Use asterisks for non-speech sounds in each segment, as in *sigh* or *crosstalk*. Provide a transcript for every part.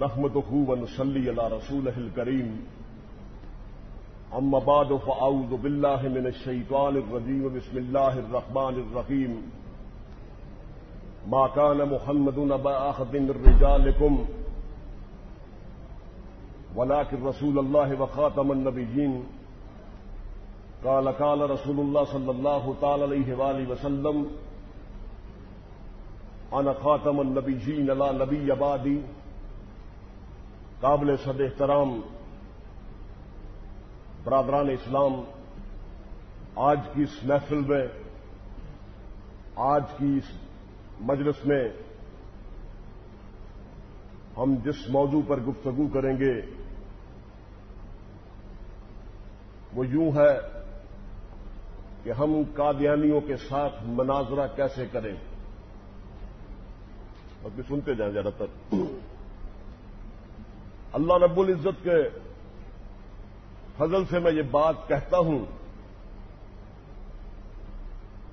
نحمده ونصلي على رسوله الكريم. أما بعد، فأعوذ بالله من الشيطان الرجيم. بسم الله الرحمن الرحيم. ما كان محمد نبا أحد من رجالكم، ولكن رسول الله وخاتم النبيين. قال قال رسول الله صلى الله تعالى عليه وآله وسلم انا خاتم النبیین لا نبی آبادی قابل صد احترام، برادران اسلام، آج کی اس محفل میں، آج کی اس مجلس میں ہم جس موضوع پر گفتگو کریں گے، وہ یوں ہے کہ ہم قادیانیوں کے ساتھ مناظرہ کیسے کریں؟ اور بھی سنتے جائیں زیادہ تر۔ اللہ رب العزت کے فضل سے میں یہ بات کہتا ہوں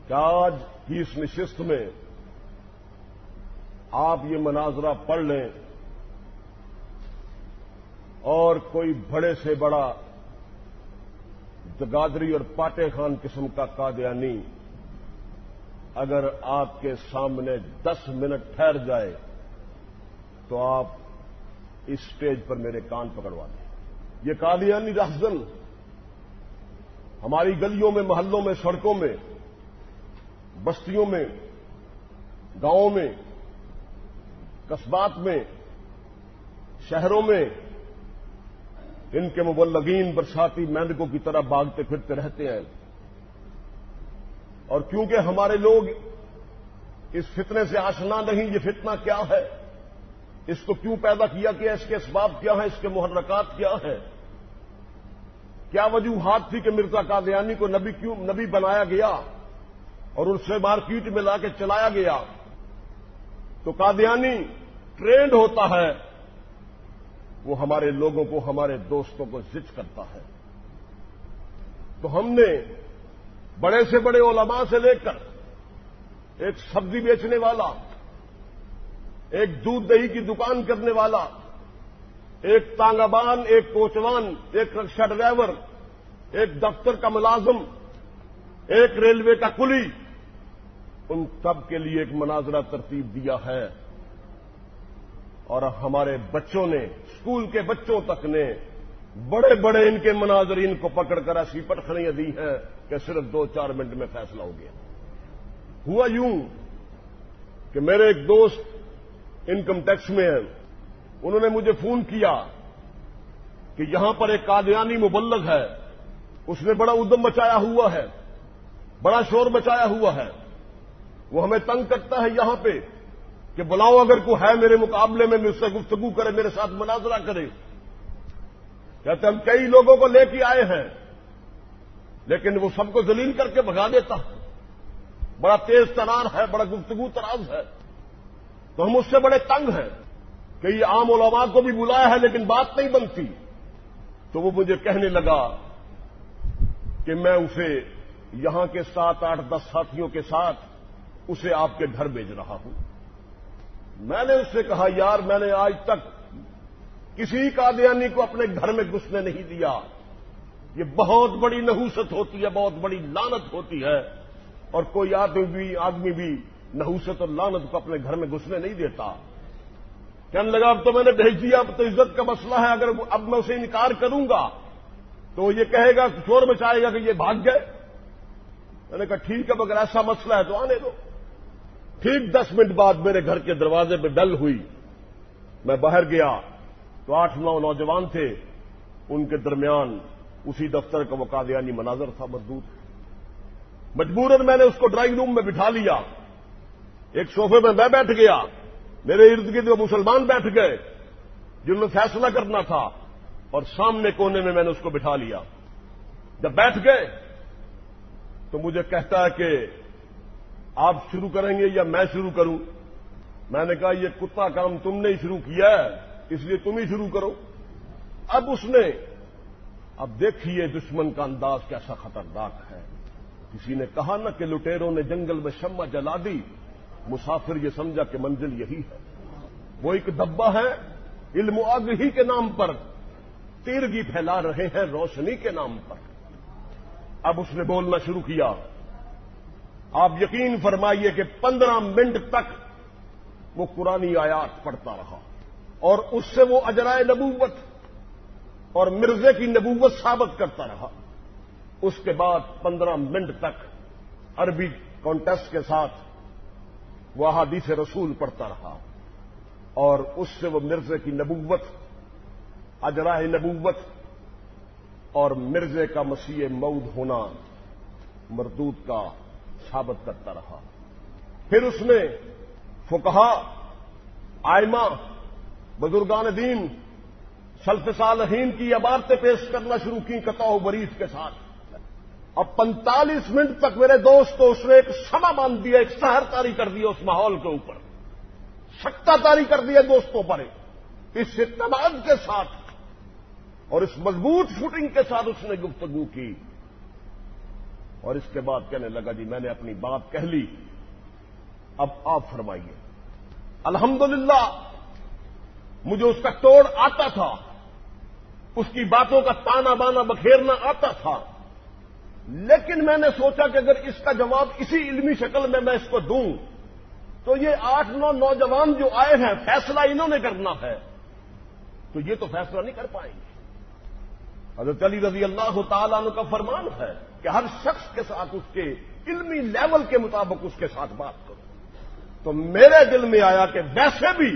کہ آج کی اس نشست میں آپ یہ مناظرہ پڑھ لیں اور کوئی بڑے سے بڑا جگادری اور پاٹے خان قسم کا قادیانی اگر آپ کے سامنے دس منٹ ٹھہر جائے تو آپ اس اسٹیج پر میرے کان پکڑوا دیں یہ قادیانی رہزن ہماری گلیوں میں، محلوں میں، سڑکوں میں، بستیوں میں، گاؤں میں، قصبات میں، شہروں میں، ان کے مبلغین برساتی مینڈکوں کی طرح باغتے پھرتے رہتے ہیں۔ اور کیونکہ ہمارے لوگ اس فتنے سے آشنا نہیں، یہ فتنہ کیا ہے؟ اس کو کیوں پیدا کیا گیا؟ اس کے اسباب کیا ہیں؟ اس کے محرکات کیا ہیں؟ کیا وجوہات تھی کہ مرزا قادیانی کو نبی کیوں نبی بنایا گیا اور ان سے مارکیٹ میں لا کے چلایا گیا؟ تو قادیانی ٹرینڈ ہوتا ہے، وہ ہمارے لوگوں کو، ہمارے دوستوں کو زچ کرتا ہے۔ تو ہم نے بڑے سے بڑے علماء سے لے کر ایک سبزی بیچنے والا ایک دودھ دہی کی دکان کرنے والا، ایک تانگابان، ایک کوچوان، ایک رکشا ڈرائیور، ایک دفتر کا ملازم، ایک ریلوے کا کلی، ان سب کے لیے ایک مناظرہ ترتیب دیا ہے۔ اور ہمارے بچوں نے اسکول کے بچوں تک نے بڑے بڑے ان کے مناظرین کو پکڑ کر ایسی پٹخڑیاں دی ہیں کہ صرف دو چار منٹ میں فیصلہ ہو گیا۔ ہوا یوں کہ میرے ایک دوست انکم ٹیکس میں ہیں۔ انہوں نے مجھے فون کیا کہ یہاں پر ایک قادیانی مبلغ ہے۔ اس نے بڑا ادم مچایا ہوا ہے۔ بڑا شور مچایا ہوا ہے۔ وہ ہمیں تنگ کرتا ہے یہاں پہ کہ بلاؤ اگر کوئی ہے میرے مقابلے میں، مجھ سے گفتگو کرے، میرے ساتھ مناظرہ کرے۔ کہتے ہم کئی لوگوں کو لے کے آئے ہیں، لیکن وہ سب کو ذلیل کر کے بھگا دیتا۔ بڑا تیز تنار ہے، بڑا گفتگو تراز ہے۔ تو ہم اس سے بڑے تنگ ہیں کہ یہ عام علماء کو بھی بلایا ہے لیکن بات نہیں بنتی۔ تو وہ مجھے کہنے لگا کہ میں اسے یہاں کے سات آٹھ دس ساتھیوں کے ساتھ اسے آپ کے گھر بھیج رہا ہوں۔ میں نے اس سے کہا، یار، میں نے آج تک کسی قادیانی کو اپنے گھر میں گھسنے نہیں دیا۔ یہ بہت بڑی نحوست ہوتی ہے، بہت بڑی لانت ہوتی ہے اور کوئی آدمی بھی آدمی بھی نحوست اور لانت کو اپنے گھر میں گھسنے نہیں دیتا۔ کہنے لگا، اب تو میں نے بھیج دیا، اب تو عزت کا مسئلہ ہے، اگر اب میں اسے انکار کروں گا، تو یہ کہے گا، شور مچائے گا کہ یہ بھاگ گئے۔ میں نے کہا، ٹھیک ہے اگر ایسا مسئلہ ہے تو آنے دو۔ ٹھیک دس منٹ بعد میرے گھر کے دروازے پہ ڈل ہوئی۔ میں باہر گیا، تو آٹھ نو نوجوان تھے۔ ان کے درمیان اسی دفتر کا وہ قادیانی مناظر تھا، مضبوط۔ مجبوراً میں نے اس کو ڈرائنگ روم میں بٹھا لیا۔ ایک صوفے میں میں بیٹھ گیا۔ میرے ارد گرد وہ مسلمان بیٹھ گئے جنہوں نے فیصلہ کرنا تھا اور سامنے کونے میں میں نے اس کو بٹھا لیا۔ جب بیٹھ گئے تو مجھے کہتا ہے کہ آپ شروع کریں گے یا میں شروع کروں؟ میں نے کہا، یہ کتا کام تم نے ہی شروع کیا ہے، اس لیے تم ہی شروع کرو۔ اب اس نے، اب دیکھیے دشمن کا انداز کیسا خطرناک ہے۔ کسی نے کہا نا کہ لٹیروں نے جنگل میں شمع جلا دی۔ مسافر یہ سمجھا کہ منزل یہی ہے۔ وہ ایک دبا ہے، علم آگہی کے نام پر۔ تیرگی پھیلا رہے ہیں روشنی کے نام پر۔ اب اس نے بولنا شروع کیا۔ آپ یقین فرمائیے کہ پندرہ منٹ تک وہ قرآنی آیات پڑھتا رہا۔ اور اس سے وہ اجرائے نبوت اور مرزے کی نبوت ثابت کرتا رہا۔ اس کے بعد پندرہ منٹ تک عربی کانٹیسٹ کے ساتھ وہ احادیث رسول پڑھتا رہا اور اس سے وہ مرزے کی نبوت، اجراہ نبوت اور مرزے کا مسیح مود ہونا مردود کا ثابت کرتا رہا۔ پھر اس نے فکہ آئمہ، بزرگان دین، سلف صالحین کی عبارتیں پیش کرنا شروع کی قطع بریف کے ساتھ۔ اب پینتالیس منٹ تک میرے دوست کو اس نے ایک سما باندھ دیا، ایک سہر تاری کر دیا اس ماحول کے اوپر۔ سکتا تاری کر دیا دوستوں پر۔ اس اعتماد کے ساتھ اور اس مضبوط فوٹنگ کے ساتھ اس نے گفتگو کی۔ اور اس کے بعد کہنے لگا جی میں نے اپنی بات کہہ لی۔ اب آپ فرمائیے۔ الحمدللہ، مجھے اس کا توڑ آتا تھا۔ اس کی باتوں کا تانا بانا بکھیرنا آتا تھا۔ لیکن میں نے سوچا کہ اگر اس کا جواب اسی علمی شکل میں میں اس کو دوں، تو یہ آٹھ نو نوجوان جو آئے ہیں، فیصلہ انہوں نے کرنا ہے۔ تو یہ تو فیصلہ نہیں کر پائیں گے۔ حضرت علی رضی اللہ تعالیٰ عنہ کا فرمان ہے کہ ہر شخص کے ساتھ اس کے علمی لیول کے مطابق اس کے ساتھ بات کرو۔ تو میرے دل میں آیا کہ ویسے بھی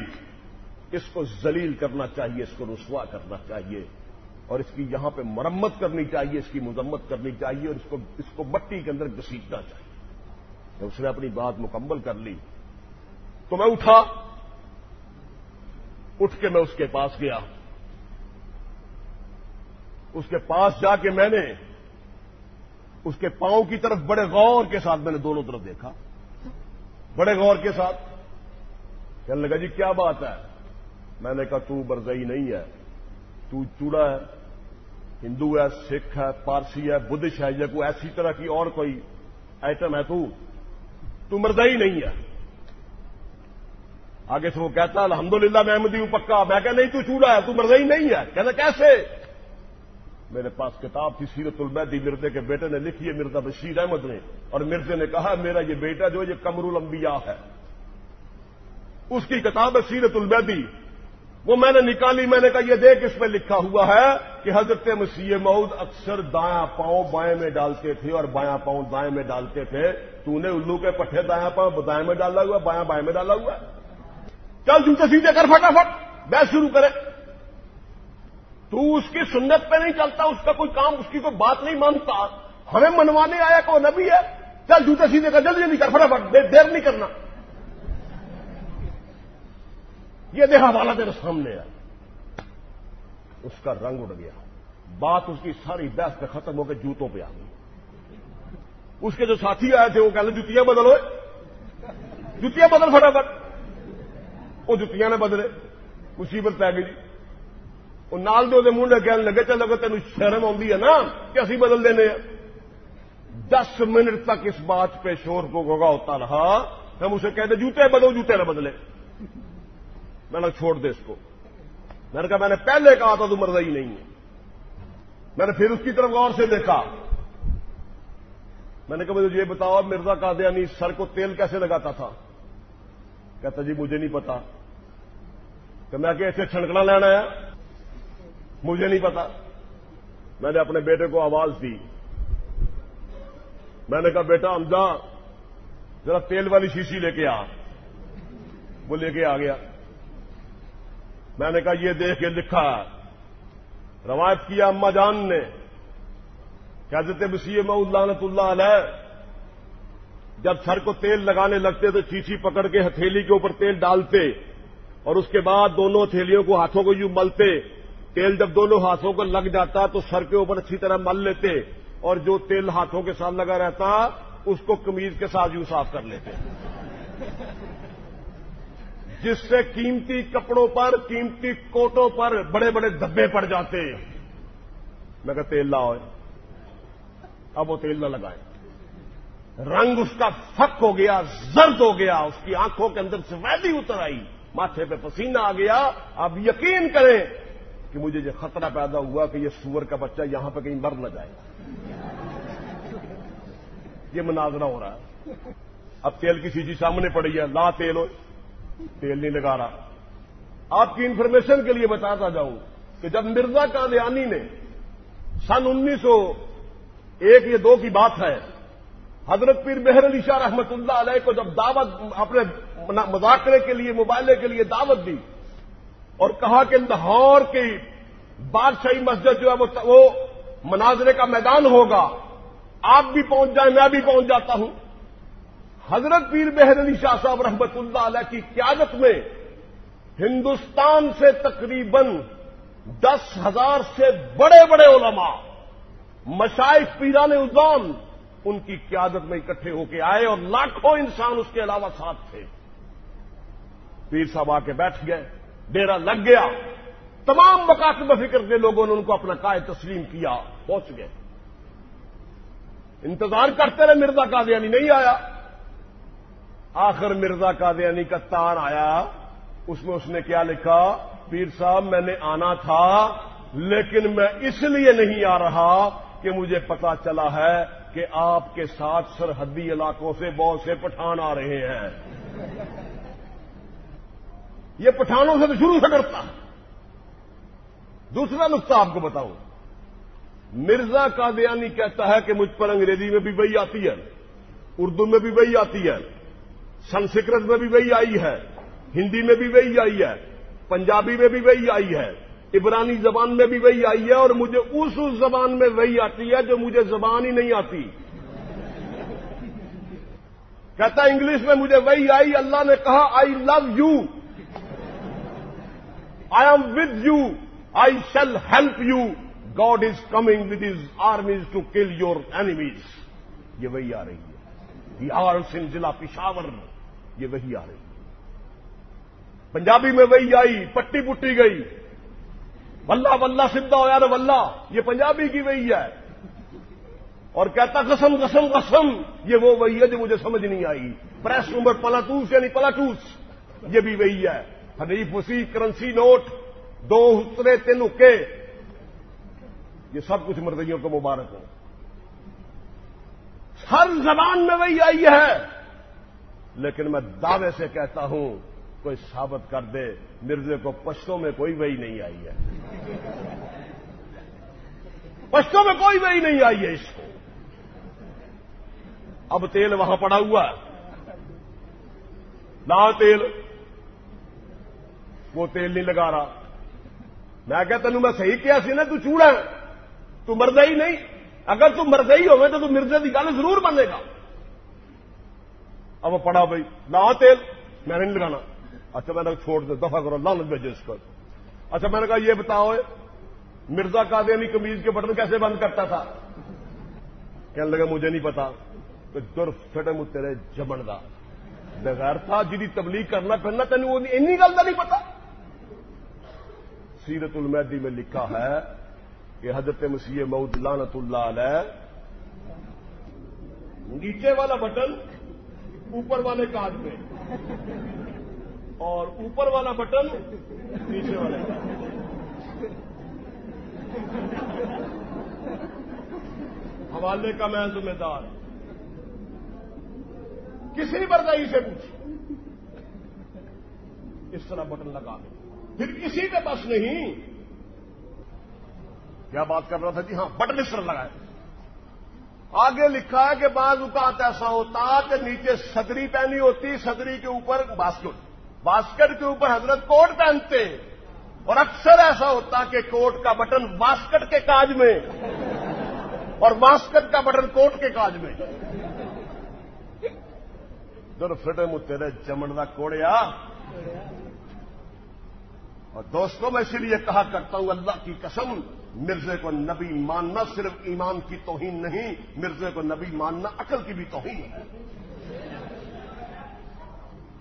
اس کو ذلیل کرنا چاہیے، اس کو رسوا کرنا چاہیے۔ اور اس کی یہاں پہ مرمت کرنی چاہیے، اس کی مذمت کرنی چاہیے اور اس کو اس کو مٹی کے اندر گسیٹنا چاہیے۔ تو اس نے اپنی بات مکمل کر لی، تو میں اٹھا، اٹھ کے میں اس کے پاس گیا۔ اس کے پاس جا کے میں نے اس کے پاؤں کی طرف بڑے غور کے ساتھ میں نے دونوں طرف دیکھا۔ بڑے غور کے ساتھ کہنے لگا جی کیا بات ہے؟ میں نے کہا، تو برزئی نہیں ہے۔ چوڑا ہے، ہندو ہے، سکھ ہے، پارسی ہے بدھسٹ ہے، یا کوئی ایسی طرح کی اور کوئی آئٹم ہے تو تو مردئی نہیں ہے۔ آگے سے وہ کہتا، الحمدللہ میں احمدی ہوں، پکا۔ میں کہ نہیں تو چوڑا ہے، تو مردئی نہیں ہے۔ کہنا کیسے؟ میرے پاس کتاب تھی، سیرت البیدی مرزے کے بیٹے نے لکھی ہے، مرزا بشیر احمد نے۔ اور مرزے نے کہا، میرا یہ بیٹا جو یہ کمر الانبیاء ہے۔ اس کی کتاب ہے سیرت البیدی وہ میں نے نکالی، میں نے کہا یہ دیکھ اس پہ لکھا ہوا ہے کہ حضرت مسیح مود اکثر دایاں پاؤں بائیں میں ڈالتے تھے اور بایاں پاؤں دائیں میں ڈالتے تھے۔ تو نے الو کے پٹھے دایاں پاؤں دائیں میں ڈالا ہوا، بایاں بائیں میں ڈالا ہوا۔ چل جوتے سیدھے کر فٹافٹ، بحث شروع کرے۔ تو اس کی سنت پہ نہیں چلتا، اس کا کوئی کام، اس کی کوئی بات نہیں مانتا۔ ہمیں منوانے آیا کہ وہ نبی ہے۔ چل جوتے سیدھے کر، جلدی جلدی کر، فٹافٹ دیر نہیں کرنا۔ یہ دیکھا والا تیرے سامنے ہے۔ اس کا رنگ اڑ گیا۔ بات اس کی ساری بحث پہ ختم ہو کے جوتوں پہ آ گئی۔ اس کے جو ساتھی آئے تھے، وہ کہہ لیں جتیاں بدلو جتیاں بدل فٹافٹ۔ وہ جتیاں نے بدلے، مصیبت پی گئی جی۔ وہ نال دو منڈے کہنے لگے چلو کہ تین شرم آئی ہے نا کہ اسی بدل دینے دس منٹ تک اس بات پہ شور کو گوگا ہوتا رہا۔ ہم اسے کہتے جوتے بدلو جوتے نہ بدلے۔ میں نے چھوڑ دے اس کو۔ میں نے کہا میں نے پہلے کہا تھا تو مرضی ہی نہیں ہے۔ میں نے پھر اس کی طرف غور سے دیکھا۔ میں نے کہا مجھے یہ بتاؤ مرزا قادیانی سر کو تیل کیسے لگاتا تھا؟ کہتا جی مجھے نہیں پتا۔ کہ میں کہ ایسے چھڑکنا لینا ہے؟ مجھے نہیں پتا۔ میں نے اپنے بیٹے کو آواز دی۔ میں نے کہا بیٹا امجا ذرا تیل والی شیشی لے کے آ۔ وہ لے کے آ گیا۔ میں نے کہا یہ دیکھ کے لکھا روایت کیا اما جان نے کیا دیتے مسیح لعنت اللہ علیہ، جب سر کو تیل لگانے لگتے تو چیچی پکڑ کے ہتھیلی کے اوپر تیل ڈالتے اور اس کے بعد دونوں ہتھیلیوں کو ہاتھوں کو یوں ملتے، تیل جب دونوں ہاتھوں کو لگ جاتا تو سر کے اوپر اچھی طرح مل لیتے اور جو تیل ہاتھوں کے ساتھ لگا رہتا اس کو کمیز کے ساتھ یوں صاف کر لیتے۔ جس سے قیمتی کپڑوں پر، قیمتی کوٹوں پر بڑے بڑے دبے پڑ جاتے میں کہ تیل لاؤ۔ اب وہ تیل نہ لگائے۔ رنگ اس کا فک ہو گیا، زرد ہو گیا۔ اس کی آنکھوں کے اندر سے ویلی اتر آئی۔ ماتھے پہ پسینہ آ گیا۔ آپ یقین کریں کہ مجھے یہ خطرہ پیدا ہوا کہ یہ سور کا بچہ یہاں پہ کہیں مر نہ جائے۔ یہ مناظرہ ہو رہا ہے۔ اب تیل کی سیچی سامنے پڑی ہے۔ لا تیل ہو تیل نہیں لگا رہا۔ آپ کی انفارمیشن کے لیے بتاتا جاؤں کہ جب مرزا قادیانی نے سن انیس سو ایک یہ دو کی بات ہے، حضرت پیر بہر علی شاہ رحمت اللہ علیہ کو جب دعوت اپنے مذاکرے کے لیے موبائلے کے لیے دعوت دی اور کہا کہ لاہور کی بادشاہی مسجد جو ہے وہ مناظرے کا میدان ہوگا، آپ بھی پہنچ جائیں، میں بھی پہنچ جاتا ہوں۔ حضرت پیر بہر علی شاہ صاحب رحمت اللہ علیہ کی قیادت میں ہندوستان سے تقریباً دس ہزار سے بڑے بڑے علماء مشائق پیران ادان ان کی قیادت میں اکٹھے ہو کے آئے اور لاکھوں انسان اس کے علاوہ ساتھ تھے۔ پیر صاحب آ کے بیٹھ گئے ڈیرا لگ گیا۔ تمام مکاتب فکر کے لوگوں نے ان کو اپنا قائد تسلیم کیا، پہنچ گئے۔ انتظار کرتے رہے، مرزا قادیانی نہیں آیا۔ آخر مرزا قادیانی کا تار آیا۔ اس میں اس نے کیا لکھا؟ پیر صاحب، میں نے آنا تھا، لیکن میں اس لیے نہیں آ رہا کہ مجھے پتا چلا ہے کہ آپ کے ساتھ سرحدی علاقوں سے بہت سے پٹھان آ رہے ہیں۔ یہ پٹھانوں سے تو شروع سے کرتا دوسرا نقطہ آپ کو بتاؤں۔ مرزا قادیانی کہتا ہے کہ مجھ پر انگریزی میں بھی وہی آتی ہے، اردو میں بھی وہی آتی ہے۔ سنسکرت میں بھی وہی آئی ہے، ہندی میں بھی وہی آئی ہے، پنجابی میں بھی وہی آئی ہے، عبرانی زبان میں بھی وہی آئی ہے اور مجھے اس اس زبان میں وہی آتی ہے جو مجھے زبان ہی نہیں آتی۔ کہتا انگلش میں مجھے وہی آئی، اللہ نے کہا I love you I am with you I shall help you God is coming with his armies to kill your enemies یہ وہی آ رہی ہے۔ دی آر سنگھ ضلع پشاور۔ یہ وہی آ رہی۔ پنجابی میں وہی آئی، پٹی پٹی گئی۔ ولہ ولہ سدھا ہو یار ولہ یہ پنجابی کی وہی ہے۔ اور کہتا قسم قسم قسم یہ وہ وہی ہے جو مجھے سمجھ نہیں آئی۔ پریس نمبر پلاٹوس یعنی پلاٹوس یہ بھی وہی ہے۔ حریف وسیع، کرنسی نوٹ، دو حسرے تین اکے۔ یہ سب کچھ مردیوں کو مبارک ہو۔ ہر زبان میں وہی آئی ہے۔ لیکن میں دعوے سے کہتا ہوں، کوئی ثابت کر دے، مرزے کو پشتوں میں کوئی وہی نہیں آئی ہے۔ پشتوں میں کوئی وہی نہیں آئی ہے اس کو۔ اب تیل وہاں پڑا ہوا ہے۔ لا تیل۔ وہ تیل نہیں لگا رہا۔ میں کہ تینوں میں صحیح کیا سی نا؟ تو چوڑا ہے۔ تو مرد ہی نہیں۔ اگر تو مرد ہی ہوئے تو مرزے کی گل ضرور بنے گا۔ اب پڑا بھائی لا تیل میں نہیں لگانا۔ اچھا میں نے چھوڑ دے دفاع کرو لال بھیجے اس کو۔ اچھا میں نے کہا یہ بتاؤ، مرزا قادیانی کمیز کے بٹن کیسے بند کرتا تھا؟ کہنے لگا، مجھے نہیں پتا کہ در فٹے مجھ تیرے جمن دا۔ بغیر تھا جی تبلیغ کرنا پھرنا تین وہ این گل کا نہیں پتا۔ سیرت المدی میں لکھا ہے کہ حضرت مسیح مود لانت اللہ علیہ نیچے والا بٹن اوپر والے کاج میں۔ اور اوپر والا بٹن نیچے والے۔ حوالے کا میں ذمہ دار۔ کسی بردائی سے پوچھ۔ اس طرح بٹن لگا دیں پھر کسی کے پاس نہیں۔ کیا بات کر رہا تھا؟ جی ہاں بٹن اس طرح لگائے آگے لکھا ہے کہ بعض اوقات ایسا ہوتا کہ نیچے صدری پہنی ہوتی، صدری کے اوپر باسکٹ۔ باسکٹ کے اوپر حضرت کوٹ پہنتے۔ اور اکثر ایسا ہوتا کہ کوٹ کا بٹن باسکٹ کے کاج میں۔ اور باسکٹ کا بٹن کوٹ کے کاج میں۔ در فٹے مجھ تیرے چمڑ کا کوڑیا۔ اور دوستوں، میں اسی لیے کہا کرتا ہوں، اللہ کی قسم، مرزے کو نبی ماننا صرف ایمان کی توہین نہیں، مرزے کو نبی ماننا عقل کی بھی توہین ہے۔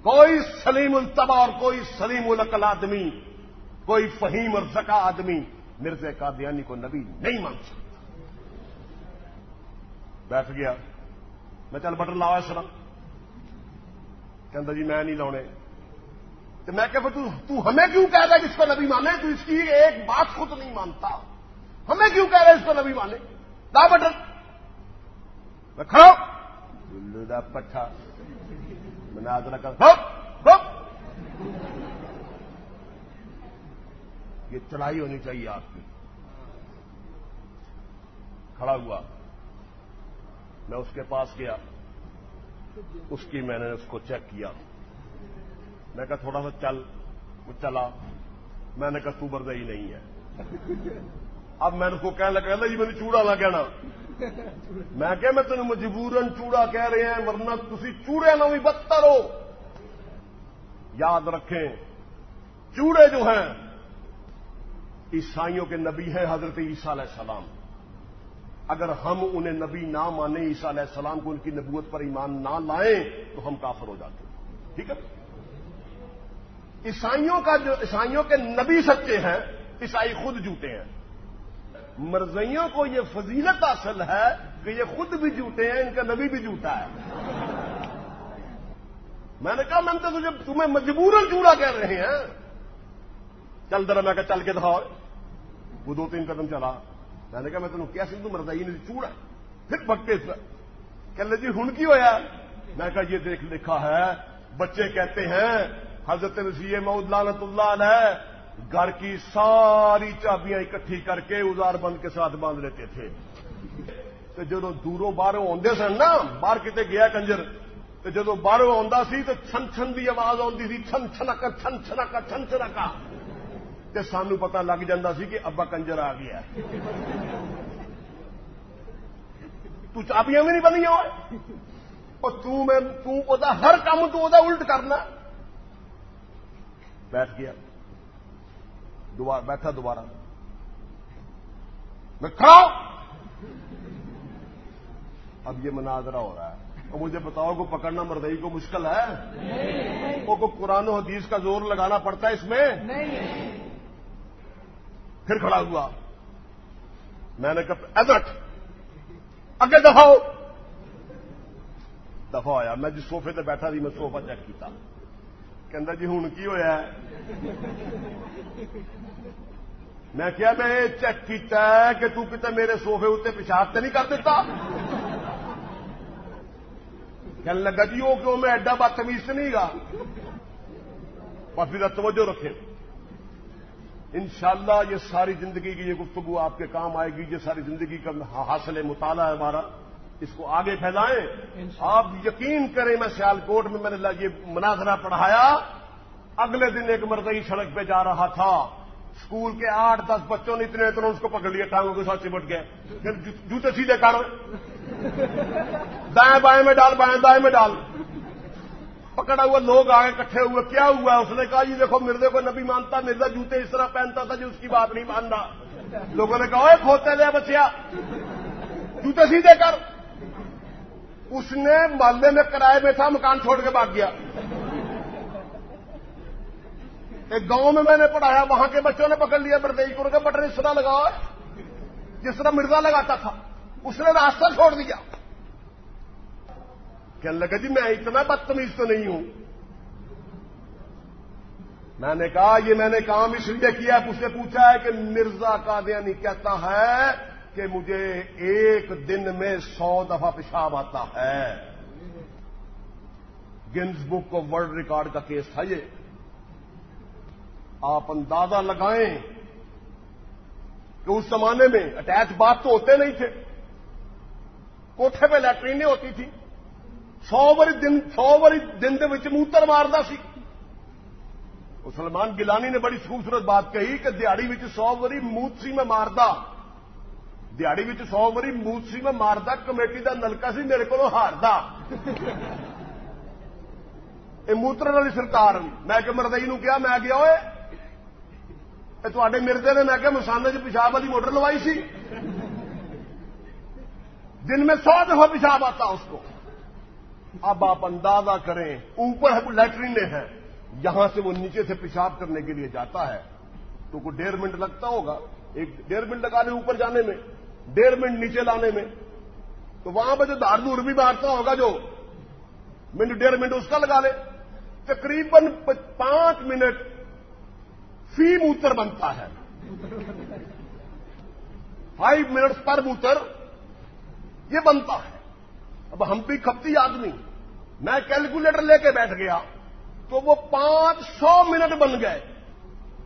کوئی سلیم التبا اور کوئی سلیم القل آدمی، کوئی فہیم اور زکا آدمی مرزے قادیانی کو نبی نہیں مان سکتا۔ بیٹھ گیا۔ میں چل بٹن لاؤ سر کہ جی میں نہیں لاؤنے۔ تو میں کہ تو ہمیں کیوں کہہ رہا ہے جس کو نبی مانے؟ تو اس کی ایک بات خود نہیں مانتا۔ ہمیں کیوں کہہ رہا ہے اس کو نبی مانے؟ دا بٹن میں کھڑا دا پٹھا۔ میں نے کر یہ چڑھائی ہونی چاہیے آپ کی۔ کھڑا ہوا۔ میں اس کے پاس گیا۔ اس کی میں نے اس کو چیک کیا۔ میں کہا تھوڑا سا چل، وہ چلا۔ میں نے کہا تو بردئی نہیں ہے۔ اب میں نے کو کہنے لگا جی مجھے چوڑا نہ کہنا۔ میں کہ میں تمہیں مجبورن چوڑا کہہ رہے ہیں، ورنہ تھی چوڑے نہ بھی بدتر ہو۔ یاد رکھیں، چوڑے جو ہیں، عیسائیوں کے نبی ہیں حضرت عیسیٰ علیہ السلام۔ اگر ہم انہیں نبی نہ مانیں، عیسیٰ علیہ السلام کو ان کی نبوت پر ایمان نہ لائیں، تو ہم کافر ہو جاتے ہیں۔ ٹھیک ہے؟ عیسائیوں کا جو عیسائیوں کے نبی سچے ہیں، عیسائی خود جوتے ہیں۔ مرزیوں کو یہ فضیلت حاصل ہے کہ یہ خود بھی جوتے ہیں، ان کا نبی بھی جوتا ہے۔ میں نے کہا، میں تو تجھے تمہیں مجبور چوڑا کہہ رہے ہیں۔ چل درا، میں کہا، چل کے دکھاؤ۔ وہ دو تین قدم چلا۔ میں نے کہا، میں تمہیں کیسے تم مرزائی نے چوڑا؟ پھر پکے کہ جی ہن کی ہوا میں کہا، یہ دیکھ لکھا ہے، بچے کہتے ہیں حضرت نسی محدود لالت اللہ علیہ گھر کی ساری چابیاں اکٹھی کر کے ازار بند کے ساتھ باندھ لیتے تھے۔ تو جدو دوروں باہروں آدھے سن نا، باہر کتنے گیا کنجر؟ تو جدو باہروں آتا سی تو چھن چھن کی آواز آتی سی، چھن چھنکا چھن چھنکا چھن چھنکا۔ تو سانو پتا لگ جا سی کہ ابا کنجر آ گیا۔ تو چابیاں بھی نہیں بنیا اور ہر کام تو الٹ کرنا۔ بیٹھ گیا۔ دوبارہ بیٹھا دوبارہ۔ میں کھڑا اب یہ مناظرہ ہو رہا ہے۔ تو مجھے بتاؤ کو پکڑنا مردئی کو مشکل ہے؟ وہ کو قرآن و حدیث کا زور لگانا پڑتا ہے اس میں؟ پھر کھڑا ہوا۔ میں نے کہا ایزٹ اگے دفاع دفاع آیا۔ میں جس سوفے تے بیٹھا تھی، میں سوفا چیک کیا کہ جی ہوں کی ہوا میں کیا میں چیک کیتا ہے کہ تو کتنے میرے سوفے اتنے پیشاب تو نہیں کر دیتا؟ کہنے لگا جی وہ کیوں میں ایڈا بدتمیز نہیں گا؟ پھر توجہ رکھے انشاءاللہ یہ ساری زندگی کی یہ گفتگو آپ کے کام آئے گی، یہ ساری زندگی کا حاصل مطالعہ ہے ہمارا۔ اس کو آگے پھیلائیں۔ آپ یقین کریں میں سیال کوٹ میں میں نے یہ مناظرہ پڑھایا۔ اگلے دن ایک مرضی سڑک پہ جا رہا تھا۔ اسکول کے آٹھ دس بچوں نے اتنے اتنے اس کو پکڑ لیا، ٹانگوں کے ساتھ چمٹ گئے۔ پھر جوتے سیدھے کر۔ دائیں بائیں میں ڈال، بائیں دائیں میں ڈال۔ پکڑا ہوا لوگ آگے کٹھے ہوئے۔ کیا ہوا؟ اس نے کہا جی دیکھو مردے کو نبی مانتا مرزا جوتے اس طرح پہنتا تھا جو اس کی بات نہیں مانتا۔ لوگوں نے کہا کھوتے دے بچیا۔ جوتے سیدھے کر۔ اس نے محلے میں کرائے میں تھا مکان چھوڑ کے بھاگ گیا۔ ایک گاؤں میں میں نے پڑھایا، وہاں کے بچوں نے پکڑ لیا، بردیش پور کا بٹن اس طرح لگا جس طرح مرزا لگاتا تھا۔ اس نے راستہ چھوڑ دیا۔ کہنے لگا جی میں اتنا بدتمیز تو نہیں ہوں۔ میں نے کہا، یہ میں نے کام اس لیے کیا اس سے پوچھا ہے کہ مرزا کا کہتا ہے کہ مجھے ایک دن میں سو دفعہ پیشاب آتا ہے۔ گنز بک کو ورلڈ ریکارڈ کا کیس تھا یہ۔ آپ اندازہ لگائیں کہ اس زمانے میں اٹیچ بات تو ہوتے نہیں تھے۔ کوٹھے پہ لیٹرینیں ہوتی تھی سو بری دن، سو بری دن موتر مارتا سی۔ سلمان گلانی نے بڑی خوبصورت بات کہی کہ دیہڑی سو بری موتسی میں ماردا۔ دیہڑی سو بری موتسی میں ماردا کمیٹی دا نلکا سی میرے کو ہاردا یہ موتر والی سرکار میں کہ مردئی نو کیا میں گیا ہوئے تے مردے نے میں کہ مسانے چ پیشاب والی موٹر لوائی سی دن میں سو دفعہ پیشاب آتا اس کو اب آپ اندازہ کریں اوپر لیٹرینیں ہیں یہاں سے وہ نیچے سے پیشاب کرنے کے لیے جاتا ہے تو کوئی ڈیڑھ منٹ لگتا ہوگا ایک ڈیڑھ منٹ لگا لگانے اوپر جانے میں ڈیڑھ منٹ نیچے لانے میں، تو وہاں پہ جو دار دور بھی مارتا ہوگا جو، منٹ ڈیڑھ منٹ اس کا لگا لے۔ تقریباً پانچ منٹ فی موتر بنتا ہے۔ فائیو منٹس پر موتر یہ بنتا ہے۔ اب ہم بھی کھپتی آدمی، میں کیلکولیٹر لے کے بیٹھ گیا تو وہ پانچ سو منٹ بن گئے۔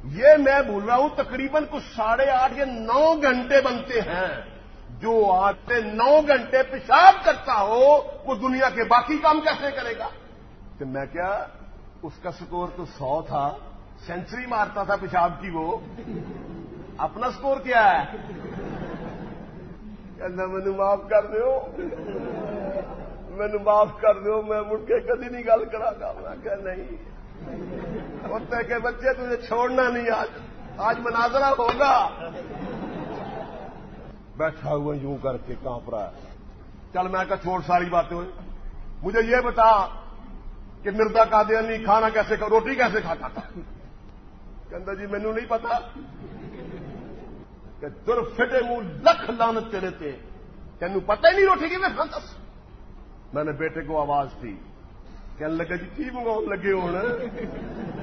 یہ میں بول رہا ہوں تقریباً کچھ ساڑھے آٹھ یا نو گھنٹے بنتے ہیں۔ جو آتے نو گھنٹے پیشاب کرتا ہو، وہ دنیا کے باقی کام کیسے کرے گا؟ کہ میں کیا، اس کا سکور تو سو تھا، سینچری مارتا تھا پیشاب کی وہ۔ اپنا سکور کیا ہے؟ کہنا مجھے معاف کر دو مینو معاف کر دو میں مڑ کے کدی نہیں گل کرا گا میں کہ نہیں۔ ہوتے کہ بچے تجھے چھوڑنا نہیں، آج آج مناظرہ ہوگا۔ بیٹھا ہوا یوں کر کے کانپ رہا ہے۔ چل میں کہ چھوڑ ساری باتیں۔ ہوئی مجھے یہ بتا کہ مردا کا کھانا کیسے روٹی کیسے کھاتا۔ تھا کہ جی مینو نہیں پتا کہ در فٹے منہ لکھ لانت تیرے تے۔ تینوں پتہ ہی نہیں روٹی کی میں کھانا میں نے بیٹے کو آواز دی۔ کہنے لگا جی کی منگاؤ لگے ہوں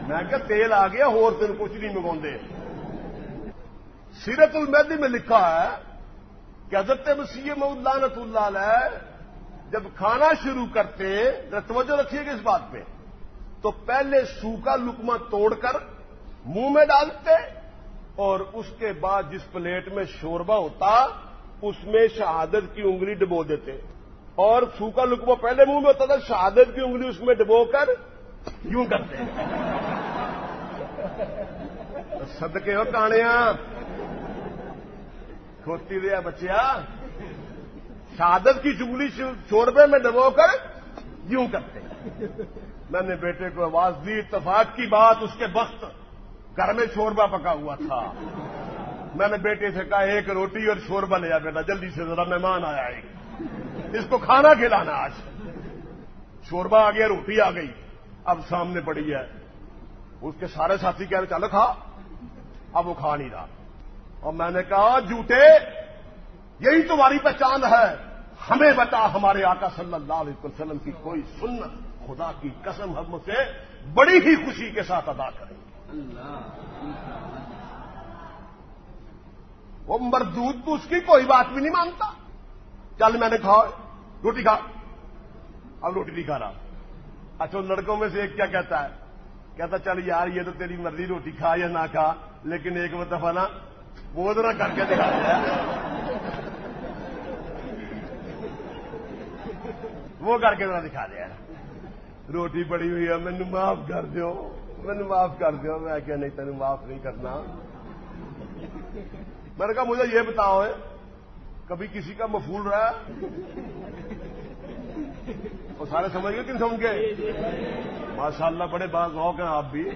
میں کہ تیل آ گیا ہو تین کچھ نہیں منگا سیرت المہدی میں لکھا ہے کہ حضرت مسیح لانت اللہ علیہ جب کھانا شروع کرتے توجہ رکھیے گا اس بات پہ تو پہلے سوکھا لکما توڑ کر منہ میں ڈالتے اور اس کے بعد جس پلیٹ میں شوربا ہوتا اس میں شہادت کی انگلی ڈبو دیتے اور سوکھا لکما پہلے منہ میں ہوتا تھا، شہادت کی انگلی اس میں ڈبو کر یوں کرتے سدکے ہو کانیا کھوتی دیا بچیا، شہادت کی چگلی شوربے میں ڈبو کر یوں کرتے میں نے بیٹے کو آواز دی، اتفاق کی بات اس کے وقت گھر میں شوربا پکا ہوا تھا۔ میں نے بیٹے سے کہا، ایک روٹی اور شوربا لیا بیٹا، جلدی سے ذرا مہمان آیا ایک اس کو کھانا کھلانا آج۔ شوربا آ گیا روٹی آ گئی۔ اب سامنے پڑی ہے۔ اس کے سارے ساتھی کہہ رہے چلو کھا۔ اب وہ کھا نہیں رہا۔ اور میں نے کہا جھوٹے یہی تمہاری پہچان ہے۔ ہمیں بتا ہمارے آقا صلی اللہ علیہ وسلم کی کوئی سنت خدا کی قسم ہم سے بڑی ہی خوشی کے ساتھ ادا کریں۔ وہ مردود تو اس کی کوئی بات بھی نہیں مانتا۔ چل میں نے کھا، روٹی کھا۔ اب روٹی نہیں کھا رہا اچھا لڑکوں میں سے ایک کیا کہتا ہے؟ کہتا چل یار، یہ تو تیری مرضی، روٹی کھا یا نہ کھا، لیکن ایک دفعہ نا، وہ ذرا کر کے دکھا دیا وہ کر کے ذرا دکھا دیا روٹی پڑی ہوئی ہے، مینو معاف کر دو مینو معاف کر دو میں کیا نہیں تین معاف نہیں کرنا۔ میں نے کہا، مجھے یہ بتاؤ کبھی کسی کا مفول رہا؟ وہ سارے سمجھ گئے کن سمجھ گئے؟ ماشاء اللہ بڑے بڑا ذوق ہیں آپ بھی۔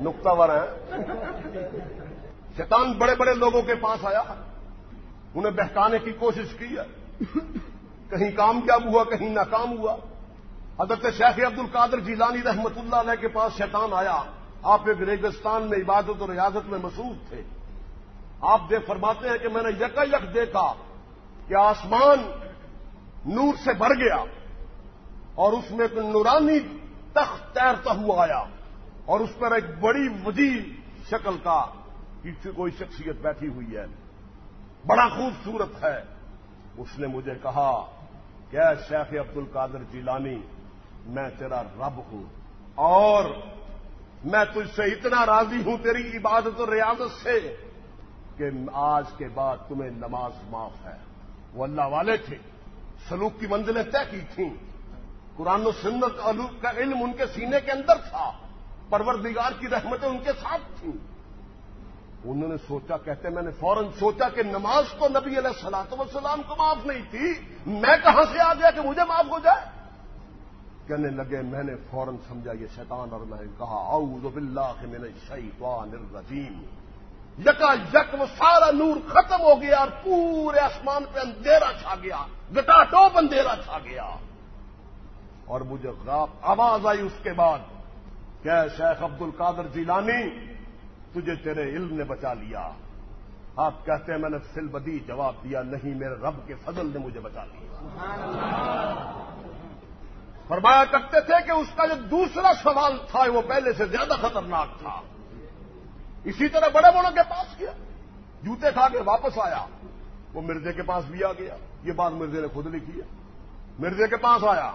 نقطہ ور ہیں۔ شیطان بڑے بڑے لوگوں کے پاس آیا۔ انہیں بہکانے کی کوشش کی ہے۔ کہیں کامیاب ہوا، کہیں ناکام ہوا۔ حضرت شیخ عبد القادر جیلانی رحمت اللہ علیہ کے پاس شیطان آیا۔ آپ ایک ریگستان میں عبادت اور ریاضت میں مصروف تھے۔ آپ دے فرماتے ہیں کہ میں نے یک یک دیکھا کہ آسمان نور سے بھر گیا اور اس میں ایک نورانی تخت تیرتا ہوا آیا اور اس پر ایک بڑی وجی شکل کا کوئی شخصیت بیٹھی ہوئی ہے۔ بڑا خوبصورت ہے۔ اس نے مجھے کہا کہ شیخ عبد القادر جیلانی، میں تیرا رب ہوں اور میں تجھ سے اتنا راضی ہوں تیری عبادت و ریاضت سے کہ آج کے بعد تمہیں نماز معاف ہے۔ وہ اللہ والے تھے۔ سلوک کی منزلیں طے کی تھیں۔ قرآن و سنت کا علم ان کے سینے کے اندر تھا۔ پروردگار کی رحمتیں ان کے ساتھ تھیں۔ انہوں نے سوچا، کہتے میں نے فوراً سوچا کہ نماز تو نبی علیہ السلاط وسلام کو معاف نہیں تھی۔ میں کہاں سے آ گیا کہ مجھے معاف ہو جائے؟ کہنے لگے، میں نے فوراً سمجھا، یہ شیطان اور میں نے کہا، اعوذ باللہ من الشیطان الرجیم۔ یکا یک وہ سارا نور ختم ہو گیا اور پورے آسمان پہ اندھیرا چھا گیا، گٹا ٹوپ اندھیرا چھا گیا۔ اور مجھے غاب آواز آئی اس کے بعد کہ شیخ عبد القادر جیلانی، تجھے تیرے علم نے بچا لیا۔ آپ کہتے ہیں میں نے فل بدی جواب دیا، نہیں، میرے رب کے فضل نے مجھے بچا لیا۔ فرمایا کرتے تھے کہ اس کا جو دوسرا سوال تھا، وہ پہلے سے زیادہ خطرناک تھا۔ اسی طرح بڑے بڑوں کے پاس کیا جوتے کھا کے واپس آیا۔ وہ مرزے کے پاس بھی آ گیا۔ یہ بات مرزے نے خود لکھی ہے۔ مرزے کے پاس آیا۔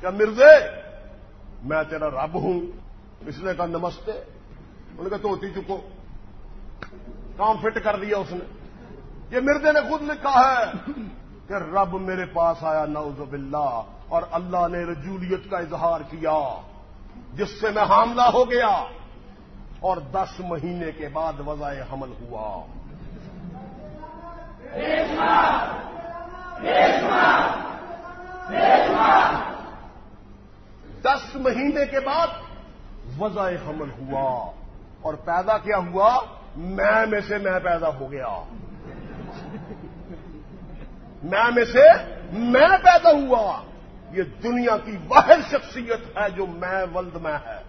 کیا مرزے، میں تیرا رب ہوں۔ اس نے کہا، نمستے۔ انہوں نے کہا تو ہوتی چکو۔ کام فٹ کر دیا اس نے۔ یہ مرزے نے خود لکھا ہے کہ رب میرے پاس آیا، نعوذ باللہ۔ اور اللہ نے رجولیت کا اظہار کیا، جس سے میں حاملہ ہو گیا۔ اور دس مہینے کے بعد وضع حمل ہوا۔ دس مہینے کے بعد وضع حمل ہوا۔ اور پیدا کیا ہوا؟ میں میں سے میں پیدا ہو گیا۔ میں میں سے میں پیدا ہوا۔ یہ دنیا کی واحد شخصیت ہے جو میں ولد میں ہے۔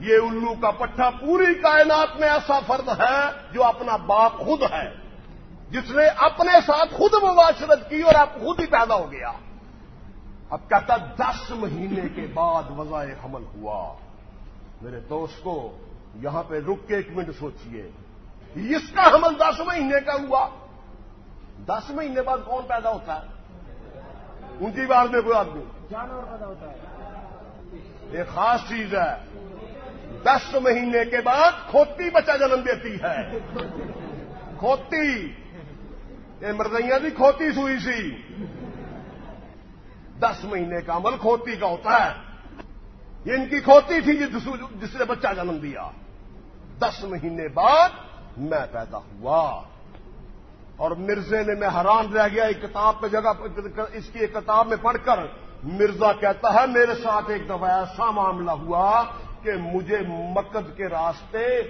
یہ الو کا پٹھا پوری کائنات میں ایسا فرد ہے جو اپنا باپ خود ہے۔ جس نے اپنے ساتھ خود مباشرت کی اور اب خود ہی پیدا ہو گیا۔ اب کہتا دس مہینے کے بعد وضع حمل ہوا۔ میرے دوستو یہاں پہ رک کے ایک منٹ سوچئے۔ اس کا حمل دس مہینے کا ہوا۔ دس مہینے بعد کون پیدا ہوتا ہے؟ اونچی بار میں کوئی آدمی۔ جانور پیدا ہوتا ہے۔ ایک خاص چیز ہے۔ دس مہینے کے بعد کھوتی بچہ جنم دیتی ہے۔ کھوتی۔ یہ مردیاں بھی کھوتی سوئی سی۔ دس مہینے کا عمل کھوتی کا ہوتا ہے۔ یہ ان کی کھوتی تھی جس نے بچہ جنم دیا۔ دس مہینے بعد میں پیدا ہوا۔ اور مرزے نے میں حیران رہ گیا۔ ایک کتاب پہ جگہ اس کی ایک کتاب میں پڑھ کر مرزا کہتا ہے، میرے ساتھ ایک دفعہ ایسا معاملہ ہوا کہ مجھے مکد کے راستے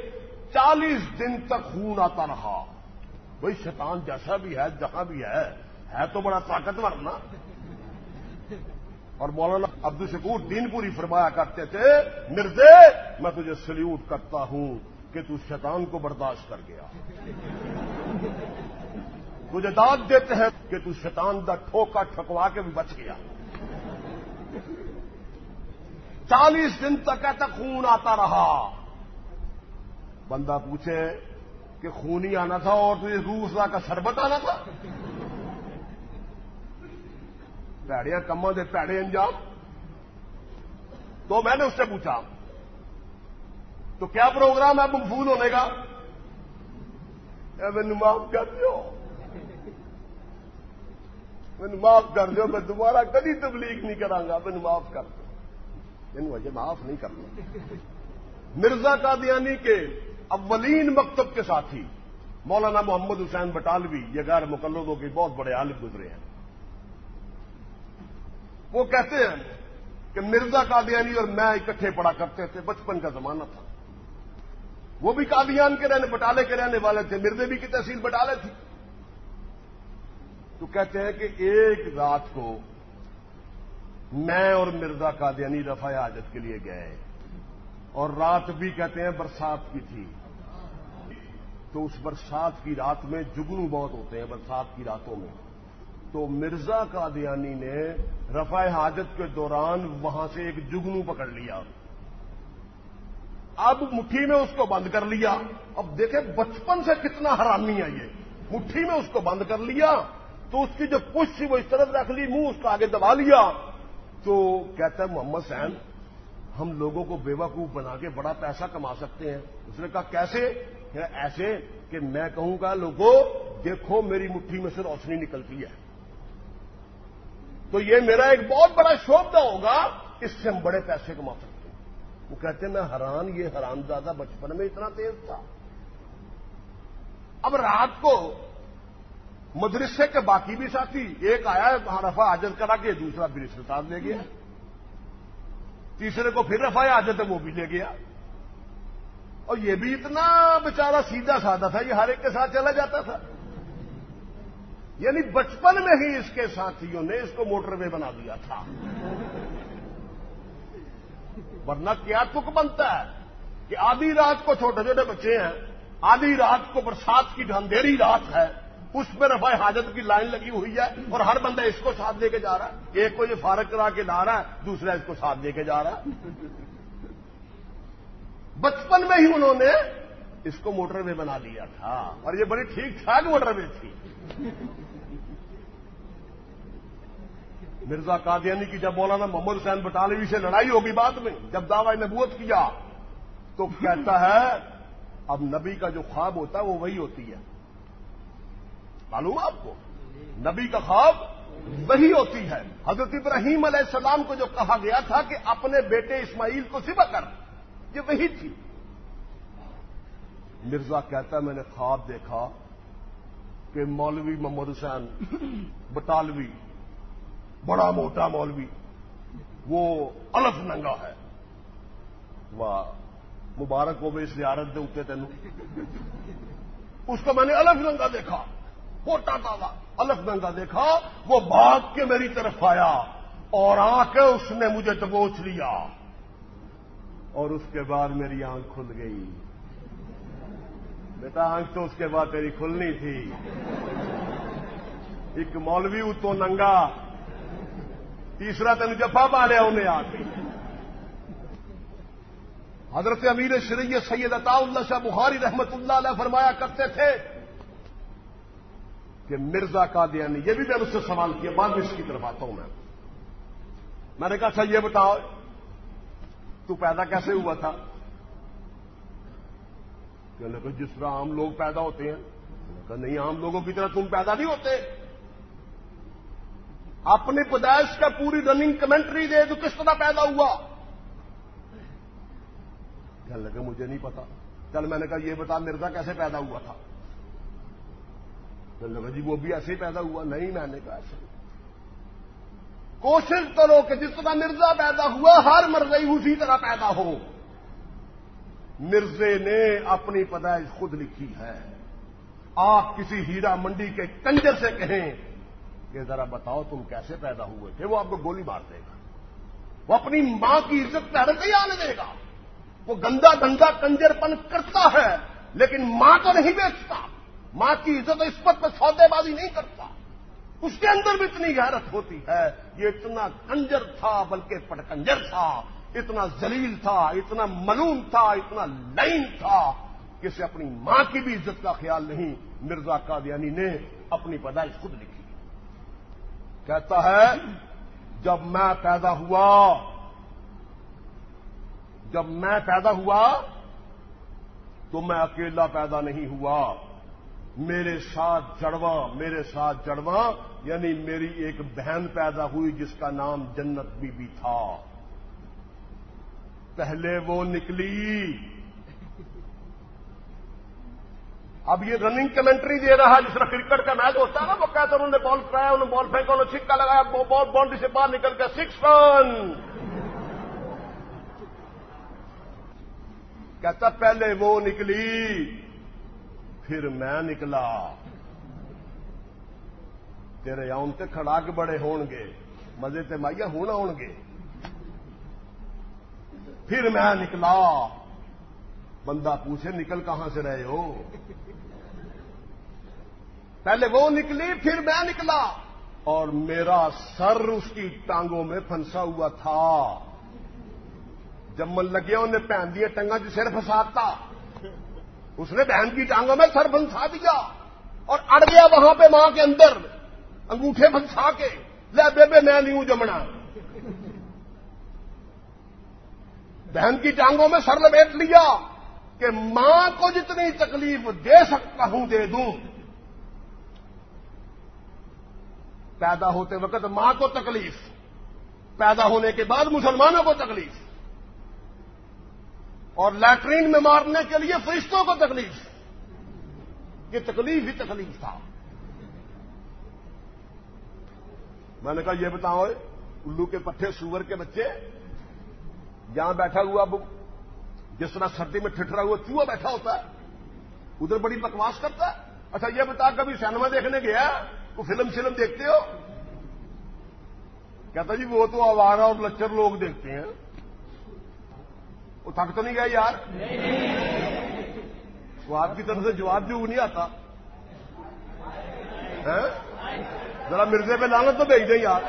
چالیس دن تک خون آتا رہا۔ بھائی شیطان جیسا بھی ہے، جہاں بھی ہے ہے تو بڑا طاقتور نا۔ اور مولانا عبد الشکور دین پوری فرمایا کرتے تھے مرزے میں تجھے سلیوٹ کرتا ہوں کہ تو شیطان کو برداشت کر گیا۔ تجھے داد دیتے ہیں کہ تو شیطان دا ٹھوکا ٹھکوا کے بھی بچ گیا۔ چالیس دن تک تک خون آتا رہا۔ بندہ پوچھے کہ خون ہی آنا تھا اور تجھے روسا کا شربت آنا تھا؟ پیڑیاں کما دے پیڑے انجام۔ تو میں نے اس سے پوچھا، تو کیا پروگرام ہے مفول ہونے کا؟ میں معاف کر دو میں معاف کر دو میں دوبارہ کبھی تبلیغ نہیں کرا گا میں معاف کر دو ان وجہ معاف نہیں کرنا مرزا قادیانی کے اولین مکتب کے ساتھی مولانا محمد حسین بٹالوی یہ غیر مقلدوں کے بہت بڑے عالم گزرے ہیں۔ وہ کہتے ہیں کہ مرزا قادیانی اور میں اکٹھے پڑا کرتے تھے، بچپن کا زمانہ تھا۔ وہ بھی قادیان کے رہنے، بٹالے کے رہنے والے تھے مرزے بھی کی تحصیل بٹالے تھی۔ تو کہتے ہیں کہ ایک رات کو میں اور مرزا قادیانی رفا حاجت کے لیے گئے اور رات بھی کہتے ہیں برسات کی تھی۔ تو اس برسات کی رات میں جگنو بہت ہوتے ہیں برسات کی راتوں میں۔ تو مرزا قادیانی نے رفع حاجت کے دوران وہاں سے ایک جگنو پکڑ لیا۔ اب مٹھی میں اس کو بند کر لیا۔ اب دیکھیں بچپن سے کتنا حرامی ہے یہ۔ مٹھی میں اس کو بند کر لیا تو اس کی جو پش تھی وہ اس طرح رکھ لی، منہ اس کو آگے دبا لیا۔ تو کہتا ہے محمد سین ہم لوگوں کو بے وقوف بنا کے بڑا پیسہ کما سکتے ہیں۔ اس نے کہا، کیسے؟ ایسے کہ میں کہوں گا لوگوں دیکھو میری مٹھی میں سے روشنی نکلتی ہے۔ تو یہ میرا ایک بہت بڑا شوق ہوگا، اس سے ہم بڑے پیسے کما سکتے ہیں۔ وہ کہتے ہیں، میں حیران، یہ حرام زیادہ بچپن میں اتنا تیز تھا۔ اب رات کو مدرسے کے باقی بھی ساتھی، ایک آیا وہاں رفا حاجت کرا کے، دوسرا بھی رشتے لے گیا۔ تیسرے کو پھر رفا حاجت ہے، وہ بھی لے گیا۔ اور یہ بھی اتنا بےچارا سیدھا سادہ تھا، یہ ہر ایک کے ساتھ چلا جاتا تھا۔ یعنی بچپن میں ہی اس کے ساتھیوں نے اس کو موٹر وے بنا دیا تھا۔ ورنہ کیا تک بنتا ہے کہ آدھی رات کو چھوٹے چھوٹے بچے ہیں، آدھی رات کو برسات کی ڈھندیری رات ہے۔ اس پہ رفا حاجت کی لائن لگی ہوئی ہے اور ہر بندہ اس کو ساتھ لے کے جا رہا ہے۔ ایک کو یہ فارغ کرا کے لا رہا ہے، دوسرا اس کو ساتھ لے کے جا رہا ہے۔ بچپن میں ہی انہوں نے اس کو موٹر وے بنا لیا تھا۔ اور یہ بڑی ٹھیک ٹھاک موٹر وے تھی۔ مرزا قادیانی کی جب مولانا محمد حسین بٹالوی سے لڑائی ہوگی بعد میں، جب دعوی نبوت کیا، تو کہتا ہے، اب نبی کا جو خواب ہوتا ہے وہ وہی ہوتی ہے۔ معلوم آپ کو۔ نبی کا خواب وہی ہوتی ہے۔ حضرت ابراہیم علیہ السلام کو جو کہا گیا تھا کہ اپنے بیٹے اسماعیل کو سبا کر، یہ وہی تھی۔ مرزا کہتا ہے، میں نے خواب دیکھا کہ مولوی محمد حسین بٹالوی، بڑا موٹا مولوی، وہ الف ننگا ہے۔ واہ، مبارک ہو بھی زیارت دے اتنے تین اس کو میں نے الف ننگا دیکھا۔ موٹا تازہ الف ننگا دیکھا، وہ بھاگ کے میری طرف آیا اور آ کے اس نے مجھے دبوچ لیا۔ اور اس کے بعد میری آنکھ کھل گئی۔ بیٹا، آنکھ تو اس کے بعد تیری کھلنی تھی۔ ایک مولوی اتو ننگا، تیسرا تین جفا پالیا انہیں آ کے۔ حضرت امیر شریع سید عطا اللہ شاہ بخاری رحمت اللہ علیہ فرمایا کرتے تھے کہ مرزا کا یہ بھی میں نے اس سے سوال کیا، بعد میں اس کی طرف آتا ہوں میں۔ میں نے کہا اچھا یہ بتاؤ، تو پیدا کیسے ہوا تھا؟ کہ جس طرح عام لوگ پیدا ہوتے ہیں۔ کہ نہیں، عام لوگوں کی طرح تم پیدا نہیں ہوتے۔ اپنی پیدائش کا پوری رننگ کمنٹری دے تو کس طرح پیدا ہوا؟ کہنے لگے، مجھے نہیں پتا۔ چل، میں نے کہا، یہ بتا، مرزا کیسے پیدا ہوا تھا؟ کہنے جی وہ بھی ایسے ہی پیدا ہوا، نہیں میں نے کہا ایسے کوشش کرو کہ جس طرح مرزا پیدا ہوا، ہر مرزئی اسی طرح پیدا ہو۔ مرزے نے اپنی پیدائش خود لکھی ہے۔ آپ کسی ہیرا منڈی کے کنجر سے کہیں کہ ذرا بتاؤ تم کیسے پیدا ہوئے تھے، وہ آپ کو گولی مار دے گا۔ وہ اپنی ماں کی عزت پہلے سے ہی آنے دے گا۔ وہ گندا گندا کنجر پن کرتا ہے، لیکن ماں کو نہیں بیچتا۔ ماں کی عزت اس پر سودے بازی نہیں کرتا۔ اس کے اندر بھی اتنی غیرت ہوتی ہے۔ یہ اتنا کنجر تھا، بلکہ پٹکنجر تھا۔ اتنا زلیل تھا، اتنا ملوم تھا، اتنا لائن تھا کہ اسے اپنی ماں کی بھی عزت کا خیال نہیں۔ مرزا قادیانی نے اپنی پیدائش خود لکھی۔ کہتا ہے، جب میں پیدا ہوا، جب میں پیدا ہوا تو میں اکیلا پیدا نہیں ہوا۔ میرے ساتھ جڑواں، میرے ساتھ جڑواں یعنی میری ایک بہن پیدا ہوئی جس کا نام جنت بی بی تھا۔ پہلے وہ نکلی۔ اب یہ رننگ کمنٹری دے رہا جس طرح کرکٹ کا میچ ہوتا ہے نا، وہ کہتے انہوں نے بال کرایا، انہوں نے بال پھینکا، انہوں نے چھکا لگایا بال باؤنڈری سے باہر نکل گیا سکس رن کہتا پہلے وہ نکلی۔ پھر میں نکلا۔ تیرے آن تے کھڑا کے بڑے ہون گے۔ مزے تے مائیا ہونا ہون گے۔ پھر میں نکلا۔ بندہ پوچھے، نکل کہاں سے رہے ہو؟ پہلے وہ نکلی، پھر میں نکلا۔ اور میرا سر اس کی ٹانگوں میں پھنسا ہوا تھا۔ جب من لگیا، انہیں پہن دیا ٹنگا جو سر پھنساتا اس نے بہن کی ٹانگوں میں سر پھنسا دیا اور اڑ گیا وہاں پہ ماں کے اندر، انگوٹھے پھنسا کے۔ لے بیبے میں نہیں ہوں جمنا۔ بہن کی ٹانگوں میں سر لپیٹ لیا کہ ماں کو جتنی تکلیف دے سکتا ہوں دے دوں۔ پیدا ہوتے وقت ماں کو تکلیف، پیدا ہونے کے بعد مسلمانوں کو تکلیف۔ اور لیٹرین میں مارنے کے لیے فرشتوں کو تکلیف۔ یہ تکلیف ہی تکلیف تھا۔ میں نے کہا یہ بتاؤ، الو کے پٹھے، سور کے بچے جہاں بیٹھا ہوا جس طرح سردی میں ٹھٹرا ہوا چوہا بیٹھا ہوتا ہے، ادھر بڑی بکواس کرتا ہے۔ اچھا یہ بتا، کبھی سینما دیکھنے گیا؟ وہ فلم شلم دیکھتے ہو؟ کہتا جی وہ تو آوارا اور لچر لوگ دیکھتے ہیں۔ وہ تھک تو نہیں گیا یار؟ وہ آپ کی طرف سے جواب جو نہیں آتا۔ ذرا مرزے پہ لانت تو بھیج دیں یار۔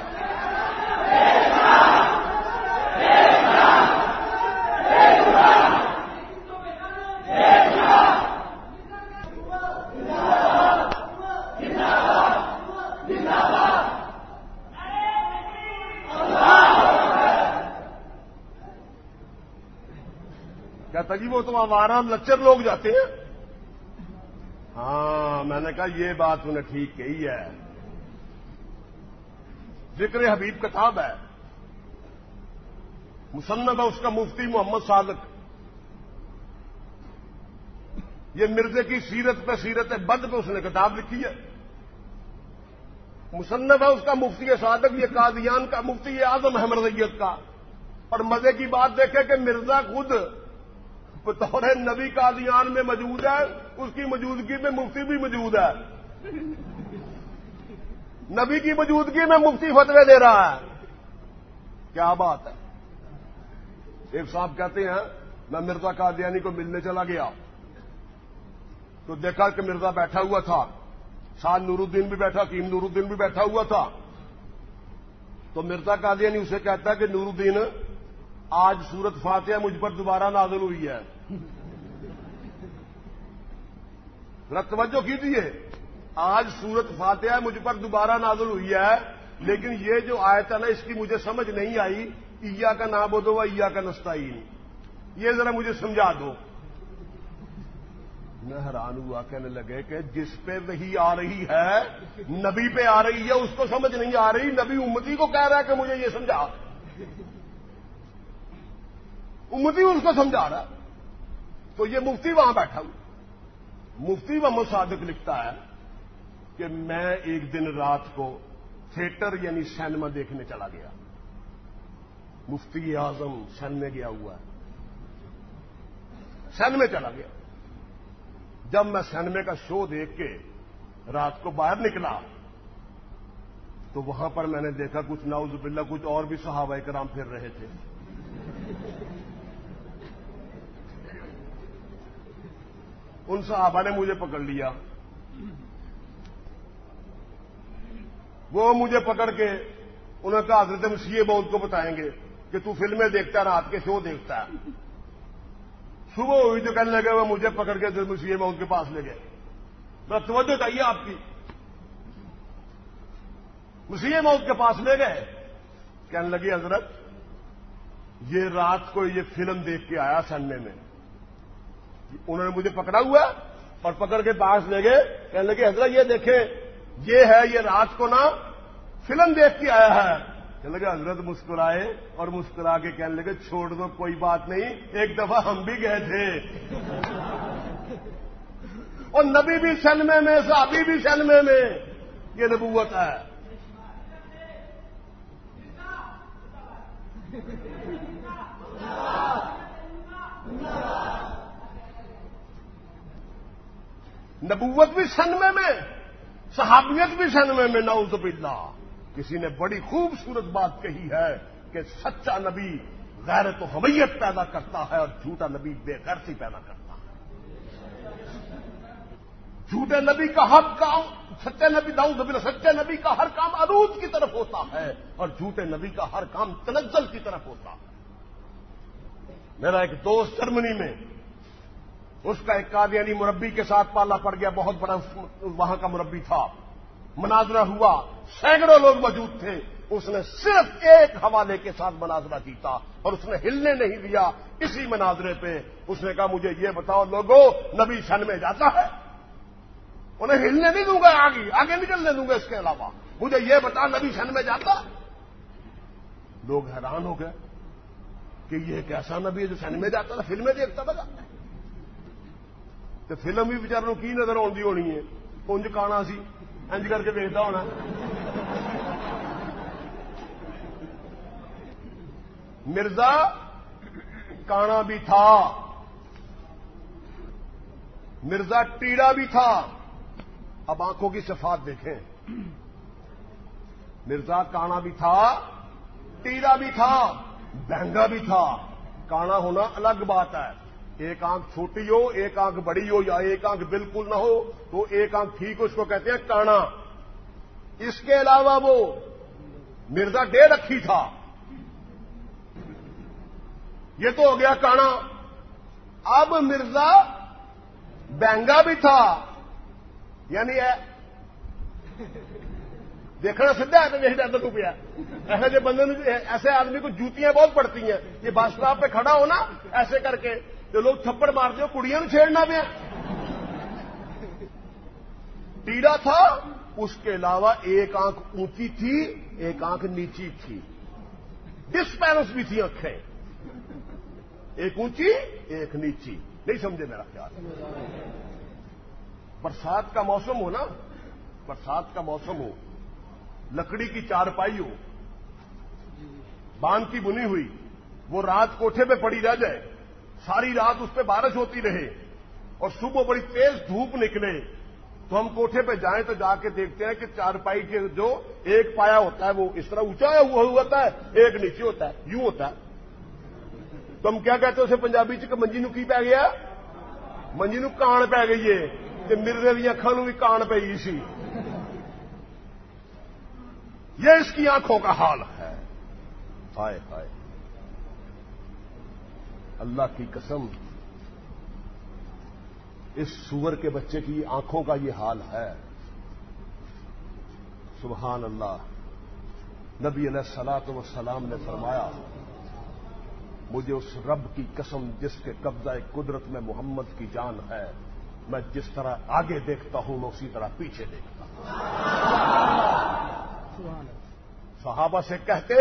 کہتا جی وہ تو ہمارا لچر لوگ جاتے ہیں۔ ہاں میں نے کہا یہ بات انہیں ٹھیک کہی ہے۔ ذکر حبیب کتاب ہے۔ مصنف ہے اس کا مفتی محمد صادق۔ یہ مرزے کی سیرت پہ سیرت بد پہ اس نے کتاب لکھی ہے۔ مصنف ہے اس کا مفتی صادق، یہ قادیان کا مفتی اعظم احمد ریت کا۔ اور مزے کی بات دیکھے کہ مرزا خود بطور نبی قادیان میں موجود ہے، اس کی موجودگی میں مفتی بھی موجود ہے۔ نبی کی موجودگی میں مفتی فتوے دے رہا ہے۔ کیا بات ہے؟ ایک صاحب کہتے ہیں، میں مرزا قادیانی کو ملنے چلا گیا۔ تو دیکھا کہ مرزا بیٹھا ہوا تھا۔ ساتھ نور الدین بھی بیٹھا کیم نور الدین بھی بیٹھا ہوا تھا۔ تو مرزا قادیانی اسے کہتا ہے کہ نور الدین آج سورت فاتحہ مجھ پر دوبارہ نازل ہوئی ہے۔ توجہ کیجیے آج سورت فاتحہ مجھ پر دوبارہ نازل ہوئی ہے، لیکن یہ جو آیت ہے نا، اس کی مجھے سمجھ نہیں آئی۔ ایا کا نام بدو ایا کا نستعین۔ یہ ذرا مجھے سمجھا دو۔ میں حیران ہوا، کہنے لگے کہ جس پہ وہی آ رہی ہے، نبی پہ آ رہی ہے، اس کو سمجھ نہیں آ رہی۔ نبی امتی کو کہہ رہا ہے کہ مجھے یہ سمجھا۔ امتی اس کو سمجھا رہا تو یہ مفتی وہاں بیٹھا ہوں مفتی محمد صادق لکھتا ہے کہ میں ایک دن رات کو تھیٹر یعنی سینما دیکھنے چلا گیا۔ مفتی اعظم سن میں گیا ہوا ہے۔ سن میں چلا گیا۔ جب میں سینمے کا شو دیکھ کے رات کو باہر نکلا، تو وہاں پر میں نے دیکھا کچھ ناؤز باللہ کچھ اور بھی صحابہ کرام پھر رہے تھے۔ ان صحابہ نے مجھے پکڑ لیا۔ وہ مجھے پکڑ کے انہوں نے کہا، حضرت مسیح بہت کو بتائیں گے کہ تو فلمیں دیکھتا ہے، رات کے شو دیکھتا ہے۔ صبح ہوئی تو کہنے لگے، وہ مجھے پکڑ کے حضرت مسیح بہت کے پاس لے گئے۔ بس توجہ چاہیے آپ کی۔ مسیح موت کے پاس لے گئے۔ کہنے لگی حضرت، یہ رات کو یہ فلم دیکھ کے آیا سننے میں۔ انہوں نے مجھے پکڑا ہوا اور پکڑ کے پاس لے گئے۔ کہنے لگے، حضرت، یہ دیکھیں، یہ ہے، یہ رات کو نا فلم دیکھ کے آیا ہے۔ کہنے لگے، حضرت مسکرائے اور مسکرا کے کہنے لگے، چھوڑ دو، کوئی بات نہیں، ایک دفعہ ہم بھی گئے تھے۔ اور نبی بھی سلمے میں، صحابی بھی سلمے میں، یہ نبوت ہے۔ نبوت بھی سنمے میں، صحابیت بھی سنمے میں، نعوذ باللہ۔ کسی نے بڑی خوبصورت بات کہی ہے کہ سچا نبی غیرت و حمیت پیدا کرتا ہے اور جھوٹا نبی بے غیرتی پیدا کرتا ہے۔ جھوٹے نبی کا ہر کام سچے نبی داؤں نبی سچے نبی کا ہر کام عروج کی طرف ہوتا ہے اور جھوٹے نبی کا ہر کام تنزل کی طرف ہوتا ہے۔ میرا ایک دوست جرمنی میں اس کا ایک قادیانی مربی کے ساتھ پالا پڑ گیا، بہت بڑا وہاں کا مربی تھا۔ مناظرہ ہوا، سینکڑوں لوگ موجود تھے۔ اس نے صرف ایک حوالے کے ساتھ مناظرہ جیتا اور اس نے ہلنے نہیں دیا۔ اسی مناظرے پہ اس نے کہا، مجھے یہ بتاؤ لوگوں، نبی شن میں جاتا ہے؟ انہیں ہلنے نہیں دوں گا آگے آگے نکلنے دوں گا اس کے علاوہ۔ مجھے یہ بتا، نبی شن میں جاتا؟ لوگ حیران ہو گئے کہ یہ ایک ایسا نبی ہے جو سن میں جاتا تھا، فلمیں دیکھتا تھا۔ تو فلم بھی بچاروں کی نظر آتی ہونی ہے؟ کنج کانا سی۔ انج کر کے دیکھتا ہونا۔ مرزا کانا بھی تھا۔ مرزا ٹیڑا بھی تھا۔ اب آنکھوں کی صفات دیکھیں۔ مرزا کانا بھی تھا۔ ٹیڑا بھی تھا۔ بہنگا بھی تھا۔ کانا ہونا الگ بات ہے۔ ایک آنکھ چھوٹی ہو، ایک آنکھ بڑی ہو یا ایک آنکھ بالکل نہ ہو، تو ایک آنکھ ٹھیک اس کو کہتے ہیں کانا۔ اس کے علاوہ وہ مرزا ڈے رکھی تھا۔ یہ تو ہو گیا کانا۔ اب مرزا بینگا بھی تھا۔ یعنی دیکھنا سیدھا ہے تو یہی ڈر تو پیا ایسے جو بندے ایسے آدمی کو جوتیاں بہت پڑتی ہیں۔ یہ بس اسٹاپ پہ کھڑا ہو نا ایسے کر کے۔ جو لوگ تھپڑ مارتے ہو، کڑیاں چھیڑنا پیا۔ ٹیڑا تھا، اس کے علاوہ ایک آنکھ اونچی تھی، ایک آنکھ نیچی تھی۔ ڈسپیرنس بھی تھی آنکھیں۔ ایک اونچی، ایک نیچی۔ نہیں سمجھے میرا خیال۔ برسات کا موسم ہو نا، برسات کا موسم ہو۔ لکڑی کی چارپائی ہو۔ باندھ کی بنی ہوئی۔ وہ رات کوٹھے پہ پڑی رہ جائے۔ ساری رات اس پہ بارش ہوتی رہے اور صبح بڑی تیز دھوپ نکلے تو ہم کوٹھے پہ جائیں تو جا کے دیکھتے ہیں کہ چارپائی کے جو ایک پایا ہوتا ہے وہ اس طرح اونچا ہوا ہوتا ہے، ایک نیچے ہوتا ہے، یوں ہوتا ہے۔ تو ہم کیا کہتے ہیں اسے؟ پنجابی چ منجی نو کی پی گیا؟ منجی نو کان پی گئی ہے۔ کہ مرزے دیا اکھان بھی کان پی گئی سی۔ یہ اس کی آنکھوں کا حال ہے۔ ہائے ہائے۔ اللہ کی قسم اس سور کے بچے کی آنکھوں کا یہ حال ہے۔ سبحان اللہ۔ نبی علیہ السلاط وسلام نے فرمایا مجھے اس رب کی قسم جس کے قبضہ قدرت میں محمد کی جان ہے میں جس طرح آگے دیکھتا ہوں میں اسی طرح پیچھے دیکھتا ہوں۔ صحابہ سے کہتے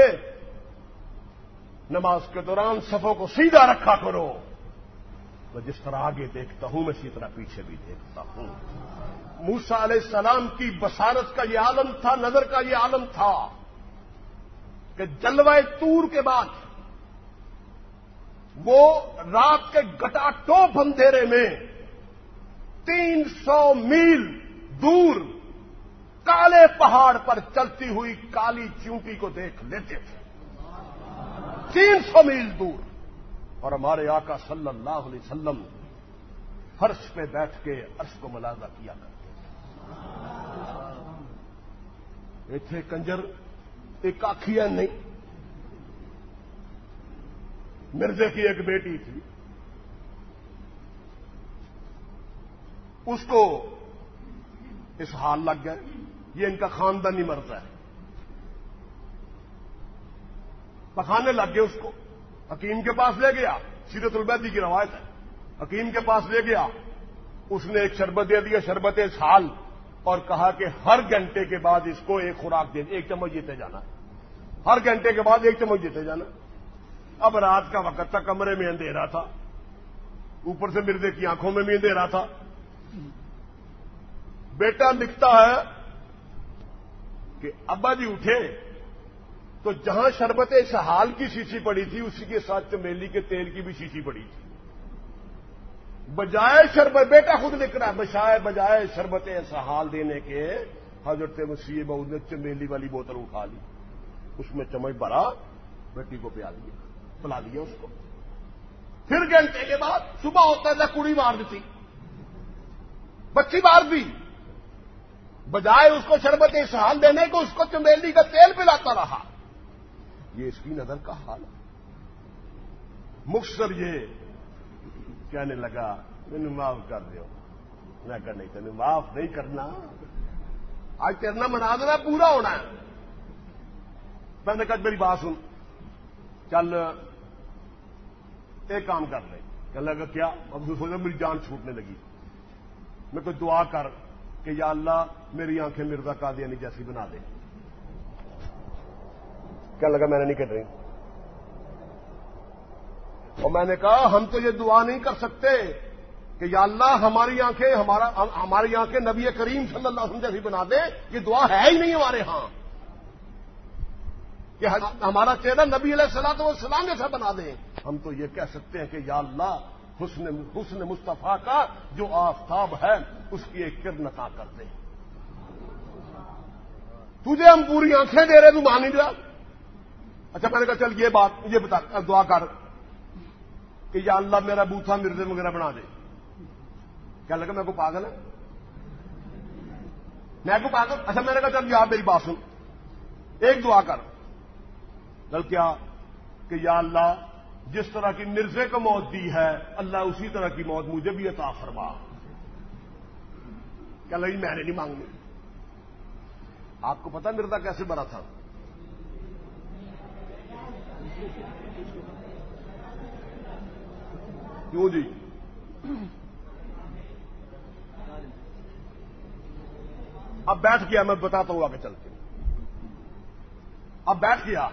نماز کے دوران صفوں کو سیدھا رکھا کرو۔ میں جس طرح آگے دیکھتا ہوں، میں اسی طرح پیچھے بھی دیکھتا ہوں۔ موسا علیہ السلام کی بسارت کا یہ عالم تھا، نظر کا یہ عالم تھا کہ جلوائے تور کے بعد وہ رات کے گٹا ٹوپ اندھیرے میں تین سو میل دور کالے پہاڑ پر چلتی ہوئی کالی چونٹی کو دیکھ لیتے تھے۔ تین سو میل دور اور ہمارے آقا صلی اللہ علیہ وسلم فرش پہ بیٹھ کے عرش کو ملازہ کیا کرتے تھے۔ کنجر، ایک آخیا نہیں۔ مرزے کی ایک بیٹی تھی۔ اس کو اس حال لگ گئے یہ ان کا خاندانی مرض ہے۔ پکانے لگ گئے اس کو۔ حکیم کے پاس لے گیا۔ سیرت البیدی کی روایت ہے۔ حکیم کے پاس لے گیا۔ اس نے ایک شربت دے دیا، شربت سال، اور کہا کہ ہر گھنٹے کے بعد اس کو ایک خوراک دے۔ ایک چمچ جیتے جانا۔ ہر گھنٹے کے بعد ایک چمچ جیتے جانا۔ اب رات کا وقت تھا، کمرے میں اندھیرا تھا۔ اوپر سے مرزے کی آنکھوں میں بھی اندھیرا تھا۔ بیٹا لکھتا ہے کہ ابا جی اٹھے۔ تو جہاں شربت شہال کی شیشی پڑی تھی، اسی کے ساتھ چمیلی کے تیل کی بھی شیشی پڑی تھی۔ بجائے شربت، بیٹا خود لکھ رہا ہے بشائے بجائے شربت سہال دینے کے حضرت مسیح بہو نے چمیلی والی بوتل اٹھا لی۔ اس میں چمچ بھرا، بیٹی کو پیا دیا پلا دیا اس کو۔ پھر گھنٹے کے بعد صبح ہوتا تھا کڑی مار دیتی۔ بچی مار دی۔ بجائے اس کو شربت سہال دینے کو، اس کو چمیلی کا تیل پلاتا رہا۔ یہ اس کی نظر کا حال ہے۔ مختصر یہ کہنے لگا مجھے معاف کر دو میں کہ نہیں تین معاف نہیں کرنا۔ آج تیرنا منا پورا ہونا ہے۔ میں نے کہا، میری بات سن۔ چل، ایک کام کر لے۔ کہنے لگا کیا اب سوچا میری جان چھوٹنے لگی۔ میں کوئی دعا کر کہ یا اللہ، میری آنکھیں مرزا قادیانی جیسی بنا دے۔ کیا لگا میں نے نہیں کر رہی اور میں نے کہا ہم تو یہ دعا نہیں کر سکتے کہ یا اللہ ہماری آنکھیں، ہمارا، ہماری آنکھیں نبی کریم صلی اللہ علیہ وسلم جیسی بنا دے، یہ دعا ہے ہی نہیں ہمارے ہاں۔ کہ ہمارا چہرہ نبی علیہ السلام تو سلام جیسا بنا دیں ہم تو یہ کہہ سکتے ہیں کہ یا اللہ حسن حسن مصطفیٰ کا جو آفتاب ہے، اس کی ایک کرن عطا کر دیں تجھے ہم پوری آنکھیں دے رہے تو مان نہیں رہا اچھا میں نے کہا چل یہ بات، یہ بتا، دعا کر کہ یا اللہ میرا بوتھا مرزے وغیرہ بنا دے۔ کیا لگا، میں کو پاگل ہے میں کو کہا اچھا میں نے کہا چل آپ میری بات سن۔ ایک دعا کر۔ کل کیا کہ یا اللہ، جس طرح کی مرزے کو موت دی ہے، اللہ اسی طرح کی موت مجھے بھی عطا فرما۔ کہ لگی، میں نے نہیں مانگنی۔ آپ کو پتا مرزا کیسے بنا تھا؟ کیوں جی اب بیٹھ گیا، میں بتاتا ہوں آگے چلتے اب بیٹھ گیا۔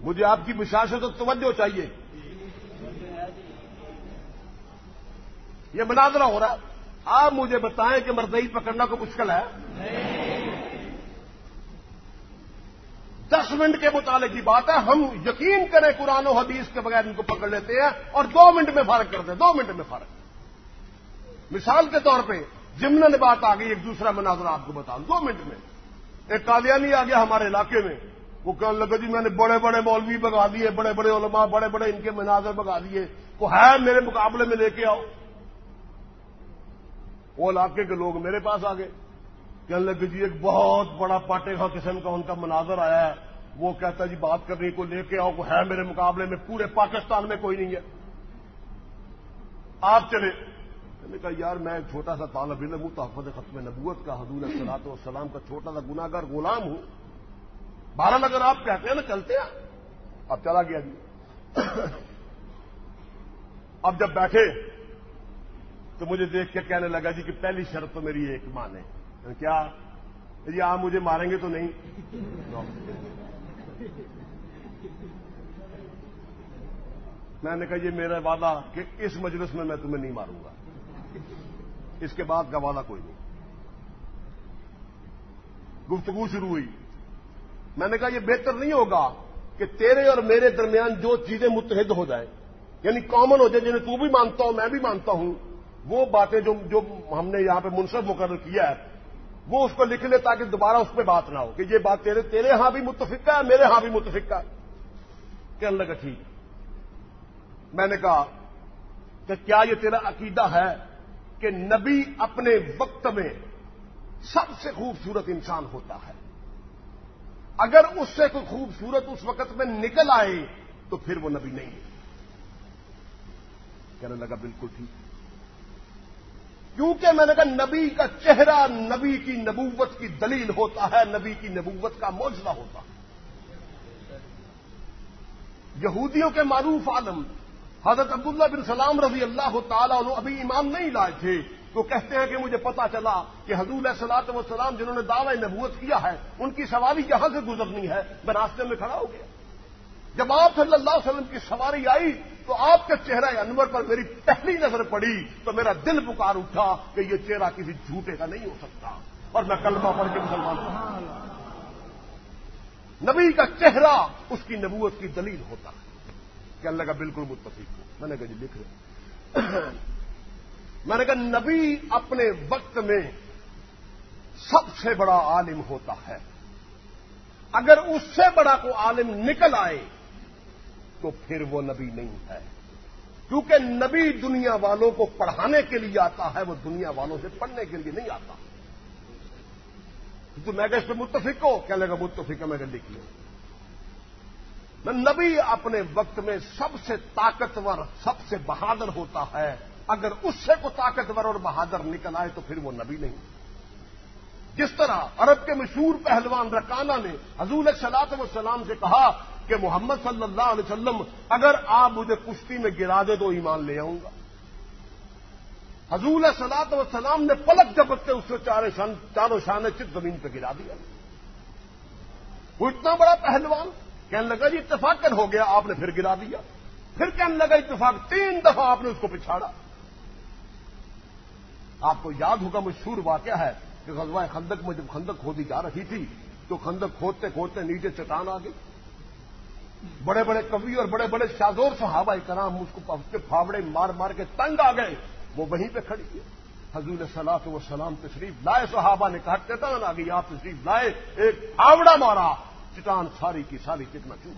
مجھے آپ کی مشاش تو توجہ چاہیے۔ یہ مناظرہ ہو رہا ہے۔ آپ مجھے بتائیں کہ مردئی پکڑنا کو مشکل ہے؟ دس منٹ کے مطالعے کی بات ہے، ہم یقین کریں قرآن و حدیث کے بغیر ان کو پکڑ لیتے ہیں اور دو منٹ میں فرق کرتے ہیں دو منٹ میں فرق مثال کے طور پہ جمن بات آ گئی، ایک دوسرا مناظر آپ کو بتاؤں۔ دو منٹ میں۔ ایک قادیانی آ گیا ہمارے علاقے میں۔ وہ کہنے لگا جی میں نے بڑے بڑے مولوی بگا دیے، بڑے بڑے علماء، بڑے بڑے ان کے مناظر بگا دیے۔ وہ ہے میرے مقابلے میں لے کے آؤ۔ وہ علاقے کے لوگ میرے پاس آ گئے۔ کہنے لگے جی ایک بہت بڑا پاٹے کا قسم کا ان کا مناظر آیا ہے۔ وہ کہتا جی بات کرنے کو لے کے آؤ وہ ہے میرے مقابلے میں، پورے پاکستان میں کوئی نہیں ہے۔ آپ چلے۔ میں نے کہا یار، میں ایک چھوٹا سا طالب علم ہوں، تحفظ ختم نبوت کا حضور صلاحت والسلام کا چھوٹا سا گناگر غلام ہوں۔ بارہ اگر آپ کہتے ہیں نا، چلتے ہیں۔ اب چلا گیا جی۔ اب جب بیٹھے تو مجھے دیکھ کے کہنے لگا جی کہ پہلی شرط تو میری ایک مانے کیا؟ جی آپ مجھے ماریں گے تو نہیں؟ میں نے کہا یہ میرا وعدہ کہ اس مجلس میں میں تمہیں نہیں ماروں گا۔ اس کے بعد کا وعدہ کوئی نہیں۔ گفتگو شروع ہوئی۔ میں نے کہا یہ بہتر نہیں ہوگا کہ تیرے اور میرے درمیان جو چیزیں متحد ہو جائیں یعنی کامن ہو جائے جنہیں تو بھی مانتا ہوں، میں بھی مانتا ہوں، وہ باتیں جو جو ہم نے یہاں پہ منصف مقرر کیا ہے وہ اس کو لکھ لے تاکہ دوبارہ اس پہ بات نہ ہو کہ یہ بات تیرے تیرے ہاں بھی متفق ہے، میرے ہاں بھی متفق ہے۔ کہنے لگا ٹھیک میں نے کہا کہ کیا یہ تیرا عقیدہ ہے کہ نبی اپنے وقت میں سب سے خوبصورت انسان ہوتا ہے؟ اگر اس سے کوئی خوبصورت اس وقت میں نکل آئے تو پھر وہ نبی نہیں ہے۔ کہنے لگا، بالکل ٹھیک۔ کیونکہ میں نے کہا نبی کا چہرہ نبی کی نبوت کی دلیل ہوتا ہے، نبی کی نبوت کا موجودہ ہوتا ہے۔ یہودیوں کے معروف عالم حضرت عبداللہ بن سلام رضی اللہ تعالیٰ انہوں ابھی ایمان نہیں لائے تھے، تو کہتے ہیں کہ مجھے پتا چلا کہ حضور سلاط وسلام جنہوں نے دعوی نبوت کیا ہے، ان کی سواری یہاں سے گزرنی ہے، میں راستے میں کھڑا ہو گیا۔ جب آپ صلی اللہ علیہ وسلم کی سواری آئی تو آپ کے چہرہ انور پر میری پہلی نظر پڑی تو میرا دل پکار اٹھا کہ یہ چہرہ کسی جھوٹے کا نہیں ہو سکتا اور میں کلمہ پڑھ کے مسلمان ہوں۔ نبی کا چہرہ اس کی نبوت کی دلیل ہوتا ہے کہ اللہ کا بالکل متفق ہوں۔ میں نے کہا جی لکھ رہے *coughs* میں نے کہا نبی اپنے وقت میں سب سے بڑا عالم ہوتا ہے۔ اگر اس سے بڑا کوئی عالم نکل آئے تو پھر وہ نبی نہیں ہے۔ کیونکہ نبی دنیا والوں کو پڑھانے کے لیے آتا ہے، وہ دنیا والوں سے پڑھنے کے لیے نہیں آتا۔ تو میں کہ اس پہ متفق ہو کیا لگا، متفق ہے، میں کہ لکھ میں نبی اپنے وقت میں سب سے طاقتور، سب سے بہادر ہوتا ہے۔ اگر اس سے کو طاقتور اور بہادر نکل آئے تو پھر وہ نبی نہیں۔ جس طرح عرب کے مشہور پہلوان رکانہ نے حضور صلاحت وسلام سے کہا کہ محمد صلی اللہ علیہ وسلم، اگر آپ مجھے کشتی میں گرا دے تو ایمان لے آؤں گا۔ حضور سلاط وسلام نے پلک جبکتے اس سے چاروں شان چت زمین پہ گرا دیا۔ وہ اتنا بڑا پہلوان، کہنے لگا جی اتفاق کر ہو گیا، آپ نے پھر گرا دیا۔ پھر کہنے لگا اتفاق، تین دفعہ آپ نے اس کو پچھاڑا۔ آپ کو یاد ہوگا مشہور واقعہ ہے کہ غزوہ خندق میں جب خندق کھودی جا رہی تھی، تو خندق کھودتے کھودتے نیچے چٹان آ گئی۔ بڑے بڑے کبھی اور بڑے بڑے شادور صحابہ کرام اس کو کے پھاوڑے مار مار کے تنگ آ گئے۔ وہ وہیں پہ کھڑی تھی۔ حضور سلاط و سلام تشریف لائے، صحابہ نے کہا، چٹان آ گئی، آپ تشریف لائے۔ ایک پھاوڑا مارا۔ چٹان ساری کی ساری کتنا کیوں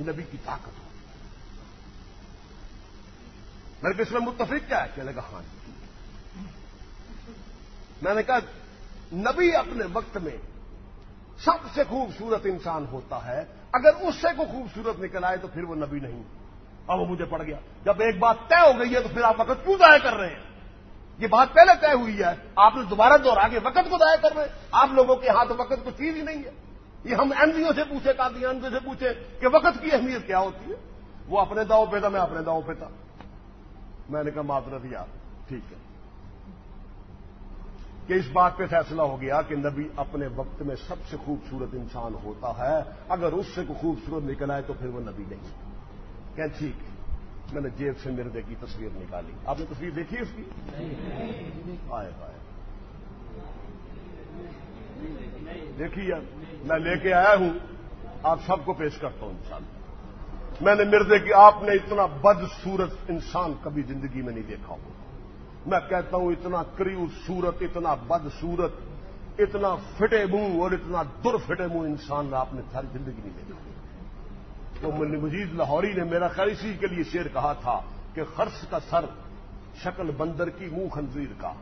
نبی کی طاقت۔ ہو میرے اس میں متفق کیا ہے؟ کہ لگا ہاں جی۔ میں نے کہا، نبی اپنے وقت میں سب سے خوبصورت انسان ہوتا ہے۔ اگر اس سے کوئی خوبصورت نکل آئے تو پھر وہ نبی نہیں۔ اب وہ مجھے پڑ گیا۔ جب ایک بات طے ہو گئی ہے تو پھر آپ وقت کیوں ضائع کر رہے ہیں؟ یہ بات پہلے طے ہوئی ہے۔ آپ نے دوبارہ دوہرا کے وقت کو ضائع کر رہے ہیں۔ آپ لوگوں کے ہاتھ وقت کو چیز ہی نہیں ہے۔ یہ ہم این جی او سے پوچھے کادیان سے پوچھے کہ وقت کی اہمیت کیا ہوتی ہے؟ وہ اپنے داؤ پہ تھا میں اپنے داؤ پہ تھا میں نے کہا، معذرت یار، ٹھیک ہے۔ کہ اس بات پہ فیصلہ ہو گیا کہ نبی اپنے وقت میں سب سے خوبصورت انسان ہوتا ہے، اگر اس سے کوئی خوبصورت نکل آئے تو پھر وہ نبی نہیں۔ کہ ٹھیک، میں نے جیب سے مردے کی تصویر نکالی۔ آپ نے تصویر دیکھی اس کی؟ آئے آئے۔ دیکھیے، میں لے کے آیا ہوں، آپ سب کو پیش کرتا ہوں انشاءاللہ۔ میں نے مردے کی، آپ نے اتنا بد صورت انسان کبھی زندگی میں نہیں دیکھا ہو میں کہتا ہوں اتنا کریو صورت، اتنا بد صورت، اتنا فٹے منہ اور اتنا در فٹے منہ انسان آپ نے ساری زندگی نہیں دیکھا۔ تو مجید لاہوری نے میرا خیال اسی کے لیے شیر کہا تھا کہ خرس کا سر شکل بندر کی منہ خنزیر کا۔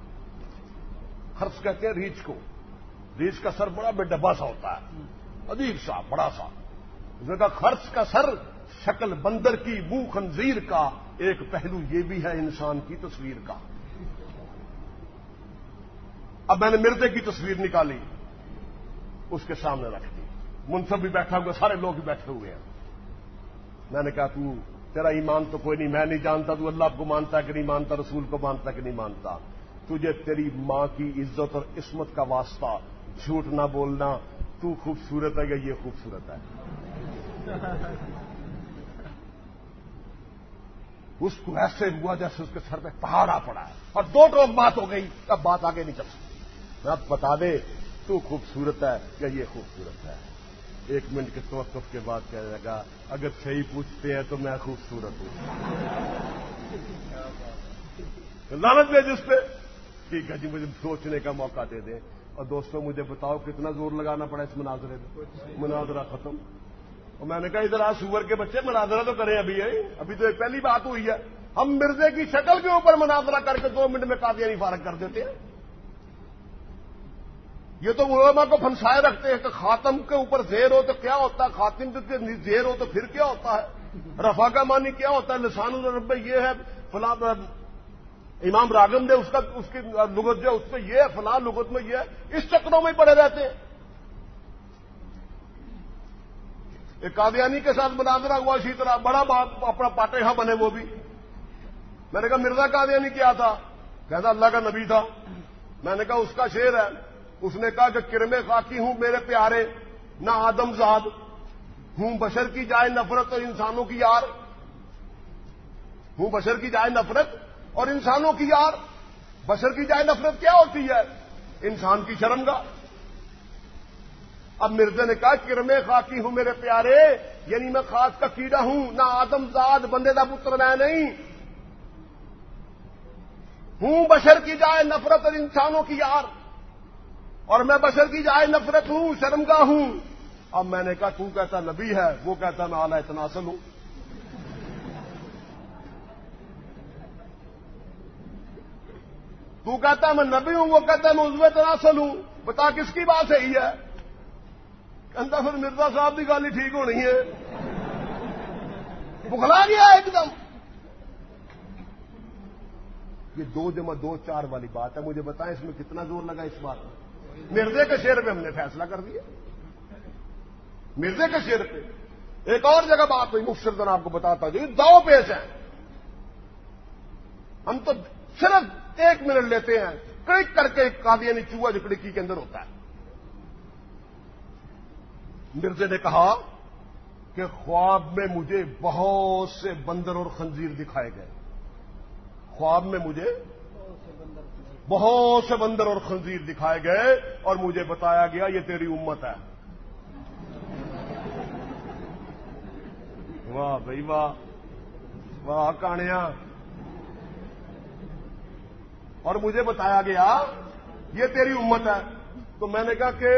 خرس کہتے ہیں ریچھ کو۔ ریچھ کا سر بڑا بے ڈبا سا ہوتا ہے۔ ادیب سا، بڑا سا۔ اس نے کہا خرچ کا سر شکل بندر کی منہ خنزیر کا ایک پہلو یہ بھی ہے انسان کی تصویر کا۔ اب میں نے مردے کی تصویر نکالی، اس کے سامنے رکھ دی۔ منصب بھی بیٹھا ہوا، سارے لوگ بھی بیٹھے ہوئے ہیں۔ میں نے کہا، تو تیرا ایمان تو کوئی نہیں، میں نہیں جانتا، تو اللہ کو مانتا کہ نہیں مانتا، رسول کو مانتا کہ نہیں مانتا۔ تجھے تیری ماں کی عزت اور عصمت کا واسطہ جھوٹ نہ بولنا، تو خوبصورت ہے یا یہ خوبصورت ہے؟ اس کو ایسے ہوا جیسے اس کے سر پہ پہاڑا پڑا ہے اور دو ٹوک بات ہو گئی اب بات آگے نہیں چل سکتی اب بتا دے، تو خوبصورت ہے یا یہ خوبصورت ہے؟ ایک منٹ کے توقف کے بعد کہنے لگا، اگر صحیح پوچھتے ہیں تو میں خوبصورت ہوں۔ لالچ دے جس پہ، ٹھیک ہے جی مجھے سوچنے کا موقع دے دیں۔ اور دوستوں مجھے بتاؤ کتنا زور لگانا پڑا اس مناظرے میں؟ مناظرہ ختم۔ اور میں نے کہا، ادھر آج سور کے بچے مناظرہ تو کریں ابھی ابھی تو ایک پہلی بات ہوئی ہے۔ ہم مرزے کی شکل کے اوپر مناظرہ کر کے دو منٹ میں قادیانی فارغ کر دیتے ہیں۔ یہ تو علماء کو پھنسائے رکھتے ہیں کہ خاتم کے اوپر زیر ہو تو کیا ہوتا ہے؟ خاتم کے زیر ہو تو پھر کیا ہوتا ہے؟ رفا کا معنی کیا ہوتا ہے؟ لسان الرب یہ ہے، فلاں امام راگم نے اس کا، اس کی لغت جو اس میں یہ ہے، فلاں لغت میں یہ ہے، اس چکروں میں پڑے رہتے ہیں۔ ایک قادیانی کے ساتھ مناظرہ ہوا اسی طرح، بڑا اپنا پاٹے ہاں بنے وہ بھی۔ میں نے کہا، مرزا قادیانی کیا تھا؟ کہتا، اللہ کا نبی تھا۔ میں نے کہا، اس کا شعر ہے۔ اس نے کہا کہ کرمے خاکی ہوں، میرے پیارے، نہ آدم زاد، ہوں بشر کی جائے نفرت اور انسانوں کی یار۔ ہوں بشر کی جائے نفرت اور انسانوں کی یار۔ بشر کی جائے نفرت کیا ہوتی ہے؟ انسان کی شرم گاہ اب مرزے نے کہا، کرمے خاکی ہوں میرے پیارے یعنی میں خاص کا کیڑا ہوں، نہ آدم زاد، بندے کا پتر میں نہیں۔ ہوں بشر کی جائے نفرت اور انسانوں کی یار۔ اور میں بشر کی جائے نفرت ہوں، شرمگاہ ہوں۔ اب میں نے کہا، تو کہتا نبی ہے، وہ کہتا میں اعلی تناسل ہوں۔ تو کہتا میں نبی ہوں، وہ کہتا میں عزو تناسل ہوں۔ بتا کس کی بات صحیح ہے۔ کہتا پھر مرزا صاحب کی گالی ٹھیک ہونی ہے۔ بخلا گیا ایک دم۔ یہ دو جمع دو چار والی بات ہے، مجھے بتائیں اس میں کتنا زور لگا اس بات میں؟ مرزے کے شیر پہ ہم نے فیصلہ کر دیا۔ مرزے کے شیر پہ۔ ایک اور جگہ بات ہوئی، مفسر آپ کو بتاتا جی دو پیش ہیں۔ ہم تو صرف ایک منٹ لیتے ہیں۔ کلک کر کے قادیانی یعنی چوہا جو کڑکی کے اندر ہوتا ہے۔ مرزے نے کہا کہ خواب میں مجھے بہت سے بندر اور خنزیر دکھائے گئے۔ خواب میں مجھے بہت سے بندر اور خنزیر دکھائے گئے اور مجھے بتایا گیا یہ تیری امت ہے۔ واہ بھائی واہ واہ کہانیاں اور مجھے بتایا گیا، یہ تیری امت ہے۔ تو میں نے کہا کہ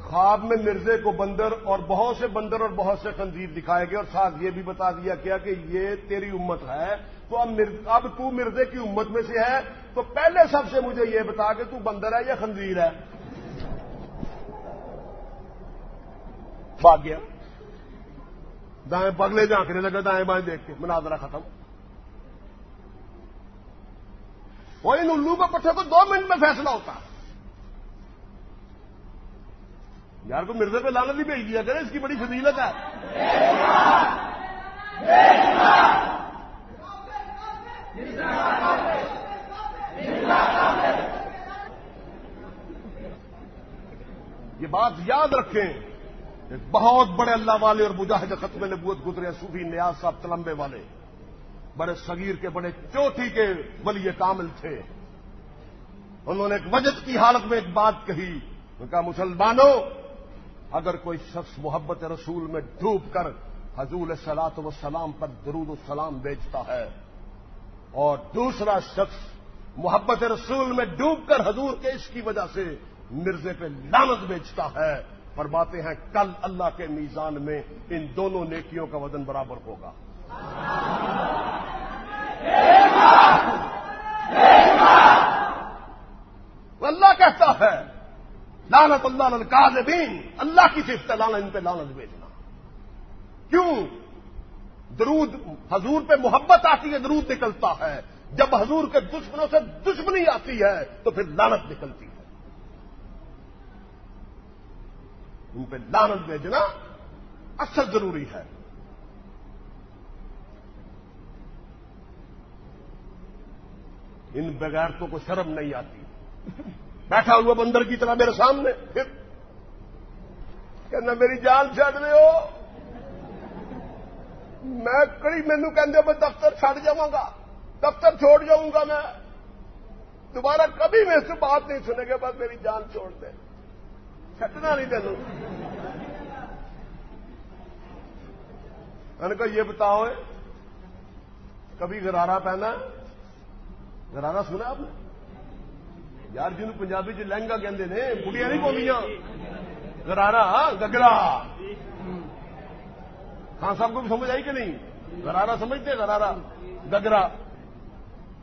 خواب میں مرزے کو بندر اور بہت سے بندر اور بہت سے خنزیر دکھائے گئے اور ساتھ یہ بھی بتا دیا کیا کہ یہ تیری امت ہے۔ تو اب اب تو مرزے کی امت میں سے ہے۔ تو پہلے سب سے مجھے یہ بتا کہ تو بندر ہے یا خنزیر ہے؟ بھاگ گیا دائیں پگلے جھانکنے لگا، دائیں بائیں دیکھ کے۔ مناظرہ ختم۔ وہ ان الو کے پٹھے کو دو منٹ میں فیصلہ ہوتا۔ یار کو مرزے پہ لانا بھی بھیج دیا کرے اس کی بڑی فضیلت ہے۔ یہ بات یاد رکھیں ایک بہت بڑے اللہ والے اور مجاہد ختم نبوت گزرے صوفی نیاز صاحب تلمبے والے، بڑے صغیر کے، بڑے چوٹی کے ولی کامل تھے۔ انہوں نے ایک وجد کی حالت میں ایک بات کہی۔ ان کا مسلمانوں، اگر کوئی شخص محبت رسول میں ڈوب کر حضور سلاط و سلام پر درود السلام بیچتا ہے اور دوسرا شخص محبت رسول میں ڈوب کر حضور کے اس کی وجہ سے مرزے پہ لانت بیچتا ہے، فرماتے ہیں کل اللہ کے میزان میں ان دونوں نیکیوں کا وزن برابر ہوگا۔ اللہ کہتا ہے لانت اللہ القاذبین اللہ کی صفت لانا ان پہ لانت بیچنا۔ کیوں؟ درود، حضور پہ محبت آتی ہے، درود نکلتا ہے۔ جب حضور کے دشمنوں سے دشمنی آتی ہے تو پھر لانت نکلتی ہے۔ ان پہ لانت بھیجنا اصل ضروری ہے۔ ان بغیرتوں کو شرم نہیں آتی۔ بیٹھا ہوا بندر کی طرح میرے سامنے۔ پھر کہنا میری جان چڑھ رہے ہو۔ میں کڑی مینو کہ میں دفتر چھڑ جاؤں گا۔ دفتر چھوڑ جاؤں گا میں۔ دوبارہ کبھی میں سے بات نہیں سنے گا بس میری جان چھوڑ دے چھٹنا نہیں تینوں میں نے کہا، یہ بتاؤ، کبھی گرارا پہنا؟ گرارا سنا آپ نے؟ یار جن پنجابی چ لہنگا کہ بڑھیا نہیں بولیاں۔ گرارا گگرا خان صاحب کو بھی سمجھ آئی کہ نہیں؟ گرارا سمجھتے گرارا گگرا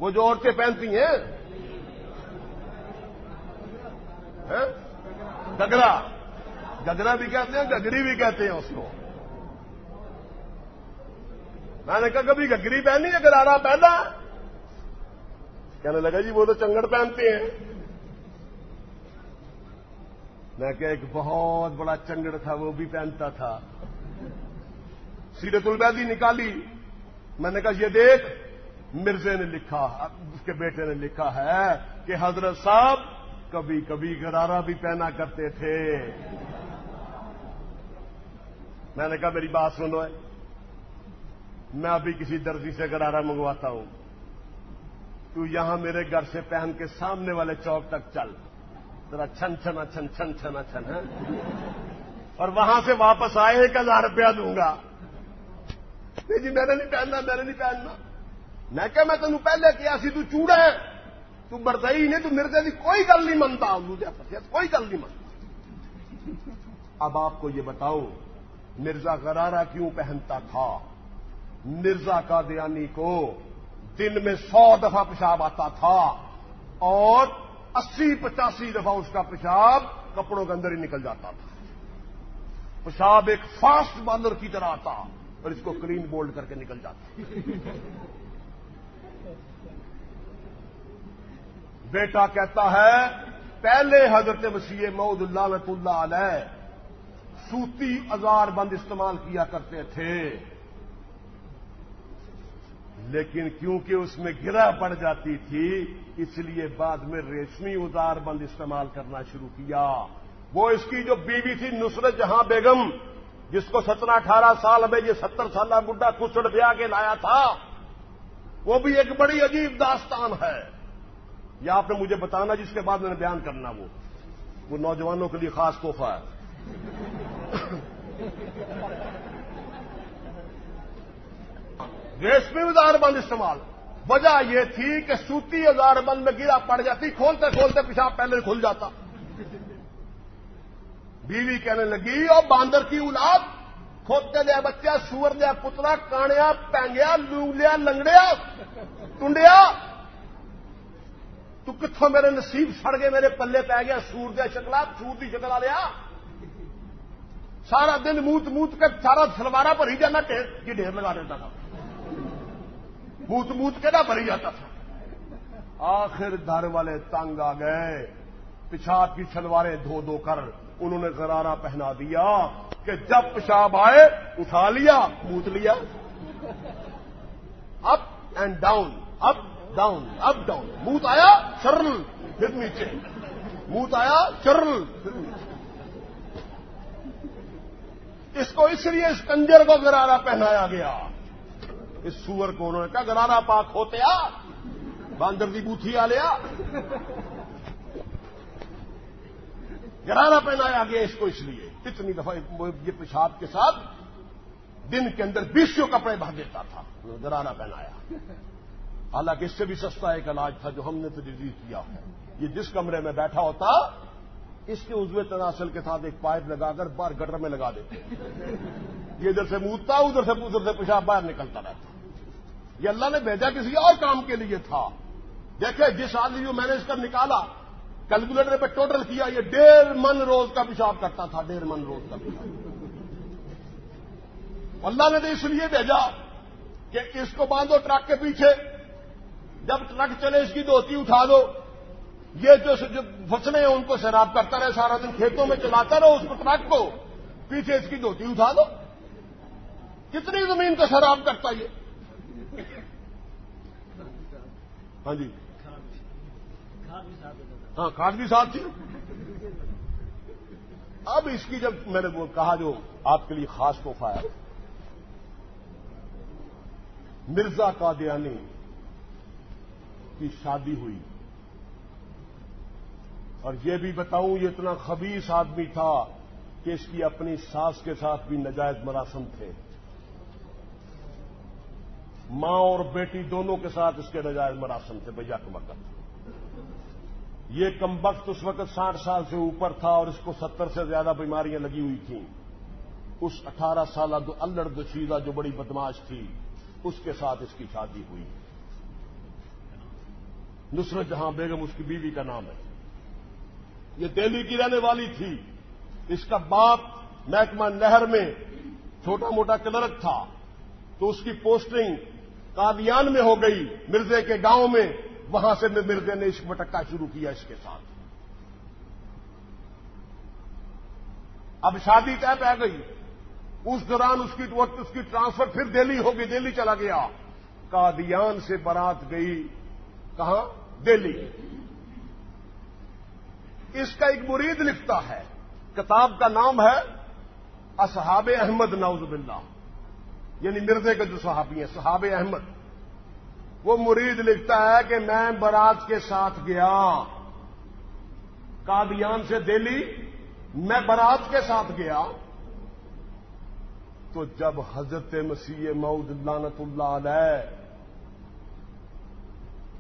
وہ جو عورتیں پہنتی ہیں۔ گگرا گگرا بھی کہتے ہیں گگری بھی کہتے ہیں اس کو۔ میں نے کہا، کبھی گگری پہنی ہے گرارا پہنا۔ کہنے لگا جی وہ تو چنگڑ پہنتے ہیں۔ میں کہ ایک بہت بڑا چنگڑ تھا، وہ بھی پہنتا تھا۔ سیرت البیدی نکالی۔ میں نے کہا، یہ دیکھ۔ مرزے نے لکھا اس کے بیٹے نے لکھا ہے کہ حضرت صاحب کبھی کبھی گرارا بھی پہنا کرتے تھے۔ میں نے کہا، میری بات سنو۔ ہے میں ابھی کسی درزی سے گرارا منگواتا ہوں۔ تو یہاں میرے گھر سے پہن کے سامنے والے چوک تک چل۔ ذرا چھن چھنا چھن چھن چھنا چھن ہے ہاں۔ اور وہاں سے واپس آئے ایک ہزار روپیہ دوں گا۔ نہیں جی میں نے نہیں پہننا، میں نے نہیں پہننا۔ میں کہ میں تینوں پہلے کیا سی، تو چوڑا ہے۔ تو بردئی نہیں تو مرزے کی کوئی گل نہیں منتا کوئی گل نہیں منتا۔ اب آپ کو یہ بتاؤ، مرزا غرارہ کیوں پہنتا تھا؟ مرزا کا دیانی کو دن میں سو دفعہ پیشاب آتا تھا اور اسی پچاسی دفعہ اس کا پیشاب کپڑوں کے اندر ہی نکل جاتا تھا۔ پیشاب ایک فاسٹ بالر کی طرح آتا اور اس کو کلین بولڈ کر کے نکل جاتا۔ بیٹا کہتا ہے، پہلے حضرت مسیح مود اللہ اللہ علیہ، سوتی ازار بند استعمال کیا کرتے تھے۔ لیکن کیونکہ اس میں گرا پڑ جاتی تھی، اس لیے بعد میں ریشمی ازار بند استعمال کرنا شروع کیا۔ وہ اس کی جو بیوی تھی نصرت جہاں بیگم، جس کو سترہ اٹھارہ سال میں یہ ستر سالہ بڈھا کچڑ بیا کے لایا تھا، وہ بھی ایک بڑی عجیب داستان ہے۔ یہ آپ نے مجھے بتانا جس کے بعد میں نے بیان کرنا وہ۔ وہ نوجوانوں کے لیے خاص تحفہ ہے۔ ریشمی ازار بند استعمال۔ وجہ یہ تھی کہ سوتی ازار بند میں گرا پڑ جاتی، کھولتے کھولتے پیشاب پہلے کھل جاتا۔ بیوی کہنے لگی اور باندر کی اولاد، کھوتے دیا بچہ، سور دیا پتلا کانیا پینگیا لونگلیا لنگڑیا ٹنڈیا تو کتوں میرے نصیب سڑ گئے، میرے پلے پی گیا سور دیا شکلا سور کی شکل لیا سارا دن موت موت کر سارا سلوارا بھری جانا کی جی ڈھیر لگا دیتا تھا۔ موت موت کے نہ بھری جاتا تھا؟ آخر گھر والے تنگ آ گئے۔ پیشاب کی سلواریں دھو دھو کر انہوں نے غرارہ پہنا دیا کہ جب پیشاب آئے، اٹھا لیا، موت لیا۔ Up and down up down up down موت آیا چرل پھر نیچے موت آیا چرل پھر نیچے اس کو اس لیے اس کنجر کو گرارا پہنایا گیا اس سور کو انہوں نے کہا گرارا پاک ہوتے آ باندر دی بوتھی آ لیا گرارا پہنایا گیا اس کو اس لیے اتنی دفعہ یہ پیشاب کے ساتھ دن کے اندر بیسوں کپڑے بھر دیتا تھا گرارا پہنایا حالانکہ اس سے بھی سستا ایک علاج تھا جو ہم نے تجویز کیا ہے۔ یہ جس کمرے میں بیٹھا ہوتا، اس کے عزو تناسل کے ساتھ ایک پائپ لگا کر بار گٹر میں لگا دیتے۔ یہ ادھر سے موتتا ادھر سے ادھر سے پیشاب، باہر نکلتا رہتا۔ یہ اللہ نے بھیجا کسی اور کام کے لیے تھا۔ دیکھے جس آدمی کو میں نے اس کا نکالا، کیلکولیٹر پہ ٹوٹل کیا، یہ ڈیڑھ من روز کا پیشاب کرتا تھا، ڈیڑھ من روز کا پیشاب۔ اللہ نے تو اس لیے بھیجا کہ اس کو باندھو ٹرک کے پیچھے۔ جب ٹرک چلے اس کی دھوتی اٹھا دو، یہ جو فصلیں ہیں ان کو شراب کرتا رہے، سارا دن کھیتوں میں چلاتا رہو اس کو ٹرک کو، پیچھے اس کی دھوتی اٹھا دو۔ کتنی زمین کو شراب کرتا یہ؟ ہاں جی۔ ہاں کھاد بھی ساتھ تھی۔ اب اس کی جب میں نے کہا جو آپ کے لیے خاص تحفہ ہے۔ مرزا قادیانی کی شادی ہوئی۔ اور یہ بھی بتاؤں یہ اتنا خبیص آدمی تھا کہ اس کی اپنی ساس کے ساتھ بھی نجائز مراسم تھے۔ ماں اور بیٹی دونوں کے ساتھ اس کے نجائز مراسم تھے، بھیا کے وقت یہ کم وقت اس وقت ساٹھ سال سے اوپر تھا اور اس کو ستر سے زیادہ بیماریاں لگی ہوئی تھیں۔ اس اٹھارہ سالہ دو الڑ دشیدہ جو بڑی بدماش تھی، اس کے ساتھ اس کی شادی ہوئی۔ نصرت جہاں بیگم اس کی بیوی کا نام ہے۔ یہ دہلی کی رہنے والی تھی۔ اس کا باپ محکمہ نہر میں چھوٹا موٹا کلرک تھا۔ تو اس کی پوسٹنگ قادیان میں ہو گئی۔ مرزے کے گاؤں میں وہاں سے مرزے نے عشق مٹکا شروع کیا اس کے ساتھ۔ اب شادی طے پہ گئی۔ اس دوران اس کی وقت اس کی ٹرانسفر پھر دہلی ہو گئی دہلی چلا گیا۔ قادیان سے برات گئی۔ کہاں؟ دہلی اس کا ایک مرید لکھتا ہے، کتاب کا نام ہے اصحاب احمد نوز باللہ۔ یعنی مرزے کے جو صحابی ہیں صحاب احمد۔ وہ مرید لکھتا ہے کہ میں برات کے ساتھ گیا۔ قادیان سے دہلی میں برات کے ساتھ گیا۔ تو جب حضرت مسیح مود لانت اللہ علیہ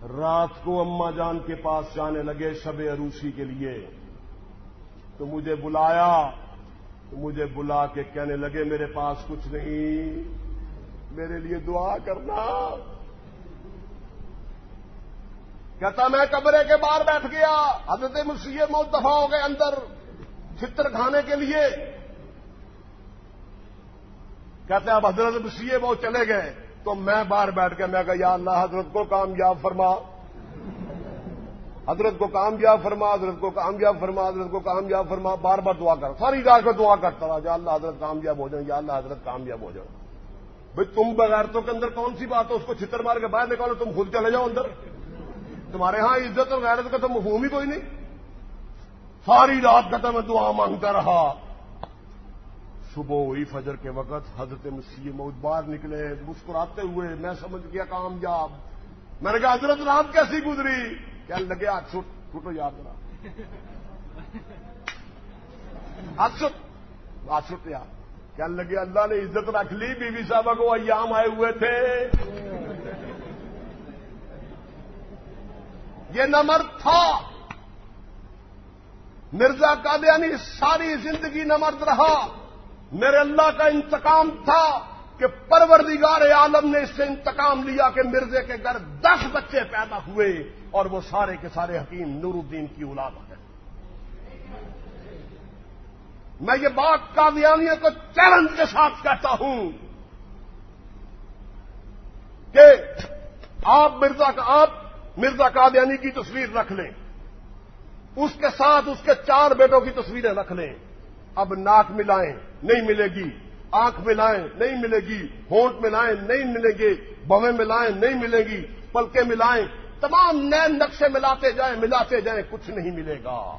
رات کو اما جان کے پاس جانے لگے شب عروسی کے لیے۔ تو مجھے بلایا، تو مجھے بلا کے کہنے لگے، میرے پاس کچھ نہیں، میرے لیے دعا کرنا۔ کہتا، میں کمرے کے باہر بیٹھ گیا، حضرت مسیح موت دفاع ہو گئے اندر چتر کھانے کے لیے۔ کہتے اب حضرت مسیح موت چلے گئے۔ تو میں باہر بیٹھ کے میں کہا، یا اللہ، حضرت کو کامیاب فرما۔ حضرت کو کامیاب فرما، حضرت کو کامیاب فرما، حضرت کو کامیاب فرما۔ بار بار دعا کر۔ ساری رات کو دعا کرتا رہا، یا اللہ، حضرت کامیاب ہو جائیں، یا اللہ، حضرت کامیاب ہو جائیں۔ بھائی، تم بغیرتوں کے اندر کون سی بات ہے؟ اس کو چھتر مار کے باہر نکالو، تم خود چلے جاؤ اندر۔ تمہارے ہاں عزت اور غیرت کا تو مفہوم ہی کوئی نہیں۔ ساری رات کا تو میں دعا مانگتا رہا۔ صبح ہوئی فجر کے وقت، حضرت مسیح موت باہر نکلے، مسکراتے ہوئے، میں سمجھ گیا کامیاب۔ میں نے کہا، حضرت رات کیسی گزری؟ کیا لگے ہاتھ چھوٹ چھوٹو یاد رہا۔ ہاتھ چھوٹ ہاتھ چھوٹ یاد۔ کیا لگے، اللہ نے عزت رکھ لی بی بی صاحبہ کو ایام آئے ہوئے تھے۔ یہ نمر تھا۔ مرزا قادیانی ساری زندگی نمرد رہا۔ میرے اللہ کا انتقام تھا کہ پروردگار عالم نے اس سے انتقام لیا کہ مرزے کے گھر دس بچے پیدا ہوئے اور وہ سارے کے سارے حکیم نور الدین کی اولاد ہے میں یہ بات قادیانیوں کو چیلنج کے ساتھ کہتا ہوں کہ آپ مرزا کا آپ مرزا قادیانی کی تصویر رکھ لیں۔ اس کے ساتھ اس کے چار بیٹوں کی تصویریں رکھ لیں۔ اب ناک ملائیں۔ نہیں ملے گی۔ آنکھ ملائیں نہیں ملے گی۔ ہونٹ ملائیں نہیں ملیں گے۔ بویں ملائیں نہیں ملے گی۔ پلکے ملائیں تمام نئے نقشے ملاتے جائیں ملاتے جائیں، کچھ نہیں ملے گا۔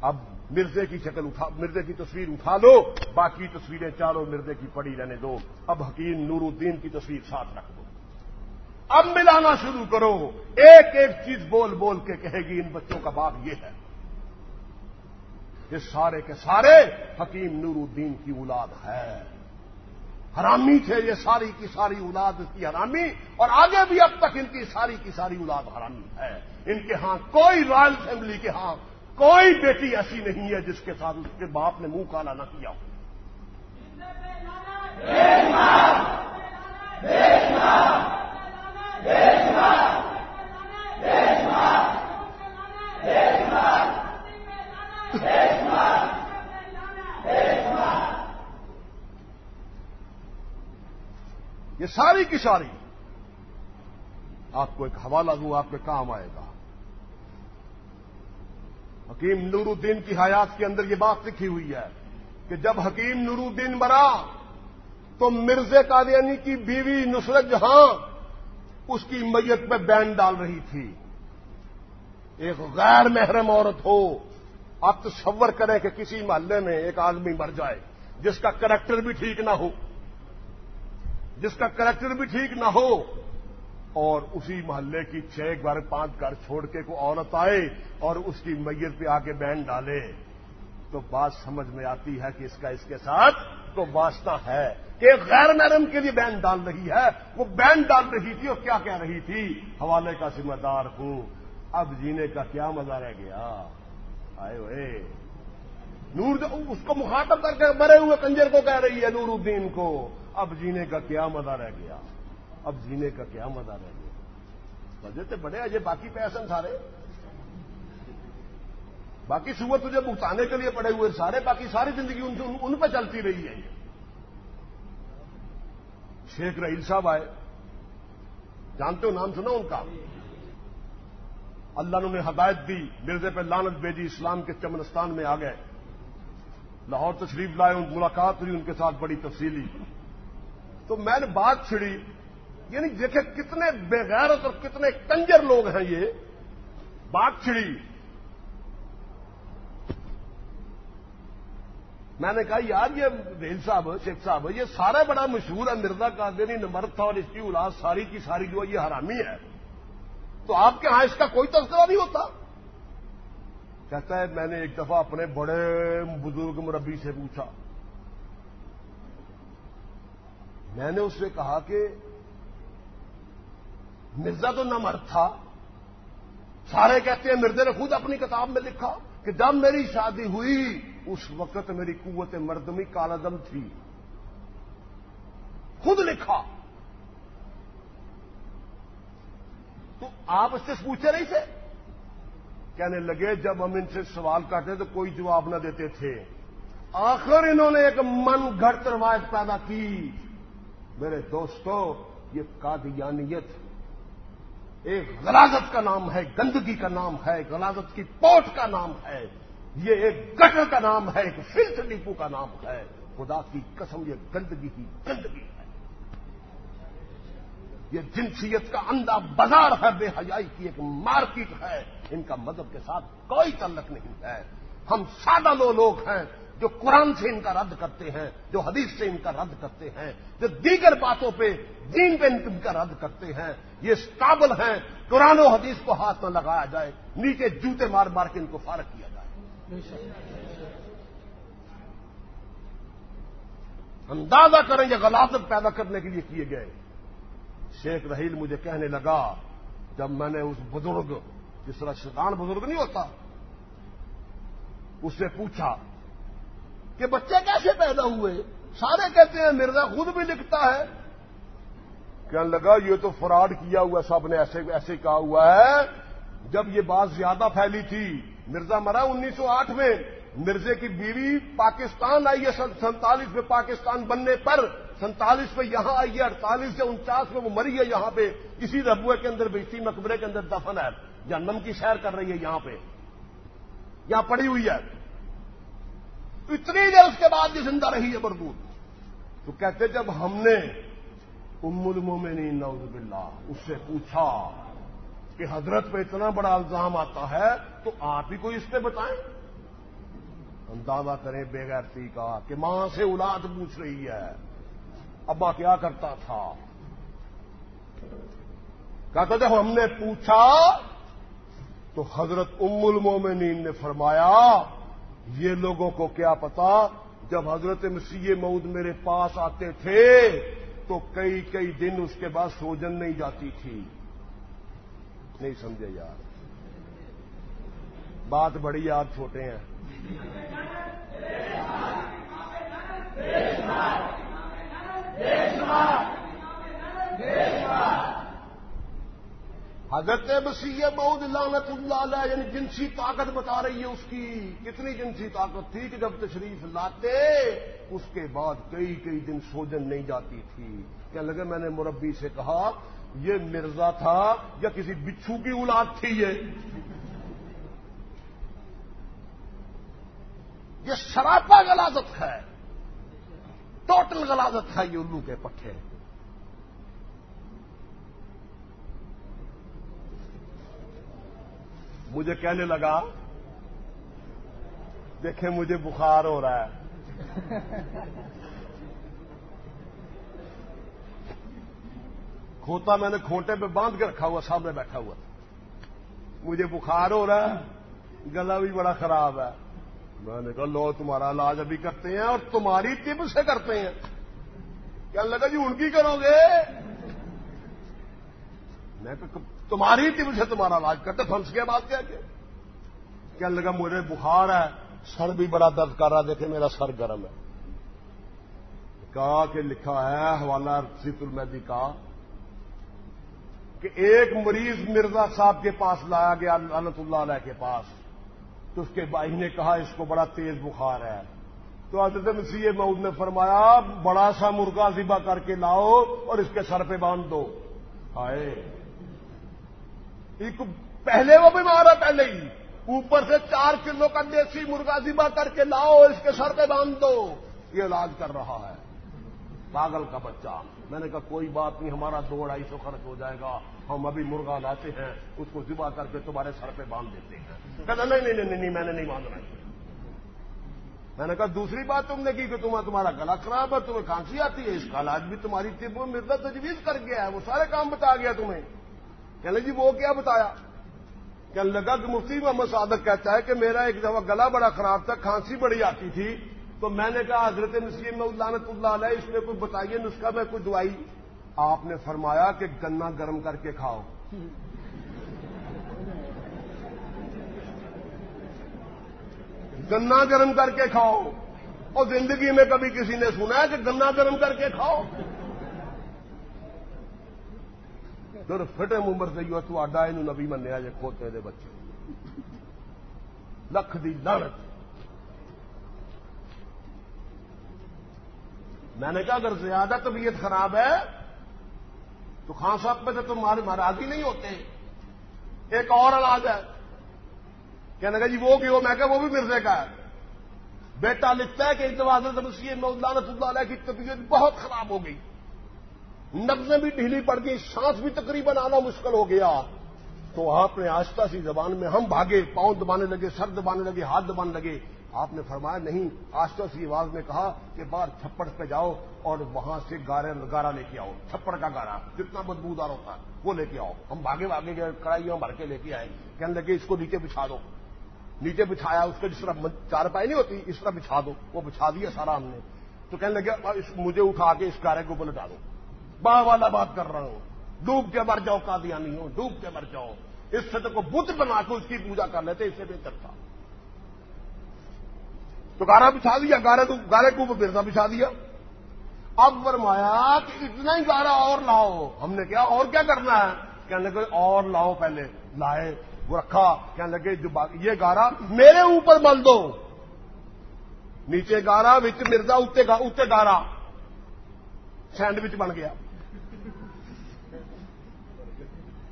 اب مرزے کی شکل اٹھا، مرزے کی تصویر اٹھا لو۔ باقی تصویریں چاروں مرزے کی پڑی رہنے دو۔ اب حکیم نور الدین کی تصویر ساتھ رکھ دو۔ اب ملانا شروع کرو۔ ایک ایک چیز بول بول کے کہے گی، ان بچوں کا باپ یہ ہے۔ یہ سارے کے سارے حکیم نور الدین کی اولاد ہے۔ حرامی تھے یہ ساری کی ساری اولاد کی حرامی اور آگے بھی اب تک ان کی ساری کی ساری اولاد حرامی ہے۔ ان کے ہاں کوئی رائل فیملی کے ہاں کوئی بیٹی ایسی نہیں ہے جس کے ساتھ اس کے باپ نے منہ کالا نہ کیا ہو۔ یہ ساری کی ساری آپ کو ایک حوالہ دوں، آپ کے کام آئے گا۔ حکیم نور الدین کی حیات کے اندر یہ بات لکھی ہوئی ہے کہ جب حکیم نور الدین مرا تو مرزے قادیانی کی بیوی نصرت جہاں اس کی میت پہ بین ڈال رہی تھی۔ ایک غیر محرم عورت ہو آپ تصور کریں کہ کسی محلے میں ایک آدمی مر جائے، جس کا کریکٹر بھی ٹھیک نہ ہو، جس کا کریکٹر بھی ٹھیک نہ ہو، اور اسی محلے کی چھ گھر، پانچ گھر چھوڑ کے کوئی عورت آئے اور اس کی میت پہ آ کے بین ڈالے، تو بات سمجھ میں آتی ہے کہ اس کا اس کے ساتھ تو واسطہ ہے کہ غیر محرم کے لیے بین ڈال رہی ہے۔ وہ بین ڈال رہی تھی اور کیا کہہ رہی تھی؟ حوالے کا ذمہ دار ہوں۔ اب جینے کا کیا مزہ رہ گیا؟ آئے ہوئے۔ نور اس کو مخاطب کر کے مرے ہوئے کنجر کو کہہ رہی ہے نور الدین کو اب جینے کا کیا مزہ رہ گیا۔ اب جینے کا کیا مزہ رہ گیا۔ وجہ تو بڑے اجے باقی پیسن سارے۔ باقی صبح تجھے بھگتانے کے لیے پڑے ہوئے سارے باقی ساری زندگی ان, ان پہ چلتی رہی ہے۔ یہ شیخ رحیل صاحب آئے۔ جانتے ہو نام سنا ان کا؟ اللہ نے انہیں ہدایت دی مرزے پہ لانت بیجی اسلام کے چمنستان میں آ گئے۔ لاہور تشریف لائے، ان ملاقات ہوئی، ان کے ساتھ بڑی تفصیلی۔ تو میں نے بات چھڑی یعنی دیکھے کتنے بےغیرت اور کتنے کنجر لوگ ہیں یہ۔ بات چھڑی۔ میں نے کہا، یار، یہ ریل صاحب، شیخ صاحب، یہ سارا بڑا مشہور ہے، مرزا قادری، نمرت تھا اور اس کی اولاد ساری کی ساری جو ہے، یہ حرامی ہے۔ تو آپ کے ہاں اس کا کوئی تذکرہ نہیں ہوتا۔ کہتا ہے، میں نے ایک دفعہ اپنے بڑے بزرگ مربی سے پوچھا۔ میں نے اس سے کہا کہ مرزا تو نہ مرد تھا۔ سارے کہتے ہیں، مرزے نے خود اپنی کتاب میں لکھا کہ جب میری شادی ہوئی، اس وقت میری قوت مردمی کالدم تھی۔ خود لکھا۔ تو آپ اس سے پوچھے نہیں تھے؟ کہنے لگے، جب ہم ان سے سوال کرتے تو کوئی جواب نہ دیتے تھے۔ آخر انہوں نے ایک من گھڑت روایت پیدا کی۔ میرے دوستو، یہ قادیانیت ایک غلازت کا نام ہے، گندگی کا نام ہے غلازت کی پوٹ کا نام ہے۔ یہ ایک گٹر کا نام ہے، ایک فلٹ ڈپو کا نام ہے۔ خدا کی قسم، یہ گندگی کی گندگی۔ ہے یہ جنسیت کا اندھا بازار ہے، بے حیائی کی ایک مارکیٹ ہے۔ ان کا مذہب کے ساتھ کوئی تعلق نہیں ہے۔ ہم سادہ لو لوگ ہیں جو قرآن سے ان کا رد کرتے ہیں، جو حدیث سے ان کا رد کرتے ہیں، جو دیگر باتوں پہ دین پہ ان کا رد کرتے ہیں۔ یہ قابل ہیں۔ قرآن و حدیث کو ہاتھ نہ لگایا جائے، نیچے جوتے مار مار کے ان کو فارغ کیا جائے۔ اندازہ کریں یہ غلاثت پیدا کرنے کے لیے کیے گئے۔ شیخ رحیل مجھے کہنے لگا، جب میں نے اس بزرگ، جس طرح شیطان بزرگ نہیں ہوتا، اس سے پوچھا کہ بچے کیسے پیدا ہوئے؟ سارے کہتے ہیں، مرزا خود بھی لکھتا ہے۔ کہنے لگا، یہ تو فراڈ کیا ہوا، سب نے ایسے ایسے کہا ہوا ہے۔ جب یہ بات زیادہ پھیلی تھی، مرزا مرا انیس سو آٹھ میں۔ مرزے کی بیوی پاکستان آئی ہے سینتالیس میں پاکستان بننے پر۔ سینتالیس میں یہاں آئی ہے اڑتالیس یا انچاس میں وہ مری ہے یہاں پہ، اسی ربوے کے اندر بیچی مقبرے کے اندر دفن ہے۔ جنم کی سیر کر رہی ہے یہاں پہ۔ یہاں پڑی ہوئی ہے۔ اتنی دیر اس کے بعد بھی زندہ رہی ہے بردود تو کہتے جب ہم نے ام المومنین، نعوذ باللہ، اس سے پوچھا کہ حضرت پہ اتنا بڑا الزام آتا ہے، تو آپ ہی کوئی اس پہ بتائیں۔ ہم دعویٰ کریں بے غیرتی کا کہ ماں سے اولاد پوچھ رہی ہے۔ ابا کیا کرتا تھا؟ کہتا جب ہم نے پوچھا، تو حضرت ام المومنین نے فرمایا، یہ لوگوں کو کیا پتا، جب حضرت مسیح مود میرے پاس آتے تھے، تو کئی کئی دن اس کے بعد سوجن نہیں جاتی تھی۔ نہیں سمجھے یار۔ بات بڑی یار چھوٹے ہیں۔ حضرت مسیح بہت لانت اللہ علیہ یعنی جنسی طاقت بتا رہی ہے اس کی۔ کتنی جنسی طاقت تھی کہ جب تشریف لاتے، اس کے بعد کئی کئی دن سوجن نہیں جاتی تھی۔ کیا لگے میں نے مربی سے کہا، یہ مرزا تھا یا کسی بچھو کی اولاد تھی یہ؟ یہ شراپا غلازت ہے۔ ٹوٹل غلازت ہے یہ الو کے پٹھے۔ مجھے کہنے لگا، دیکھیں مجھے بخار ہو رہا ہے۔ کھوتا میں نے کھوٹے پہ باندھ کے رکھا ہوا، سامنے بیٹھا ہوا۔ مجھے بخار ہو رہا ہے، گلا بھی بڑا خراب ہے۔ میں نے کہا، لو تمہارا علاج ابھی کرتے ہیں اور تمہاری ٹپ سے کرتے ہیں۔ کیا لگا جی ان کی کرو گے؟ میں تمہاری ٹیم سے تمہارا علاج کرتے پھنس کے بات کیا کیا لگا مجھے بخار ہے؟ سر بھی بڑا درد کر رہا دیکھے میرا سر گرم ہے۔ کہا کہ لکھا ہے حوالہ سیت المیدی کا کہ ایک مریض مرزا صاحب کے پاس لایا گیا اللہ اللہ علیہ کے پاس۔ تو اس کے بھائی نے کہا اس کو بڑا تیز بخار ہے۔ تو حضرت مسیح مود نے فرمایا، بڑا سا مرغا ذبح کر کے لاؤ اور اس کے سر پہ باندھ دو۔ آئے۔ ایک پہلے وہ بیمار ہے پہلے ہی اوپر سے چار کلو کا دیسی مرغا ذبح کر کے لاؤ اس کے سر پہ باندھ دو۔ یہ علاج کر رہا ہے۔ پاگل کا بچہ۔ میں نے کہا، کوئی بات نہیں، ہمارا دو ڈھائی سو خرچ ہو جائے گا۔ ہم ابھی مرغا لاتے ہیں، اس کو ذبح کر کے تمہارے سر پہ باندھ دیتے ہیں۔ کہتا، نہیں نہیں نہیں میں نے نہیں باندھنا۔ میں نے کہا، دوسری بات تم نے کی کہ تمہیں تمہارا گلا خراب ہے، تمہیں کھانسی آتی ہے، اس کا علاج بھی تمہاری طب مرزا تجویز کر گیا ہے، وہ سارے کام بتا گیا تمہیں۔ کہنے جی وہ کیا بتایا؟ کہنے لگا کہ مفتی محمد صادق کہتا ہے کہ میرا ایک دفعہ گلا بڑا خراب تھا، کھانسی بڑی آتی تھی۔ تو میں نے کہا، حضرت نسیم لانت اللہ علیہ، اس میں کوئی بتائیے نسخہ؟ میں کوئی دوائی؟ آپ نے فرمایا کہ گنا گرم کر کے کھاؤ۔ گنا گرم کر کے کھاؤ۔ اور زندگی میں کبھی کسی نے سنا ہے کہ گنا گرم کر کے کھاؤ؟ در فٹے ممبر سے یو تو اڈا نبی منیا جی کھوتے دے بچے۔ لکھ دی لڑک میں نے کہا اگر زیادہ طبیعت خراب ہے تو خان صاحب پہ سے تم مہاراج نہیں ہوتے۔ ایک اور علاج ہے۔ کہنے کہ جی وہ کہ وہ میں کہ وہ بھی مرزے کا ہے۔ بیٹا لکھتا ہے کہ اتواد مسیح میں اللہ علیہ کی طبیعت بہت خراب ہو گئی۔ نبزیں بھی ڈھیلی پڑ گئی، سانس بھی تقریباً آنا مشکل ہو گیا۔ تو آپ نے آستہ سی زبان میں ہم بھاگے، پاؤں دبانے لگے، سر دبانے لگے، ہاتھ دبانے لگے۔ آپ نے فرمایا نہیں آستہ سی آواز میں کہا کہ باہر چھپڑ پہ جاؤ اور وہاں سے گارے گارا لے کے آؤ۔ چھپڑ کا گارا، جتنا بدبودار ہوتا ہے، وہ لے کے آؤ۔ ہم بھاگے بھاگے گئے کڑھائیوں بھر کے لے کے آئے۔ کہنے لگے، اس کو نیچے بچھا دو۔ نیچے بچھایا، اس کو جس طرح چار پائی نہیں ہوتی، اس طرح بچھا دو۔ وہ بچھا دیا سارا ہم نے۔ تو کہنے لگے مجھے اٹھا کے اس گارے کو بلٹا دو با والا بات کر رہا ہوں۔ ڈوب کے مر جاؤ کا دیا نہیں ہوں ڈوب کے مر جاؤ۔ اس سے تو کو بت بنا کے اس کی پوجا کر لیتے، اس سے بہتر تھا۔ تو گارا بچھا دیا، گارے تو گارے کو برسا بچھا دیا۔ اب فرمایا کہ اتنا ہی گارا اور لاؤ۔ ہم نے کیا اور کیا کرنا ہے؟ کہنے لگے، اور لاؤ پہلے۔ لائے، وہ رکھا۔ کہنے لگے، جو یہ گارا میرے اوپر مل دو نیچے گارا، وچ مرزا اتنے گارا۔ سینڈوچ بن گیا۔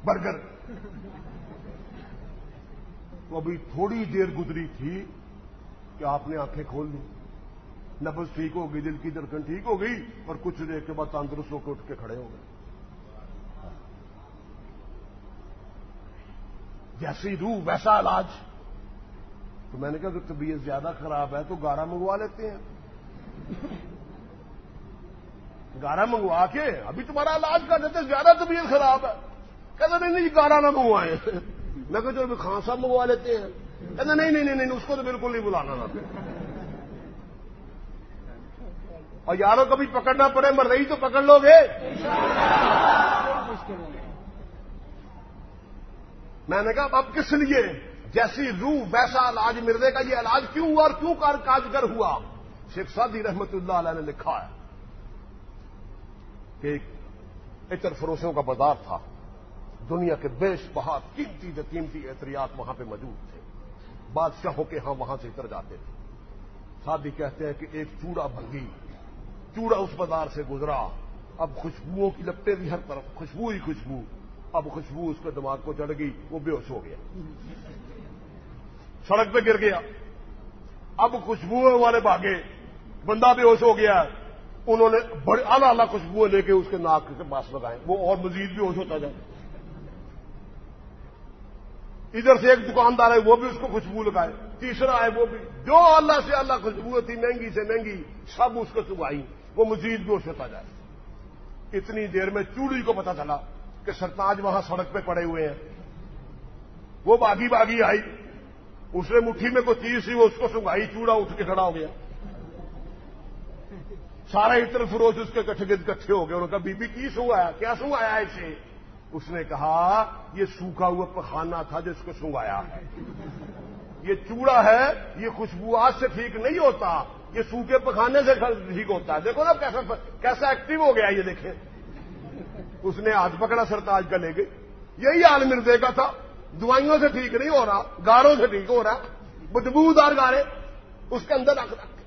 برگر۔ تو ابھی تھوڑی دیر گزری تھی۔ کہ آپ نے آنکھیں کھول لی نبز ٹھیک ہو گئی، دل کی دھڑکن ٹھیک ہو گئی، اور کچھ دیر کے بعد تندرست ہو کے اٹھ کے کھڑے ہو گئے۔ جیسی روح، ویسا علاج۔ تو میں نے کہا کہ طبیعت زیادہ خراب ہے تو گارا منگوا لیتے ہیں۔ گارا منگوا کے، ابھی تمہارا علاج کر دیتے زیادہ طبیعت خراب ہے۔ کہتے نہیں نہیں، گارا نہ منگوائے میں کہ جو خان صاحب منگوا لیتے ہیں۔ کہتے نہیں نہیں نہیں اس کو تو بالکل نہیں بلانا نہ اور یاروں کبھی پکڑنا پڑے مر رہی تو پکڑ لو گے۔ میں نے کہا، اب کس لیے؟ جیسی روح، ویسا علاج مردے کا یہ علاج کیوں ہوا اور کیوں کار، کاجگر ہوا؟ شیخ سادی رحمت اللہ علیہ نے لکھا ہے کہ ایک عطر فروشوں کا بازار تھا۔ دنیا کے بیش بہت قیمتی قیمتی احتیاط وہاں پہ موجود تھے۔ بادشاہوں کے ہاں وہاں سے اتر جاتے تھے۔ سادی کہتے ہیں کہ ایک چوڑا بھنگی، چوڑا اس بازار سے گزرا۔ اب خوشبوؤں کی لپٹے بھی ہر طرف، خوشبو ہی خوشبو۔ اب خوشبو اس کے دماغ کو چڑھ گئی، وہ بے ہوش ہو گیا۔ سڑک پہ گر گیا۔ اب خوشبو والے بھاگے، بندہ بے ہوش ہو گیا۔ انہوں نے بڑے اعلی اعلی خوشبو لے کے اس کے ناک کے پاس لگائے۔ وہ اور مزید بھی ہوش ہوتا جائے۔ ادھر سے ایک دکاندار ہے وہ بھی اس کو خوشبو لگائے۔ تیسرا ہے وہ بھی۔ جو اللہ سے اللہ خوشبو تھی مہنگی سے مہنگی، سب اس کو چبائی وہ مزید بھی ہوش ہوتا جائے اتنی دیر میں چوڑی کو پتا چلا کہ سرتاج وہاں سڑک پہ پڑے ہوئے ہیں۔ وہ باغی باغی آئی۔ اس نے مٹھی میں کوئی چیز سی، وہ اس کو سنگائی، چوڑا اٹھ کے کھڑا ہو گیا۔ سارا اتر فروش اس کے کٹھے کٹھے ہو گئے۔ انہوں نے کہا، بی بی، کی سنگایا؟ کیا سنگایا اسے؟ اس نے کہا، یہ سوکھا ہوا پخانا تھا جس کو سنگایا ہے۔ یہ چوڑا ہے، یہ خوشبو آج سے ٹھیک نہیں ہوتا۔ یہ سوکھے پخانے سے ٹھیک ہوتا ہے۔ دیکھو نا کیسا کیسا ایکٹیو ہو گیا یہ دیکھیں۔ اس نے ہاتھ پکڑا سرتاج کا لے گئی۔ یہی حال مردے کا تھا۔ دوائیوں سے ٹھیک نہیں ہو رہا، گاروں سے ٹھیک ہو رہا۔ بدبو دار گارے۔ اس کے اندر رکھ رکھ۔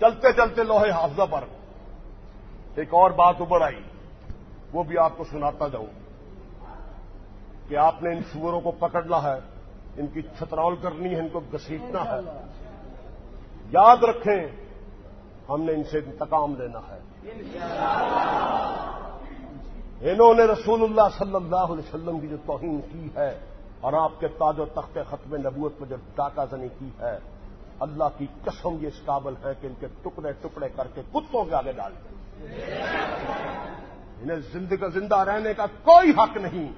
چلتے چلتے لوہے حافظہ پر ایک اور بات ابھر آئی، وہ بھی آپ کو سناتا جاؤں کہ آپ نے ان سوروں کو پکڑنا ہے، ان کی چھترول کرنی ہے، ان کو گسیٹنا ہے۔ یاد رکھیں، ہم نے ان سے انتقام لینا ہے۔ انہوں نے رسول اللہ صلی اللہ علیہ وسلم کی جو توہین کی ہے اور آپ کے تاج و تخت ختم نبوت میں جو ڈاکہ زنی کی ہے، اللہ کی قسم یہ اس قابل ہے کہ ان کے ٹکڑے ٹکڑے کر کے کتوں کے آگے ڈال دیں۔ انہیں زندگی زندہ رہنے کا کوئی حق نہیں۔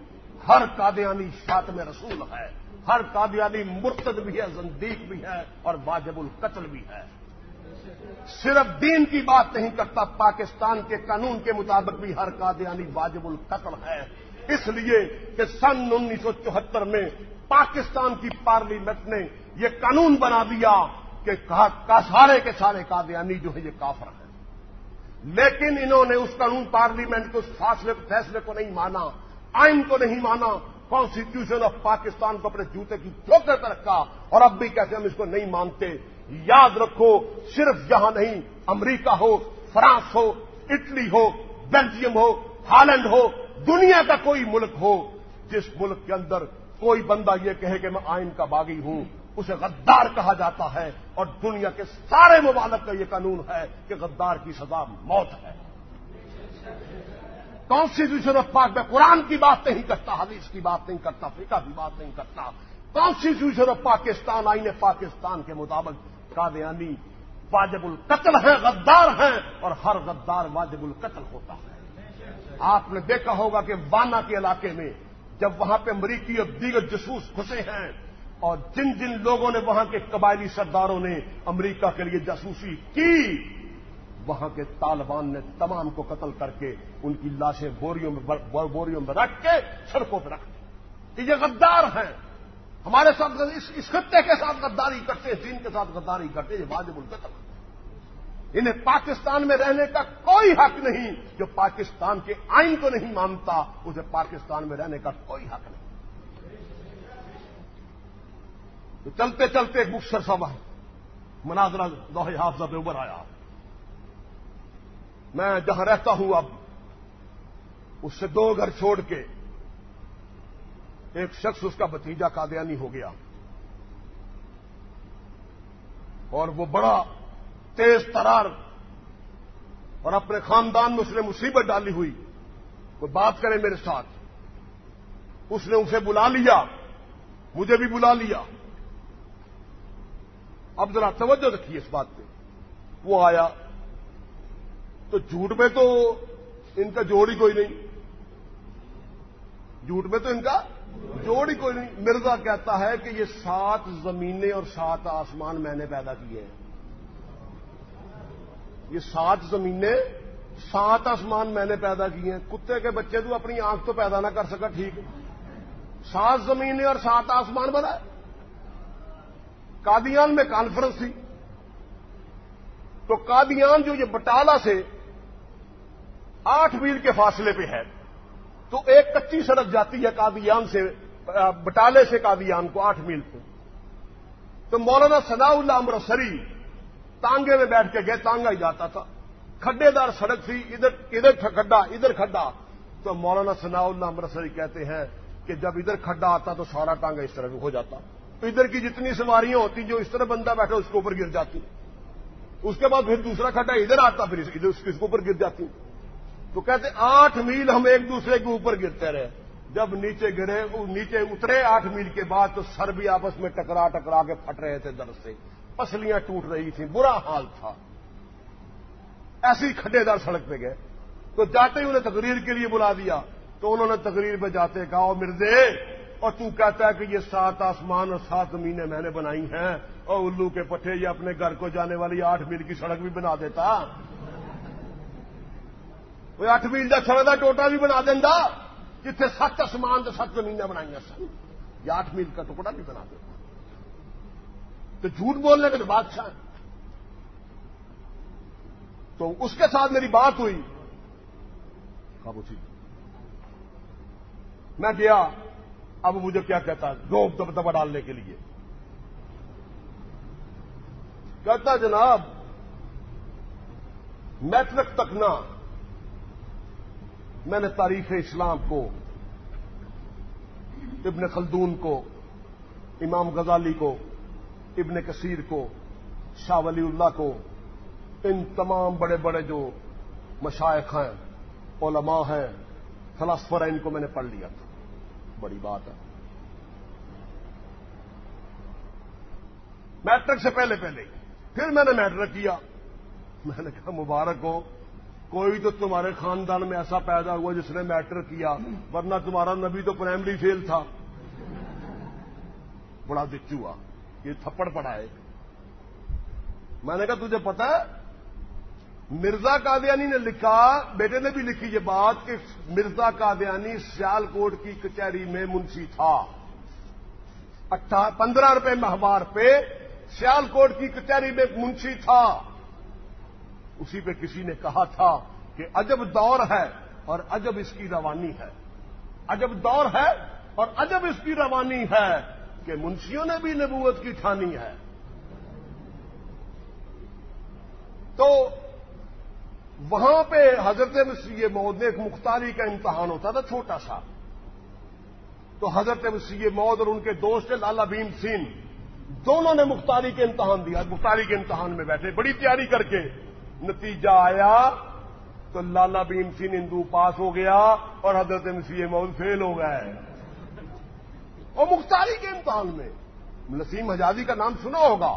ہر قادیانی شاط میں رسول ہے۔ ہر قادیانی مرتد بھی ہے، زندیق بھی ہے اور واجب القتل بھی ہے۔ صرف دین کی بات نہیں کرتا، پاکستان کے قانون کے مطابق بھی ہر قادیانی واجب القتل ہے۔ اس لیے کہ سن انیس سو چوہتر میں پاکستان کی پارلیمنٹ نے یہ قانون بنا دیا کہ سارے کے سارے قادیانی جو ہے یہ کافر ہیں۔ لیکن انہوں نے اس قانون پارلیمنٹ کے فاصلے فیصلے کو نہیں مانا، آئین کو نہیں مانا کانسٹیٹیوشن آف پاکستان کو اپنے جوتے کی ٹھوکر کر رکھا اور اب بھی کہتے ہم اس کو نہیں مانتے؟ یاد رکھو، صرف یہاں نہیں، امریکہ ہو، فرانس ہو، اٹلی ہو، بیلجیم ہو، ہالینڈ ہو، دنیا کا کوئی ملک ہو، جس ملک کے اندر کوئی بندہ یہ کہے کہ میں آئین کا باغی ہوں اسے غدار کہا جاتا ہے اور دنیا کے سارے ممالک کا یہ قانون ہے کہ غدار کی سزا موت ہے۔ کانسٹیٹیوشن آف پاک میں قرآن کی بات نہیں کرتا، حدیث کی بات نہیں کرتا، فقہ کی بات نہیں کرتا۔ کانسٹیٹیوشن آف پاکستان آئین پاکستان کے مطابق قادیانی واجب القتل ہے، غدار ہیں اور ہر غدار واجب القتل ہوتا ہے۔ آپ نے دیکھا ہوگا کہ وانا کے علاقے میں جب وہاں پہ امریکی اور دیگر جسوس گھسے ہیں اور جن جن لوگوں نے وہاں کے قبائلی سرداروں نے امریکہ کے لیے جاسوسی کی، وہاں کے طالبان نے تمام کو قتل کر کے ان کی لاشیں بوریوں میں بوریوں میں رکھ کے سڑکوں پہ رکھ دی یہ غدار ہیں۔ ہمارے ساتھ اس خطے کے ساتھ غداری کرتے ہیں چین کے ساتھ غداری کرتے ہیں، یہ واجب القتل انہیں پاکستان میں رہنے کا کوئی حق نہیں۔ جو پاکستان کے آئین کو نہیں مانتا، اسے پاکستان میں رہنے کا کوئی حق نہیں۔ تو چلتے چلتے ایک مخصر سب مناظرہ دوہ حافظہ پہ ابھر آیا۔ میں جہاں رہتا ہوں اب، اس سے دو گھر چھوڑ کے ایک شخص، اس کا بتیجا قادیانی ہو گیا۔ اور وہ بڑا تیز ترار اور اپنے خاندان میں اس نے مصیبت ڈالی ہوئی۔ کوئی بات کرے میرے ساتھ۔ اس نے اسے بلا لیا۔ مجھے بھی بلا لیا۔ اب ذرا توجہ رکھیے اس بات پہ۔ وہ آیا۔ تو جھوٹ میں تو ان کا جوڑ ہی کوئی نہیں۔ جھوٹ میں تو ان کا جوڑ ہی کوئی نہیں۔ مرزا کہتا ہے کہ یہ سات زمینیں اور سات آسمان میں نے پیدا کیے ہیں۔ یہ سات زمینیں سات آسمان میں نے پیدا کیے ہیں۔ کتے کے بچے تو اپنی آنکھ تو پیدا نہ کر سکا، ٹھیک۔ سات زمینیں اور سات آسمان بنائے۔ قادیان میں کانفرنس تھی۔ تو قادیان جو یہ بٹالہ سے آٹھ میل کے فاصلے پہ ہے، تو ایک کچی سڑک جاتی ہے قادیان سے بٹالے سے قادیان کو آٹھ میل کو۔ تو مولانا ثناء اللہ امرسری تانگے میں بیٹھ کے گئے، تانگا ہی جاتا تھا۔ کھڈے دار سڑک تھی، ادھر ادھر کھڈا ادھر کھڈا۔ تو مولانا ثناء اللہ امرسری کہتے ہیں کہ جب ادھر کھڈا آتا تو سارا ٹانگا اس طرح ہو جاتا۔ ادھر کی جتنی سواریاں ہوتی جو اس طرح بندہ بیٹھا اس کے اوپر گر جاتی اس کے بعد پھر دوسرا کھڈا ادھر آتا پھر ادھر اس کے اوپر گر جاتی تو کہتے آٹھ میل ہم ایک دوسرے کے اوپر گرتے رہے جب نیچے گرے نیچے اترے آٹھ میل کے بعد تو سر بھی آپس میں ٹکرا ٹکرا کے پھٹ رہے تھے درد سے پسلیاں ٹوٹ رہی تھیں برا حال تھا ایسی کھڈے دار سڑک پہ گئے تو جاتے ہی انہیں تقریر کے لیے بلا دیا تو انہوں نے تقریر پہ جاتے کہا مرزے اور تو کہتا ہے کہ یہ سات آسمان اور سات زمینیں میں نے بنائی ہیں اور الو کے پٹھے یہ اپنے گھر کو جانے والی آٹھ میل کی سڑک بھی بنا دیتا۔ وہ اٹھ میل کا سڑک کا ٹوٹا بھی بنا دینا جتنے سات آسمان تو سات زمینیں بنائی سن۔ یہ آٹھ میل کا ٹکڑا بھی بنا دیتا۔ تو جھوٹ بولنے کے تو بادشاہ تو اس کے ساتھ میری بات ہوئی۔ اسی میں گیا۔ اب مجھے کیا کہتا روپ دب دبا ڈالنے کے لیے۔ کہتا جناب میٹرک تک نہ، میں نے تاریخ اسلام کو، ابن خلدون کو، امام غزالی کو، ابن کثیر کو، شاہ ولی اللہ کو، ان تمام بڑے بڑے جو مشائق ہیں، علماء ہیں فلاسفر ہیں، ان کو میں نے پڑھ لیا تھا۔ بڑی بات ہے۔ میٹرک سے پہلے پہلے پھر میں نے میٹرک کیا۔ میں نے کہا مبارک ہو۔ کوئی تو تمہارے خاندان میں ایسا پیدا ہوا جس نے میٹرک کیا، ورنہ تمہارا نبی تو پرائمری فیل تھا۔ بڑا دکھ ہوا یہ تھپڑ پڑا ہے۔ میں نے کہا تجھے پتا ہے؟ مرزا قادیانی نے لکھا، بیٹے نے بھی لکھی یہ بات کہ مرزا قادیانی سیال کوٹ کی کچہری میں منشی تھا۔ پندرہ روپے مہوار پہ سیال کوٹ کی کچہری میں منشی تھا۔ اسی پہ کسی نے کہا تھا کہ عجب دور ہے اور عجب اس کی روانی ہے۔ عجب دور ہے اور عجب اس کی روانی ہے کہ منشیوں نے بھی نبوت کی ٹھانی ہے۔ تو وہاں پہ حضرت مسیح موت نے ایک مختاری کا امتحان ہوتا تھا، چھوٹا سا۔ تو حضرت مسیح موت اور ان کے دوست لالا بھیم سین دونوں نے مختاری کے امتحان دیا۔ مختاری کے امتحان میں بیٹھے، بڑی تیاری کر کے نتیجہ آیا تو لالا بھیم سین ہندو پاس ہو گیا اور حضرت مسیح موت فیل ہو گئے۔ اور مختاری کے امتحان میں نسیم حجازی کا نام سنا ہوگا،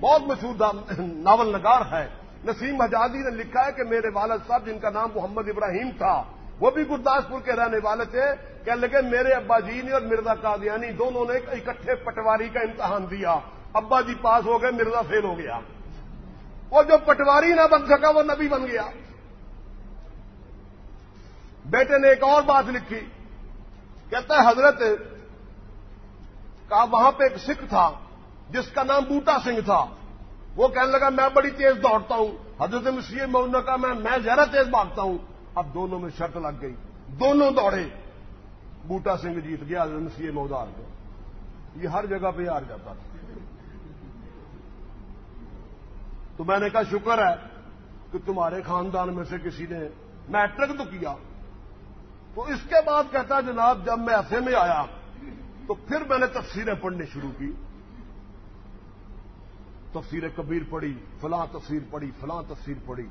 بہت مشہور ناول نگار ہے۔ نسیم حجازی نے لکھا ہے کہ میرے والد صاحب جن کا نام محمد ابراہیم تھا، وہ بھی گرداسپور کے رہنے والے تھے۔ کہ لگے، میرے ابا جی نے اور مرزا قادیانی دونوں نے اکٹھے پٹواری کا امتحان دیا۔ ابا جی پاس ہو گئے، مرزا فیل ہو گیا۔ اور جو پٹواری نہ بن سکا، وہ نبی بن گیا۔ بیٹے نے ایک اور بات لکھی۔ کہتا ہے، حضرت کہا وہاں پہ ایک سکھ تھا، جس کا نام بوٹا سنگھ تھا۔ وہ کہنے لگا، میں بڑی تیز دوڑتا ہوں۔ حضرت مسیح نے کہا، میں میں زیادہ تیز بھاگتا ہوں۔ اب دونوں میں شرط لگ گئی۔ دونوں دوڑے۔ بوٹا سنگھ جیت گیا، حضرت مسیح مود ہار گیا۔ یہ ہر جگہ پہ ہار جاتا تھا۔ تو میں نے کہا، شکر ہے کہ تمہارے خاندان میں سے کسی نے میٹرک تو کیا۔ تو اس کے بعد کہتا جناب، جب میں ایسے میں آیا، تو پھر میں نے تفسیریں پڑھنی شروع کی۔ تفسیر کبیر پڑھی، فلاں تفسیر پڑھی، فلاں تفسیر پڑھی۔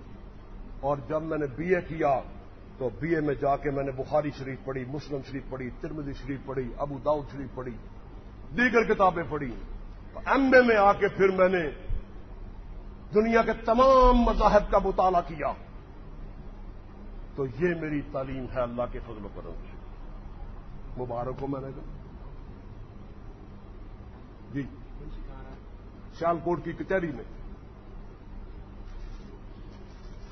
اور جب میں نے بی اے کیا، تو بی اے میں جا کے میں نے بخاری شریف پڑھی، مسلم شریف پڑھی ترمدی شریف پڑھی، ابو داؤد شریف پڑھی، دیگر کتابیں پڑھی۔ ایم اے میں آ کے پھر میں نے دنیا کے تمام مذاہب کا مطالعہ کیا۔ تو یہ میری تعلیم ہے اللہ کے فضل و کرم سے۔ مبارک ہو میں نے کہا۔ جی۔ سیال کوٹ کی کچہری میں۔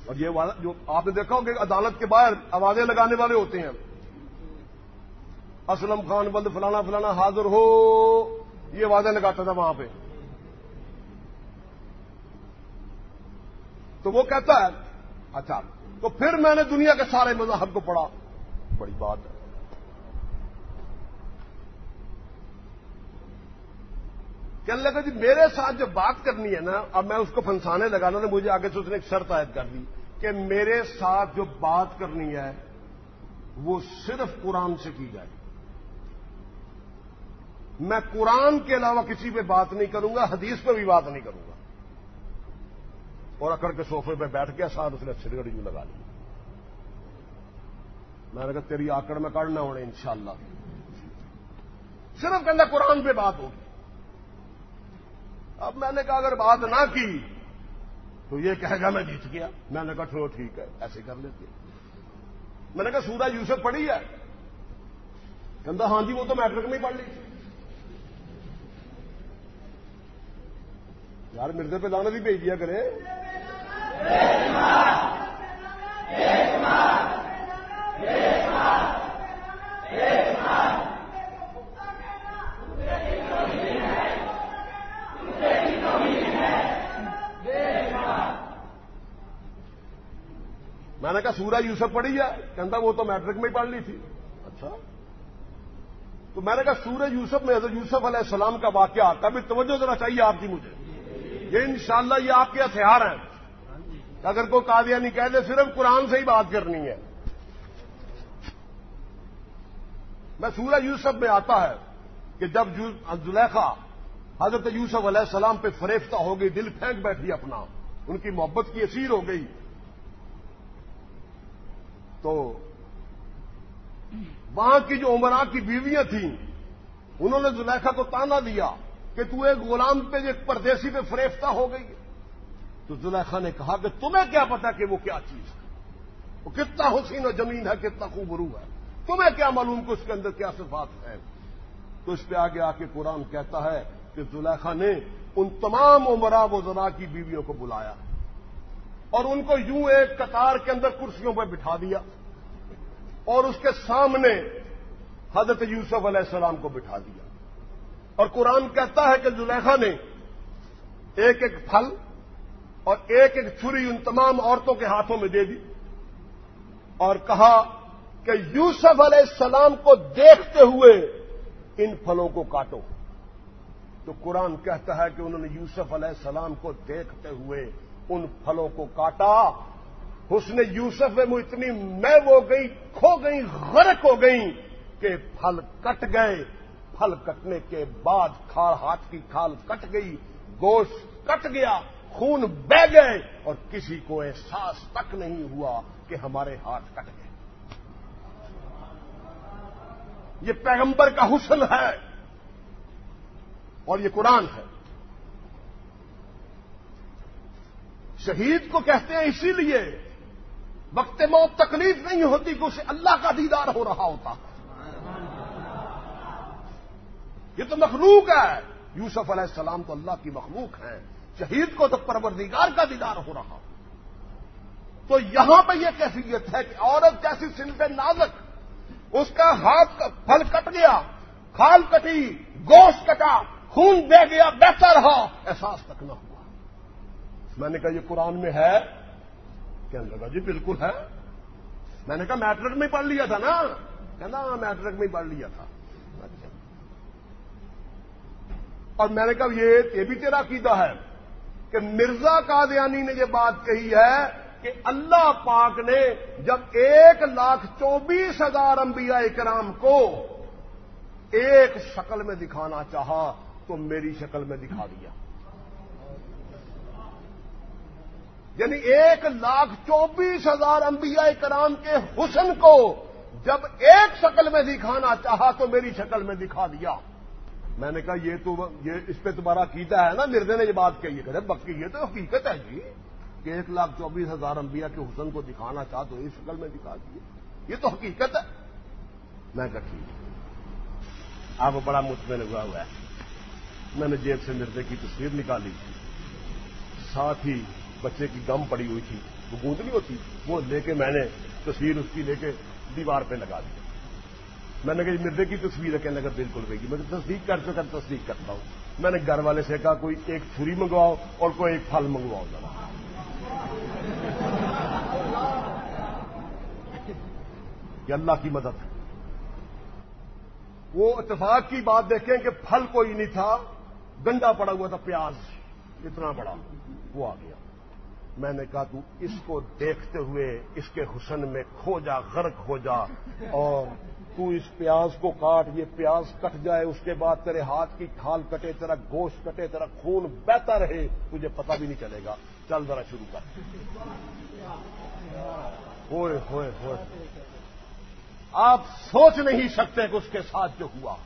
اور یہ جو آپ نے دیکھا کہ عدالت کے باہر آوازیں لگانے والے ہوتے ہیں۔ اسلم خان بند، فلانا فلانا حاضر ہو۔ یہ آوازیں لگاتا تھا وہاں پہ۔ تو وہ کہتا ہے اچھا تو پھر میں نے دنیا کے سارے مذاہب کو پڑھا۔ بڑی بات ہے۔ کہنے لگا جی میرے ساتھ جو بات کرنی ہے نا، اب میں اس کو پھنسانے لگا نا مجھے آگے سے اس نے ایک شرط عائد کر دی کہ میرے ساتھ جو بات کرنی ہے، وہ صرف قرآن سے کی جائے۔ میں قرآن کے علاوہ کسی پہ بات نہیں کروں گا، حدیث پہ بھی بات نہیں کروں گا۔ اور اکڑ کے سوفے پہ بیٹھ کے ساتھ اس نے اچھی گڑی میں لگا لی۔ میں نے کہا، تیری آکڑ میں کڑنا ہونے انشاءاللہ۔ صرف کہنا قرآن پہ بات ہوگی۔ اب میں نے کہا اگر بات نہ کی تو یہ کہے گا میں جیت گیا۔ میں نے کہا چلو ٹھیک ہے، ایسے کر لیتے۔ میں نے کہا سورہ یوسف پڑھی ہے۔ کہ ہاں جی وہ تو میٹرک میں پڑھ لی۔ یار مرزے پہ دانا بھی بھیج دیا کرے۔ میں نے کہا سورہ یوسف پڑھی ہے؟ کہتا وہ تو میٹرک میں ہی پڑھ لی تھی۔ اچھا۔ تو میں نے کہا سورہ یوسف میں حضرت یوسف علیہ السلام کا واقعہ آتا بھی توجہ ذرا چاہیے آپ کی مجھے۔ یہ انشاءاللہ یہ آپ کے ہتھیار ہیں۔ اگر کوئی قادیہ نہیں کہہ دے، صرف قرآن سے ہی بات کرنی ہے۔ میں سورہ یوسف میں آتا ہے کہ جب زلیخا حضرت یوسف علیہ السلام پہ فریفتہ ہو گئی، دل پھینک بیٹھی اپنا۔ ان کی محبت کی اثیر ہو گئی۔ تو وہاں کی جو عمرا کی بیویاں تھیں، انہوں نے زلیخا کو تانا دیا کہ تو ایک غلام پہ، ایک پردیسی پہ فریفتہ ہو گئی۔ تو زلیخا نے کہا کہ تمہیں کیا پتا کہ وہ کیا چیز ہے؟ وہ کتنا حسین و زمین ہے، کتنا خوبرو ہے۔ تمہیں کیا معلوم کہ اس کے اندر کیا صفات ہے تو اس پہ آگے آ کے قرآن کہتا ہے کہ زلیخا نے ان تمام عمرا و کی بیویوں کو بلایا اور ان کو یوں ایک قطار کے اندر کرسیوں پہ بٹھا دیا اور اس کے سامنے حضرت یوسف علیہ السلام کو بٹھا دیا اور قرآن کہتا ہے کہ زلیخا نے ایک ایک پھل اور ایک ایک چھری ان تمام عورتوں کے ہاتھوں میں دے دی اور کہا کہ یوسف علیہ السلام کو دیکھتے ہوئے ان پھلوں کو کاٹو تو قرآن کہتا ہے کہ انہوں نے یوسف علیہ السلام کو دیکھتے ہوئے ان پھلوں کو کاٹا۔ اس نے یوسف میں اتنی میں وہ گئی، کھو گئی، غرق ہو گئی کہ پھل کٹ گئے۔ پھل کٹنے کے بعد کھال، ہاتھ کی کھال کٹ گئی، گوشت کٹ گیا، خون بہ گئے اور کسی کو احساس تک نہیں ہوا کہ ہمارے ہاتھ کٹ گئے۔ یہ پیغمبر کا حسن ہے۔ اور یہ قرآن ہے۔ شہید کو کہتے ہیں اسی لیے وقت موت تکلیف نہیں ہوتی کہ اسے اللہ کا دیدار ہو رہا ہوتا۔ یہ تو مخلوق ہے۔ یوسف علیہ السلام تو اللہ کی مخلوق ہے۔ شہید کو تو پروردگار کا دیدار ہو رہا۔ تو یہاں پہ یہ کیفیت ہے کہ عورت جیسی صنف نازک، اس کا ہاتھ پھل کٹ گیا، کھال کٹی، گوشت کٹا خون دے گیا، بہتر رہا احساس تک نہ ہوا۔ میں نے کہا، یہ قرآن میں ہے؟ کہنے لگا جی بالکل ہے۔ میں نے کہا، میٹرک میں پڑھ لیا تھا نا۔ کہنا ہاں، میٹرک میں پڑھ لیا تھا۔ اور میں نے کہا یہ بھی تیرا عقیدہ ہے کہ مرزا قادیانی نے یہ بات کہی ہے کہ اللہ پاک نے جب ایک لاکھ چوبیس ہزار انبیاء کرام کو ایک شکل میں دکھانا چاہا تو میری شکل میں دکھا دیا۔ یعنی ایک لاکھ چوبیس ہزار انبیاء کرام کے حسن کو جب ایک شکل میں دکھانا چاہا تو میری شکل میں دکھا دیا۔ میں نے کہا، یہ تو یہ اس پہ تمہارا کیتا ہے نا مردے نے یہ بات کہی ہے۔ کہ بکی یہ تو حقیقت ہے جی۔ کہ ایک لاکھ چوبیس ہزار انبیاء کے حسن کو دکھانا چاہ تو اس شکل میں دکھا دیے یہ تو حقیقت ہے۔ میں کہا، ٹھیک۔ آپ بڑا مطمئن ہوا ہوا ہے۔ میں نے جیب سے مردے کی تصویر نکالی۔ ساتھ ہی بچے کی گم پڑی ہوئی تھی، وہ گوندنی ہوتی، وہ لے کے میں نے تصویر اس کی لے کے دیوار پہ لگا دی۔ میں نے کہا مردے کی تصویر ہے، کہنے لگا، بالکل رہے گی جی، میں تصدیق کر تصدیق کرتا ہوں۔ میں نے گھر والے سے کہا، کوئی ایک چھری منگواؤ اور کوئی ایک پھل منگواؤ۔ ذرا یہ اللہ کی مدد۔ ہے وہ اتفاق کی بات دیکھیں کہ پھل کوئی نہیں تھا۔ گنڈا پڑا ہوا تھا، پیاز، اتنا بڑا۔ وہ آ گیا۔ میں نے کہا، تو اس کو دیکھتے ہوئے اس کے حسن میں کھو جا، غرق ہو جا، اور تو اس پیاز کو کاٹ، یہ پیاز کٹ جائے، اس کے بعد تیرے ہاتھ کی کھال کٹے، تیرا گوشت کٹے، تیرا خون بہتا رہے، تجھے پتہ بھی نہیں چلے گا۔ چل ذرا شروع کر۔ ہوئے ہوئے ہوئے۔ آپ سوچ نہیں سکتے کہ اس کے ساتھ جو ہوا۔